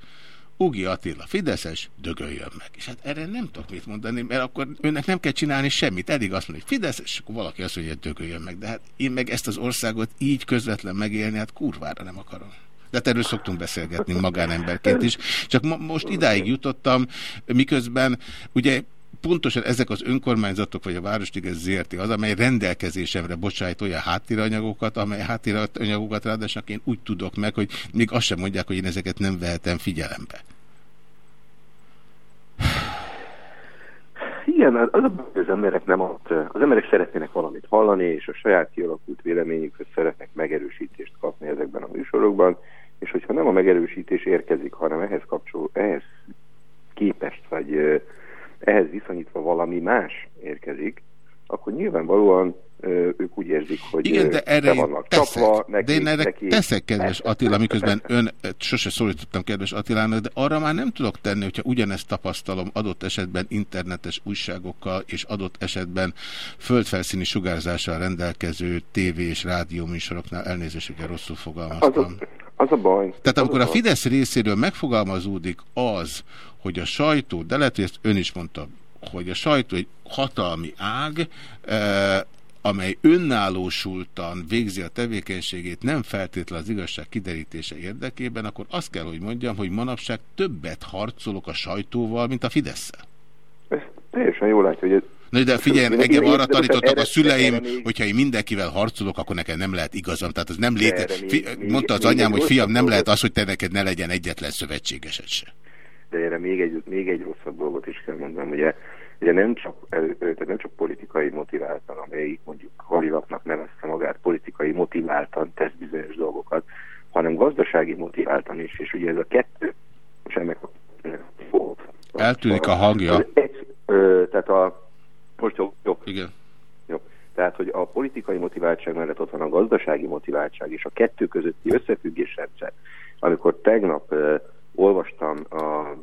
Ugi Attila Fideszes, dögöljön meg. És hát erre nem tudok mit mondani, mert akkor önnek nem kell csinálni semmit. Eddig azt mondja, hogy Fideszes, és akkor valaki azt mondja, hogy dögöljön meg. De hát én meg ezt az országot így közvetlen megélni, hát kurvára nem akarom. De hát erről szoktunk beszélgetni magánemberként is. Csak mo most idáig jutottam, miközben ugye pontosan ezek az önkormányzatok, vagy a Városliget ZRT az, amely rendelkezésemre bocsájt olyan háttéranyagokat, amely háttéranyagokat ráadásul én úgy tudok meg, hogy még azt sem mondják, hogy én ezeket nem vehetem figyelembe. Igen, az az emberek nem ad, az emberek szeretnének valamit hallani, és a saját kialakult véleményükhöz szeretnek megerősítést kapni ezekben a műsorokban, és hogyha nem a megerősítés érkezik, hanem ehhez kapcsol, ehhez képest, vagy ehhez viszonyítva valami más érkezik, akkor nyilvánvalóan ők úgy érzik, hogy Igen, de erre vannak teszek, csapva, neki, de én erre neki, teszek, kedves Attila, miközben persze. ön, sose szólítottam kedves Attilának, de arra már nem tudok tenni, hogyha ugyanezt tapasztalom adott esetben internetes újságokkal és adott esetben földfelszíni sugárzással rendelkező tévé és rádió műsoroknál elnézést, hogy rosszul fogalmaztam. Az a, az a baj. Tehát amikor a, Fidesz részéről megfogalmazódik az, hogy a sajtó, de lehet, hogy ezt ön is mondta, hogy a sajtó egy hatalmi ág, eh, amely önállósultan végzi a tevékenységét, nem feltétlenül az igazság kiderítése érdekében, akkor azt kell, hogy mondjam, hogy manapság többet harcolok a sajtóval, mint a fidesz -szel. Ez teljesen jól látja, hogy Na, de figyelj, engem arra tanítottak a szüleim, hogyha én mindenkivel harcolok, akkor nekem nem lehet igazam. Tehát az nem léte... Mondta az anyám, hogy fiam, nem lehet az, hogy te neked ne legyen egyetlen szövetségesed se. De erre még egy, még egy rosszabb dolgot is kell mondanom, ugye ugye nem csak, tehát nem csak politikai motiváltan, amelyik mondjuk halilapnak nevezte magát politikai motiváltan tesz bizonyos dolgokat, hanem gazdasági motiváltan is, és ugye ez a kettő, és ennek a Eltűnik a hangja. Egy, ö, tehát a, most jó, jó. Igen. Jó. Tehát, hogy a politikai motiváltság mellett ott van a gazdasági motiváltság, és a kettő közötti összefüggésrendszer. Amikor tegnap ö, olvastam a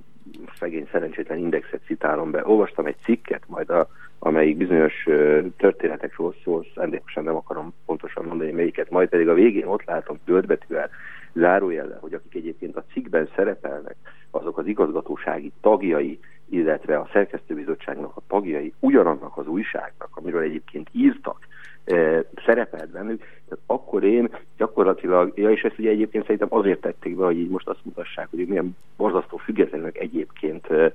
szegény szerencsétlen indexet citálom be. Olvastam egy cikket, majd a, amelyik bizonyos uh, történetekről szól, szándékosan nem akarom pontosan mondani melyiket, majd pedig a végén ott látom töltbetűvel, zárójellel, hogy akik egyébként a cikkben szerepelnek, azok az igazgatósági tagjai, illetve a szerkesztőbizottságnak a tagjai ugyanannak az újságnak, amiről egyébként írtak, e, szerepelt bennük, tehát akkor én gyakorlatilag, ja és ezt ugye egyébként szerintem azért tették be, hogy így most azt mutassák, hogy milyen borzasztó függetlenek egyébként e,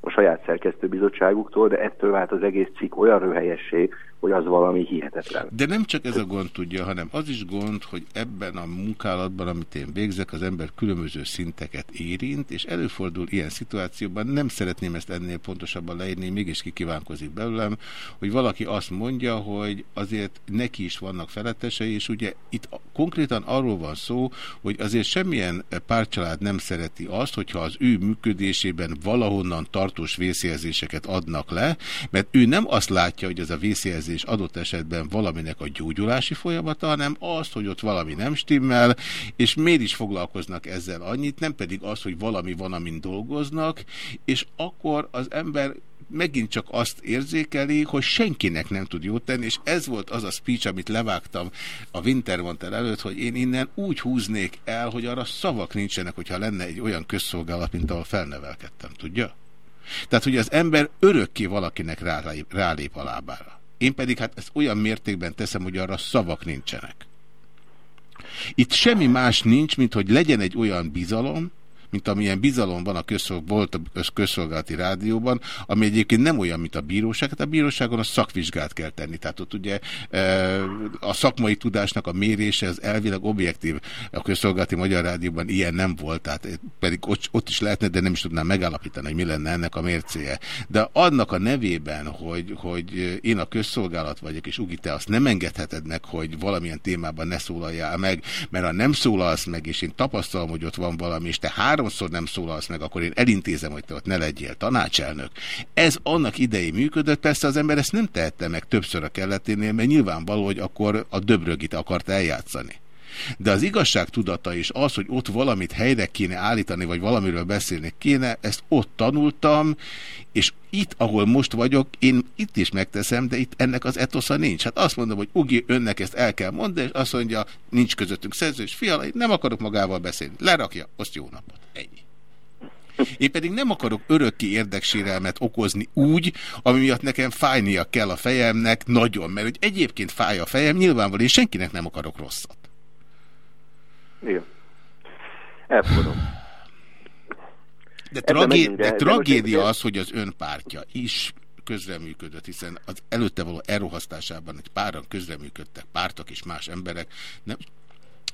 a saját szerkesztőbizottságuktól, de ettől vált az egész cikk olyan röhelyessé, hogy az valami hihetetlen. De nem csak ez a gond tudja, hanem az is gond, hogy ebben a munkálatban, amit én végzek, az ember különböző szinteket érint, és előfordul ilyen szituációban, nem szeretném ezt ennél pontosabban leírni, mégis kikívánkozik belőlem, hogy valaki azt mondja, hogy azért neki is vannak felettesei, és ugye itt konkrétan arról van szó, hogy azért semmilyen párcsalád nem szereti azt, hogyha az ő működésében valahonnan tartós vészjelzéseket adnak le, mert ő nem azt látja, hogy az a vészjelzés adott esetben valaminek a gyógyulási folyamata, hanem azt, hogy ott valami nem stimmel, és miért is foglalkoznak ezzel annyit, nem pedig az, hogy valami van, amin dolgoznak, és akkor az ember megint csak azt érzékeli, hogy senkinek nem tud jót tenni, és ez volt az a speech, amit levágtam a Wintermantel előtt, hogy én innen úgy húznék el, hogy arra szavak nincsenek, hogyha lenne egy olyan közszolgálat, mint ahol felnevelkedtem, tudja? Tehát, hogy az ember örökké valakinek rálép, rálép a lábára. Én pedig hát ezt olyan mértékben teszem, hogy arra szavak nincsenek. Itt semmi más nincs, mint hogy legyen egy olyan bizalom, mint amilyen bizalom van a közszolg, volt a közszolgálati rádióban, ami egyébként nem olyan, mint a bíróság. Hát a bíróságon a szakvizsgát kell tenni. Tehát ott ugye e, a szakmai tudásnak a mérése az elvileg objektív. A közszolgálati Magyar Rádióban ilyen nem volt, tehát pedig ott, ott is lehetne, de nem is tudnám megállapítani, hogy mi lenne ennek a mércéje. De annak a nevében, hogy, hogy én a közszolgálat vagyok, és Ugi, te azt nem engedheted meg, hogy valamilyen témában ne szólaljál meg, mert ha nem szólalsz meg, és én tapasztalom, hogy ott van valami, és te három háromszor nem szólalsz meg, akkor én elintézem, hogy te ott ne legyél tanácselnök. Ez annak idején működött, persze az ember ezt nem tehette meg többször a kelleténél, mert nyilvánvaló, hogy akkor a döbrögit akart eljátszani. De az igazság tudata is az, hogy ott valamit helyre kéne állítani, vagy valamiről beszélni kéne, ezt ott tanultam, és itt, ahol most vagyok, én itt is megteszem, de itt ennek az etosza nincs. Hát azt mondom, hogy Ugi, önnek ezt el kell mondani, és azt mondja, nincs közöttünk szerzős, fiala, nem akarok magával beszélni. Lerakja, azt jó napot. Ennyi. Én pedig nem akarok örökké érdeksérelmet okozni úgy, ami miatt nekem fájnia kell a fejemnek nagyon, mert hogy egyébként fáj a fejem, nyilvánvalóan én senkinek nem akarok rosszat. Igen. Elfogadom. De, tragé de, de tragédia az, hogy az ön pártja is közreműködött, hiszen az előtte való elrohasztásában egy páran közreműködtek, pártok és más emberek, nem,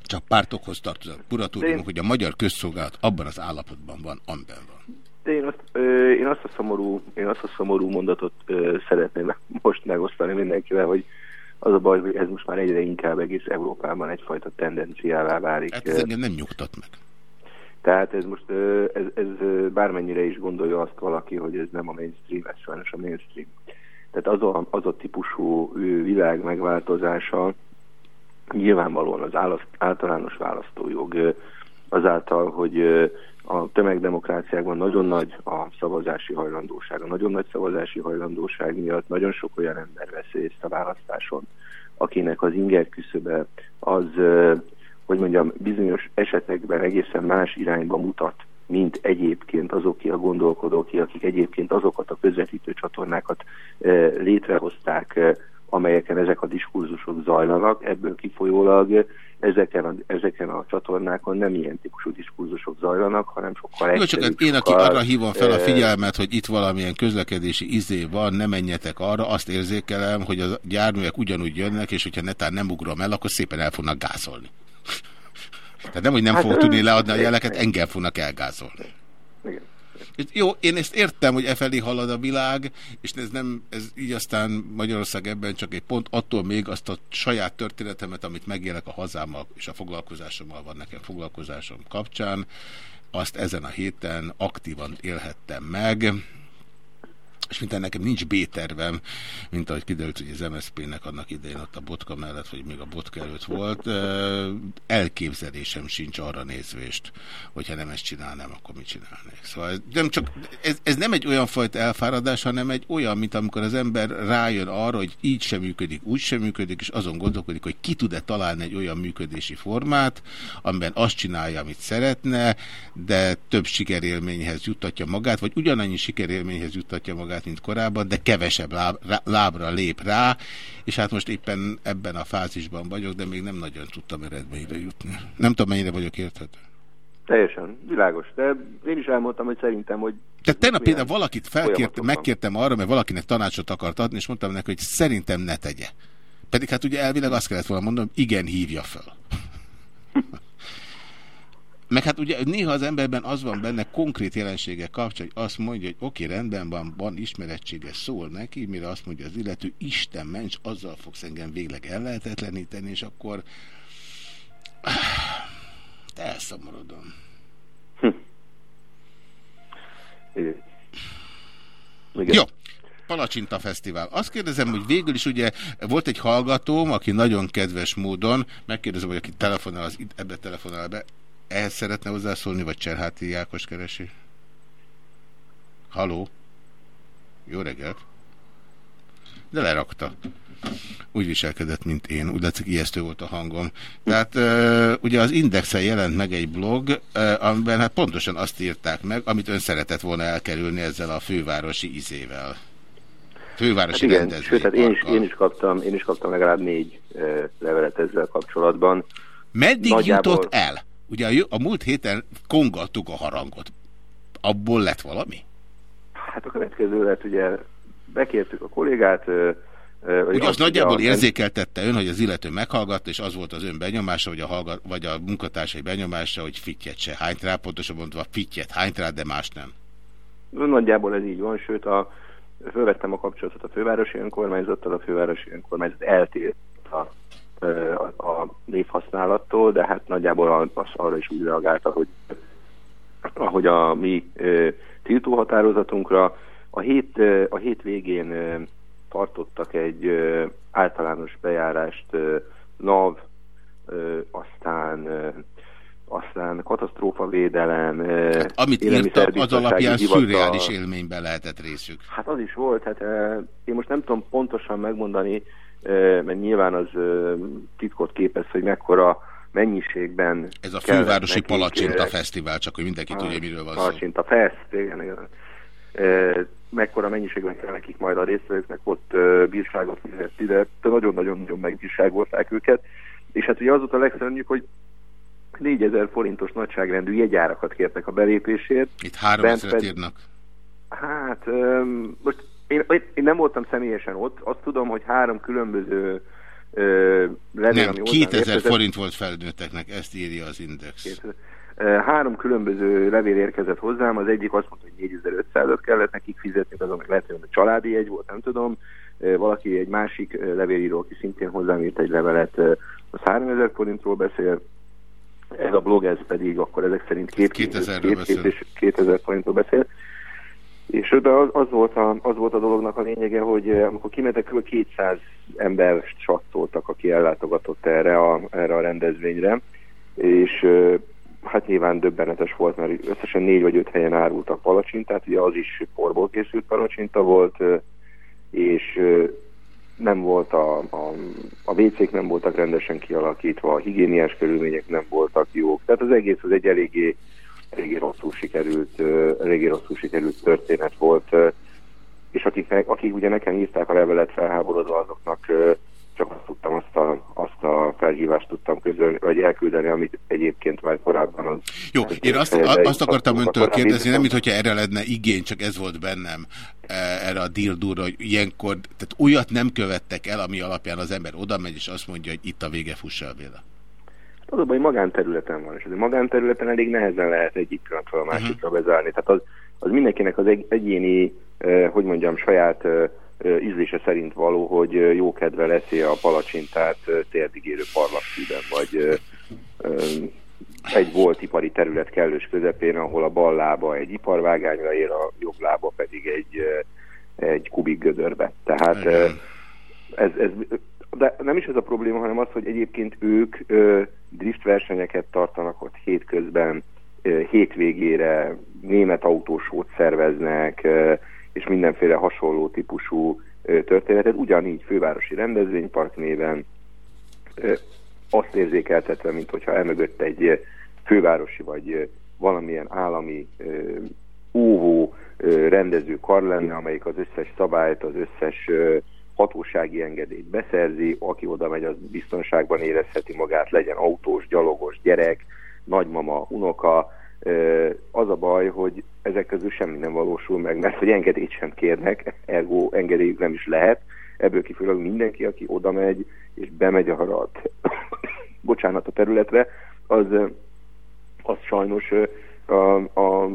csak pártokhoz tartozott kuratóriumok, hogy a magyar közszolgálat abban az állapotban van, amiben van. De én azt, ö, én azt a szomorú, én azt a szomorú mondatot ö, szeretném most megosztani mindenkivel, hogy az a baj, hogy ez most már egyre inkább egész Európában egyfajta tendenciává válik. Hát ez engem nem nyugtat meg. Tehát ez most, ez, ez bármennyire is gondolja azt valaki, hogy ez nem a mainstream, ez sajnos a mainstream. Tehát az a, az a típusú világ megváltozása nyilvánvalóan az általános választójog azáltal, hogy a tömegdemokráciákban nagyon nagy a szavazási hajlandóság. A nagyon nagy szavazási hajlandóság miatt nagyon sok olyan ember vesz részt a választáson, akinek az inger küszöbe az, hogy mondjam, bizonyos esetekben egészen más irányba mutat, mint egyébként azok a gondolkodók, akik egyébként azokat a közvetítő csatornákat létrehozták, amelyeken ezek a diskurzusok zajlanak, ebből kifolyólag ezeken a, ezeken a csatornákon nem ilyen típusú diskurzusok zajlanak, hanem sokkal Jó, csak én, aki arra hívom fel a figyelmet, hogy itt valamilyen közlekedési izé van, ne menjetek arra, azt érzékelem, hogy a járművek ugyanúgy jönnek, és hogyha netán nem ugrom el, akkor szépen el fognak gázolni. Tehát nem, hogy nem hát, fogok tudni leadni a jeleket, engem fognak elgázolni. Igen. Jó, én ezt értem, hogy e felé halad a világ, és ez nem, ez így aztán Magyarország ebben csak egy pont, attól még azt a saját történetemet, amit megélek a hazámmal és a foglalkozásommal van nekem foglalkozásom kapcsán, azt ezen a héten aktívan élhettem meg, és mint nekem nincs B-tervem, mint ahogy kiderült, hogy az MSZP-nek annak idején ott a botka mellett, vagy még a botka előtt volt, elképzelésem sincs arra nézvést, hogyha nem ezt csinálnám, akkor mit csinálnék. Szóval nem csak, ez, ez nem egy olyan fajta elfáradás, hanem egy olyan, mint amikor az ember rájön arra, hogy így sem működik, úgy sem működik, és azon gondolkodik, hogy ki tud-e találni egy olyan működési formát, amiben azt csinálja, amit szeretne, de több sikerélményhez juttatja magát, vagy ugyanannyi sikerélményhez juttatja magát, magát, mint korábban, de kevesebb láb, lábra lép rá, és hát most éppen ebben a fázisban vagyok, de még nem nagyon tudtam eredményre jutni. Nem tudom, mennyire vagyok érthető. Teljesen, világos. De én is elmondtam, hogy szerintem, hogy... Tehát tegnap például valakit felkértem, megkértem arra, mert valakinek tanácsot akart adni, és mondtam neki, hogy szerintem ne tegye. Pedig hát ugye elvileg azt kellett volna mondanom, igen, hívja fel. Meg hát ugye néha az emberben az van benne konkrét jelensége kapcsán, hogy azt mondja, hogy oké, okay, rendben van, van ismerettsége, szól neki, mire azt mondja az illető, Isten ments, azzal fogsz engem végleg ellehetetleníteni, és akkor elszomorodom. Hm. Igen. Jó. Palacsinta Fesztivál. Azt kérdezem, hogy végül is ugye volt egy hallgatóm, aki nagyon kedves módon, megkérdezem, hogy aki telefonál, az ebbe telefonál be, ehhez szeretne hozzászólni, vagy Cserháti Jákos keresi? Haló? Jó reggelt! De lerakta. Úgy viselkedett, mint én. Úgy látszik, ijesztő volt a hangom. Tehát ugye az Indexen jelent meg egy blog, amiben hát pontosan azt írták meg, amit ön szeretett volna elkerülni ezzel a fővárosi izével. Fővárosi hát igen, sőt, hát én is, én, is kaptam, én is kaptam legalább négy levelet ezzel kapcsolatban. Meddig Nagyjából... jutott el? Ugye a, a múlt héten kongattuk a harangot. Abból lett valami? Hát a következő lett, ugye bekértük a kollégát, Ugye az nagyjából érzékeltette ön, hogy az illető meghallgatta, és az volt az ön benyomása, vagy a, hallgat, vagy a munkatársai benyomása, hogy fittyet se hányt rá, pontosabban mondva fittyet hányt rá, de más nem. Nagyjából ez így van, sőt, a, fölvettem a kapcsolatot a fővárosi önkormányzattal, a fővárosi önkormányzat eltért a névhasználattól, de hát nagyjából az arra is úgy reagálta, hogy ahogy a mi tiltóhatározatunkra a hét, a hét végén tartottak egy általános bejárást NAV, aztán aztán katasztrófavédelem. Hát, amit írtak, az alapján szürreális élményben lehetett részük. Hát az is volt, hát én most nem tudom pontosan megmondani, mert nyilván az titkot képez, hogy mekkora mennyiségben... Ez a fővárosi Palacsinta Fesztivál, csak hogy mindenki a, tudja, miről van szó. Palacsinta Fest, igen, igen. Mekkora mennyiségben kell nekik majd a résztvevőknek ott bírságot fizetni, de nagyon-nagyon-nagyon megbírságolták őket. És hát ugye az volt a legszörnyűbb, hogy 4000 forintos nagyságrendű jegyárakat kértek a belépésért. Itt 3000 írnak. Hát most Én, én nem voltam személyesen ott, azt tudom, hogy három különböző levél, nem, ami 2000 érkezett, forint volt felnőtteknek, ezt írja az Index. 2000, Három különböző levél érkezett hozzám, az egyik azt mondta, hogy 4500-at kellett nekik fizetni, azon meg lehet, hogy a családi egy volt, nem tudom. Valaki egy másik levélíró, aki szintén hozzám írt egy levelet, az 3000 forintról beszél, ez a blog, ez pedig akkor ezek szerint két, 2000, két, két, és 2000 forintról beszél. És az, az, volt a, az volt a dolognak a lényege, hogy amikor kimentek, kb. 200 ember csattoltak, aki ellátogatott erre a, erre a rendezvényre, és hát nyilván döbbenetes volt, mert összesen négy vagy öt helyen árultak palacsintát, ugye az is porból készült palacsinta volt, és nem volt a, a, a WC-k nem voltak rendesen kialakítva, a higiéniás körülmények nem voltak jók, tehát az egész az egy eléggé, eléggé rosszul sikerült, eléggé rosszul sikerült történet volt, és akik, akik ugye nekem írták a levelet felháborodva, azoknak csak azt tudtam, azt a, azt a felhívást tudtam közölni, vagy elküldeni, amit egyébként már korábban az... Jó, én azt, azt akartam öntől kérdezni, nem mintha erre lenne igény, csak ez volt bennem e, erre a dildúra, hogy ilyenkor, tehát olyat nem követtek el, ami alapján az ember oda megy, és azt mondja, hogy itt a vége, fussa a véle. Hát az a baj, magánterületen van, és az magánterületen elég nehezen lehet egyik pillanatról a mhm. másikra bezárni. Tehát az, az mindenkinek az egy, egyéni, eh, hogy mondjam, saját eh, ízlése szerint való, hogy jó kedve leszi a palacsintát térdigérő parlagszíben, vagy egy volt ipari terület kellős közepén, ahol a bal lába egy iparvágányra ér, a jobb lába pedig egy, egy kubik gödörbe. Tehát ez, ez, de nem is ez a probléma, hanem az, hogy egyébként ők drift versenyeket tartanak ott hétközben, hétvégére német autósót szerveznek, és mindenféle hasonló típusú történetet, ugyanígy fővárosi rendezvénypark néven azt érzékeltetve, mint hogyha elmögött egy fővárosi vagy valamilyen állami óvó rendező kar lenne, amelyik az összes szabályt, az összes hatósági engedélyt beszerzi, aki oda megy, az biztonságban érezheti magát, legyen autós, gyalogos, gyerek, nagymama, unoka, az a baj, hogy ezek közül semmi nem valósul meg, mert hogy engedélyt sem kérnek, ergo engedélyük nem is lehet. Ebből kifolyólag mindenki, aki oda megy és bemegy a, bocsánat, a területre, az, az sajnos a, a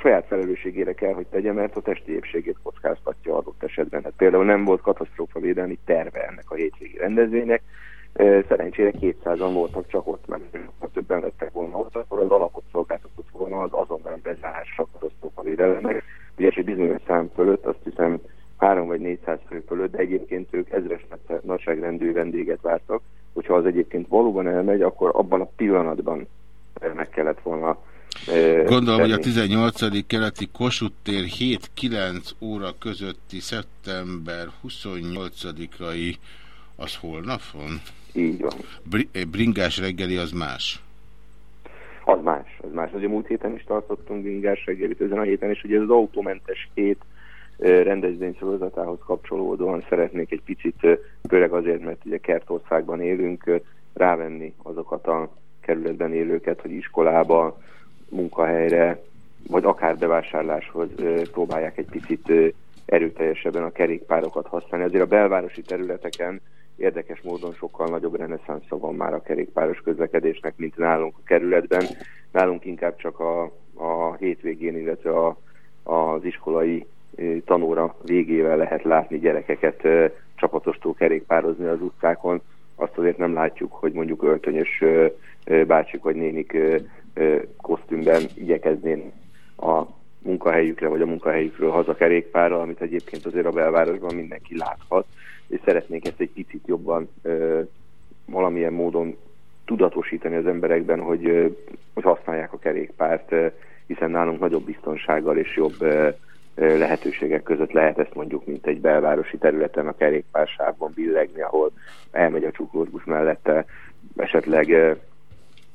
saját felelősségére kell, hogy tegye, mert a testi épségét kockáztatja adott esetben. Hát például nem volt katasztrófavédelmi terve ennek a hétvégi rendezvénynek, Szerencsére 200-an voltak csak ott, mert ha többen lettek volna ott, akkor az alapot szolgáltatott volna az azonnal bezárásra katasztrófa védelemnek. Ugye egy bizonyos szám fölött, azt hiszem 3 vagy 400 fő fölött, de egyébként ők ezres nagyságrendű vendéget vártak. Hogyha az egyébként valóban elmegy, akkor abban a pillanatban meg kellett volna Gondolom, hogy a 18. keleti Kossuth tér 7-9 óra közötti szeptember 28-ai az holnap van? Így van. Br eh, bringás reggeli az más? Az más, az más. Ugye múlt héten is tartottunk bringás reggelit, ezen a héten is ugye ez az autómentes hét eh, rendezvény sorozatához kapcsolódóan szeretnék egy picit, eh, főleg azért, mert ugye Kertországban élünk, rávenni azokat a kerületben élőket, hogy iskolába, munkahelyre, vagy akár bevásárláshoz próbálják egy picit erőteljesebben a kerékpárokat használni. Ezért a belvárosi területeken érdekes módon sokkal nagyobb reneszánsza van már a kerékpáros közlekedésnek, mint nálunk a kerületben. Nálunk inkább csak a, a hétvégén, illetve a, az iskolai tanóra végével lehet látni gyerekeket csapatostól kerékpározni az utcákon. Azt azért nem látjuk, hogy mondjuk öltönyös bácsik vagy nénik kosztümben igyekeznének a munkahelyükre vagy a munkahelyükről haza kerékpárral, amit egyébként azért a belvárosban mindenki láthat és szeretnék ezt egy picit jobban ö, valamilyen módon tudatosítani az emberekben, hogy, ö, hogy használják a kerékpárt, ö, hiszen nálunk nagyobb biztonsággal és jobb ö, lehetőségek között lehet ezt mondjuk, mint egy belvárosi területen a kerékpársávban billegni, ahol elmegy a csuklósbusz mellette, esetleg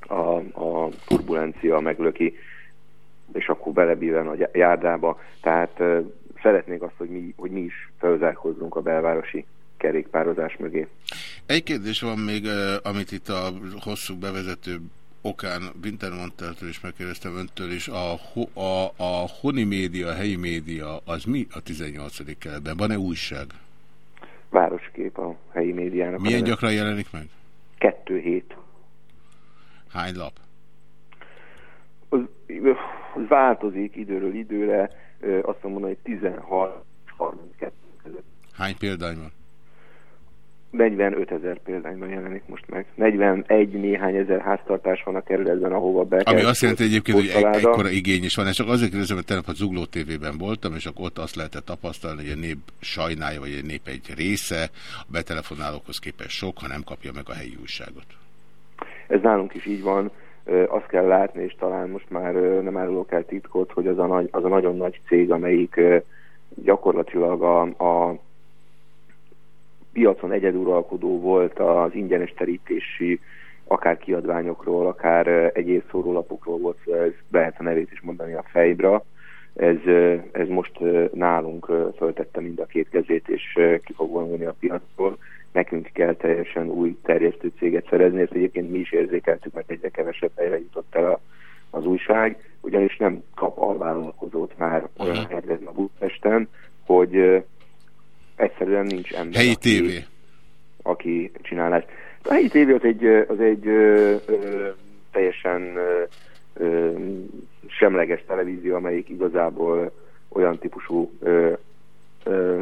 a, a turbulencia meglöki, és akkor belebillen a járdába. Tehát szeretnék azt, hogy mi, hogy mi is felzárkozzunk a belvárosi kerékpározás mögé. Egy kérdés van még, amit itt a hosszú bevezető okán Wintermanteltől is megkérdeztem öntől is, a, a, a Honi média, a helyi média, az mi a 18. keletben? Van-e újság? Városkép a helyi médiának. Milyen gyakran jelenik meg? Kettő hét. Hány lap? Az, az változik időről időre, azt mondom, hogy 16 32 között. Hány példány van? 45 ezer példányban jelenik most meg. 41 néhány ezer háztartás van a kerületben, ahova be Ami azt jelenti egyébként, hogy egy, ekkora igény is van. És csak azért kérdezem, hogy tegnap a Zugló TV-ben voltam, és akkor ott azt lehetett tapasztalni, hogy a nép sajnálja, vagy a nép egy része a betelefonálókhoz képest sok, ha nem kapja meg a helyi újságot. Ez nálunk is így van. Azt kell látni, és talán most már nem árulok el titkot, hogy az a, nagy, az a nagyon nagy cég, amelyik gyakorlatilag a, a piacon egyeduralkodó volt az ingyenes terítési akár kiadványokról, akár egyéb szórólapokról volt, ez lehet a nevét is mondani a fejbra. Ez, ez most nálunk föltette mind a két kezét, és ki fog vonulni a piacról. Nekünk kell teljesen új terjesztő céget szerezni, ezt egyébként mi is érzékeltük, mert egyre kevesebb helyre jutott el a, az újság, ugyanis nem kap alvállalkozót már olyan helyzetben a Budapesten, hogy egyszerűen nincs ember. Helyi aki, tévé. Aki csinálná ezt. A helyi tévé az egy, az egy ö, ö, teljesen ö, ö, semleges televízió, amelyik igazából olyan típusú ö, ö,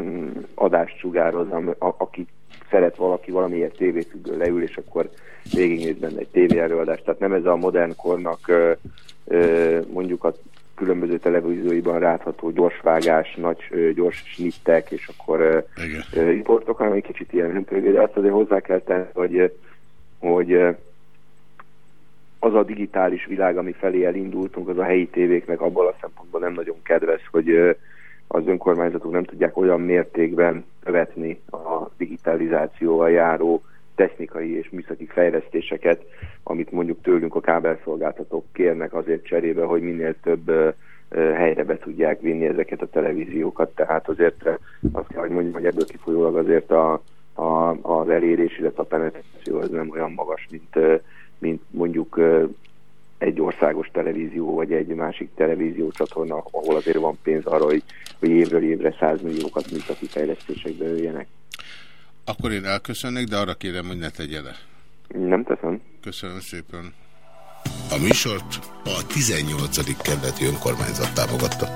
adást sugároz, a, aki szeret valaki valamiért tévéfüggő leül, és akkor végignéz benne egy tévéelőadást. Tehát nem ez a modern kornak mondjuk a különböző televízióiban látható gyorsvágás, nagy gyors snittek, és akkor importok, hanem egy kicsit ilyen hümpögő, de azt azért hozzá kell tenni, hogy, hogy az a digitális világ, ami felé elindultunk, az a helyi tévéknek abból a szempontból nem nagyon kedves, hogy az önkormányzatok nem tudják olyan mértékben követni a digitalizációval járó technikai és műszaki fejlesztéseket, amit mondjuk tőlünk a kábelszolgáltatók kérnek azért cserébe, hogy minél több helyre be tudják vinni ezeket a televíziókat. Tehát azért azt kell, hogy mondjam, hogy ebből kifolyólag azért a, a, az elérés, illetve a penetráció az nem olyan magas, mint, mint mondjuk egy országos televízió, vagy egy másik televízió csatorna, ahol azért van pénz arra, hogy, hogy évről évre százmilliókat műszaki fejlesztésekbe jöjjenek. Akkor én elköszönnék, de arra kérem, hogy ne tegye le. Nem teszem. Köszönöm szépen. A műsort a 18. kerületi önkormányzat támogatta.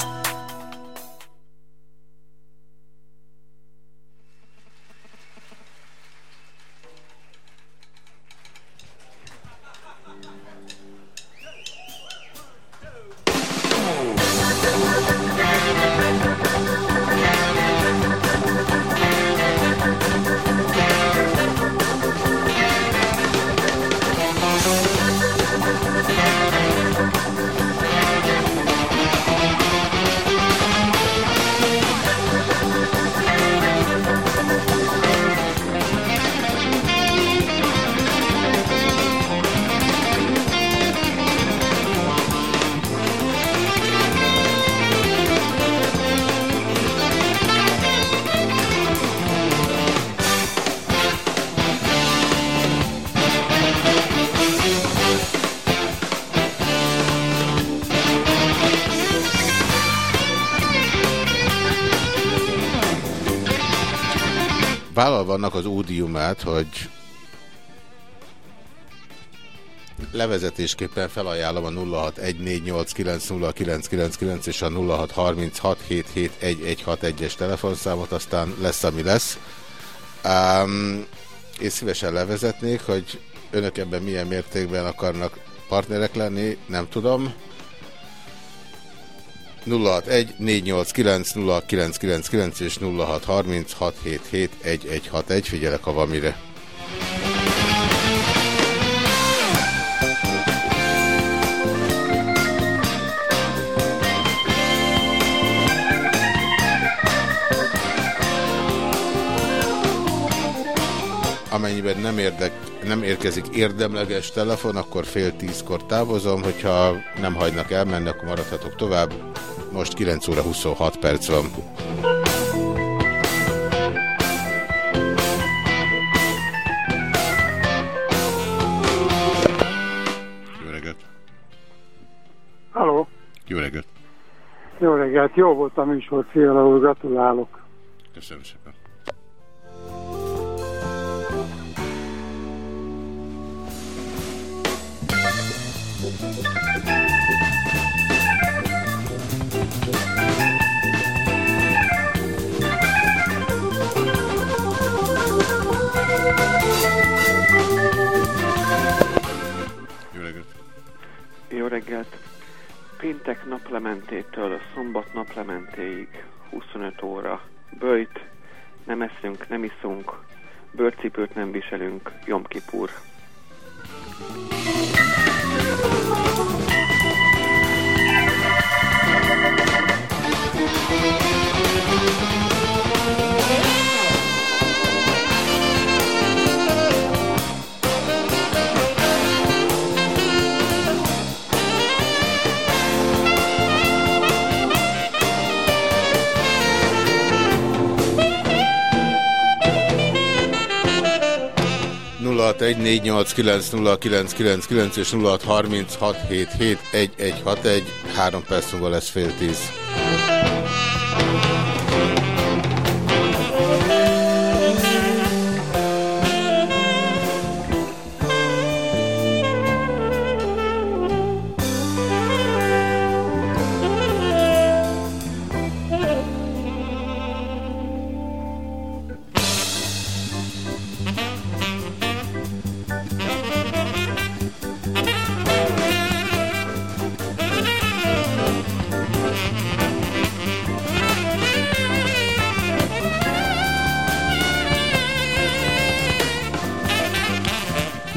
Annak az ódiumát, hogy levezetésképpen felajánlom a 0614890999 és a 0636771161-es telefonszámot, aztán lesz, ami lesz. Um, én szívesen levezetnék, hogy önök ebben milyen mértékben akarnak partnerek lenni, nem tudom. 061 489 0999 és 0630 677 1161. Figyelek, ha van mire. amennyiben nem, érdek, nem érkezik érdemleges telefon, akkor fél tízkor távozom, hogyha nem hagynak elmenni, akkor maradhatok tovább. Most 9 óra 26 perc van. Jó reggelt! Halló! Jó reggelt! Jó reggelt! Jó volt a műsor, Fiala úr, gratulálok! Köszönöm szépen! Thank you. Péntek naplementétől szombat naplementéig 25 óra. Böjt, nem eszünk, nem iszunk, bőrcipőt nem viselünk, Jomkipur. nulla egy 0614890999 és 0636771161, három perc múlva lesz fél tíz.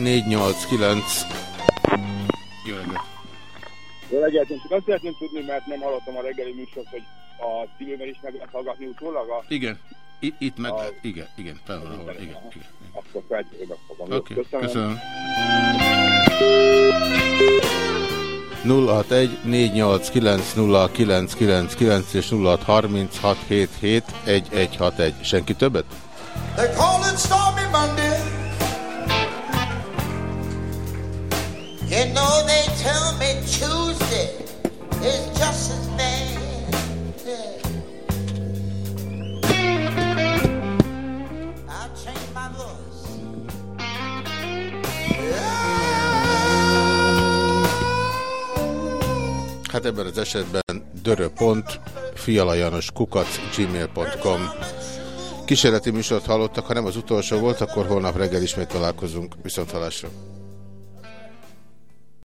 489 Jó reggelt! Jó reggelt! Én csak azt szeretném tudni, mert nem hallottam a reggeli műsort, hogy a civilben is meg lehet hallgatni utólag a... Igen. I itt meg a... Igen, igen, fel van, ahol. Igen, igen. Akkor feltétlenül fogom. Oké, okay, köszönöm. köszönöm. 061 489 0999 és 0636771161. Senki többet? They call it Stormy Monday You know they tell me Tuesday is just. Hát ebben az esetben dörö.pont kukac gmail.com Kísérleti műsort hallottak, ha nem az utolsó volt, akkor holnap reggel ismét találkozunk. Viszont halásra.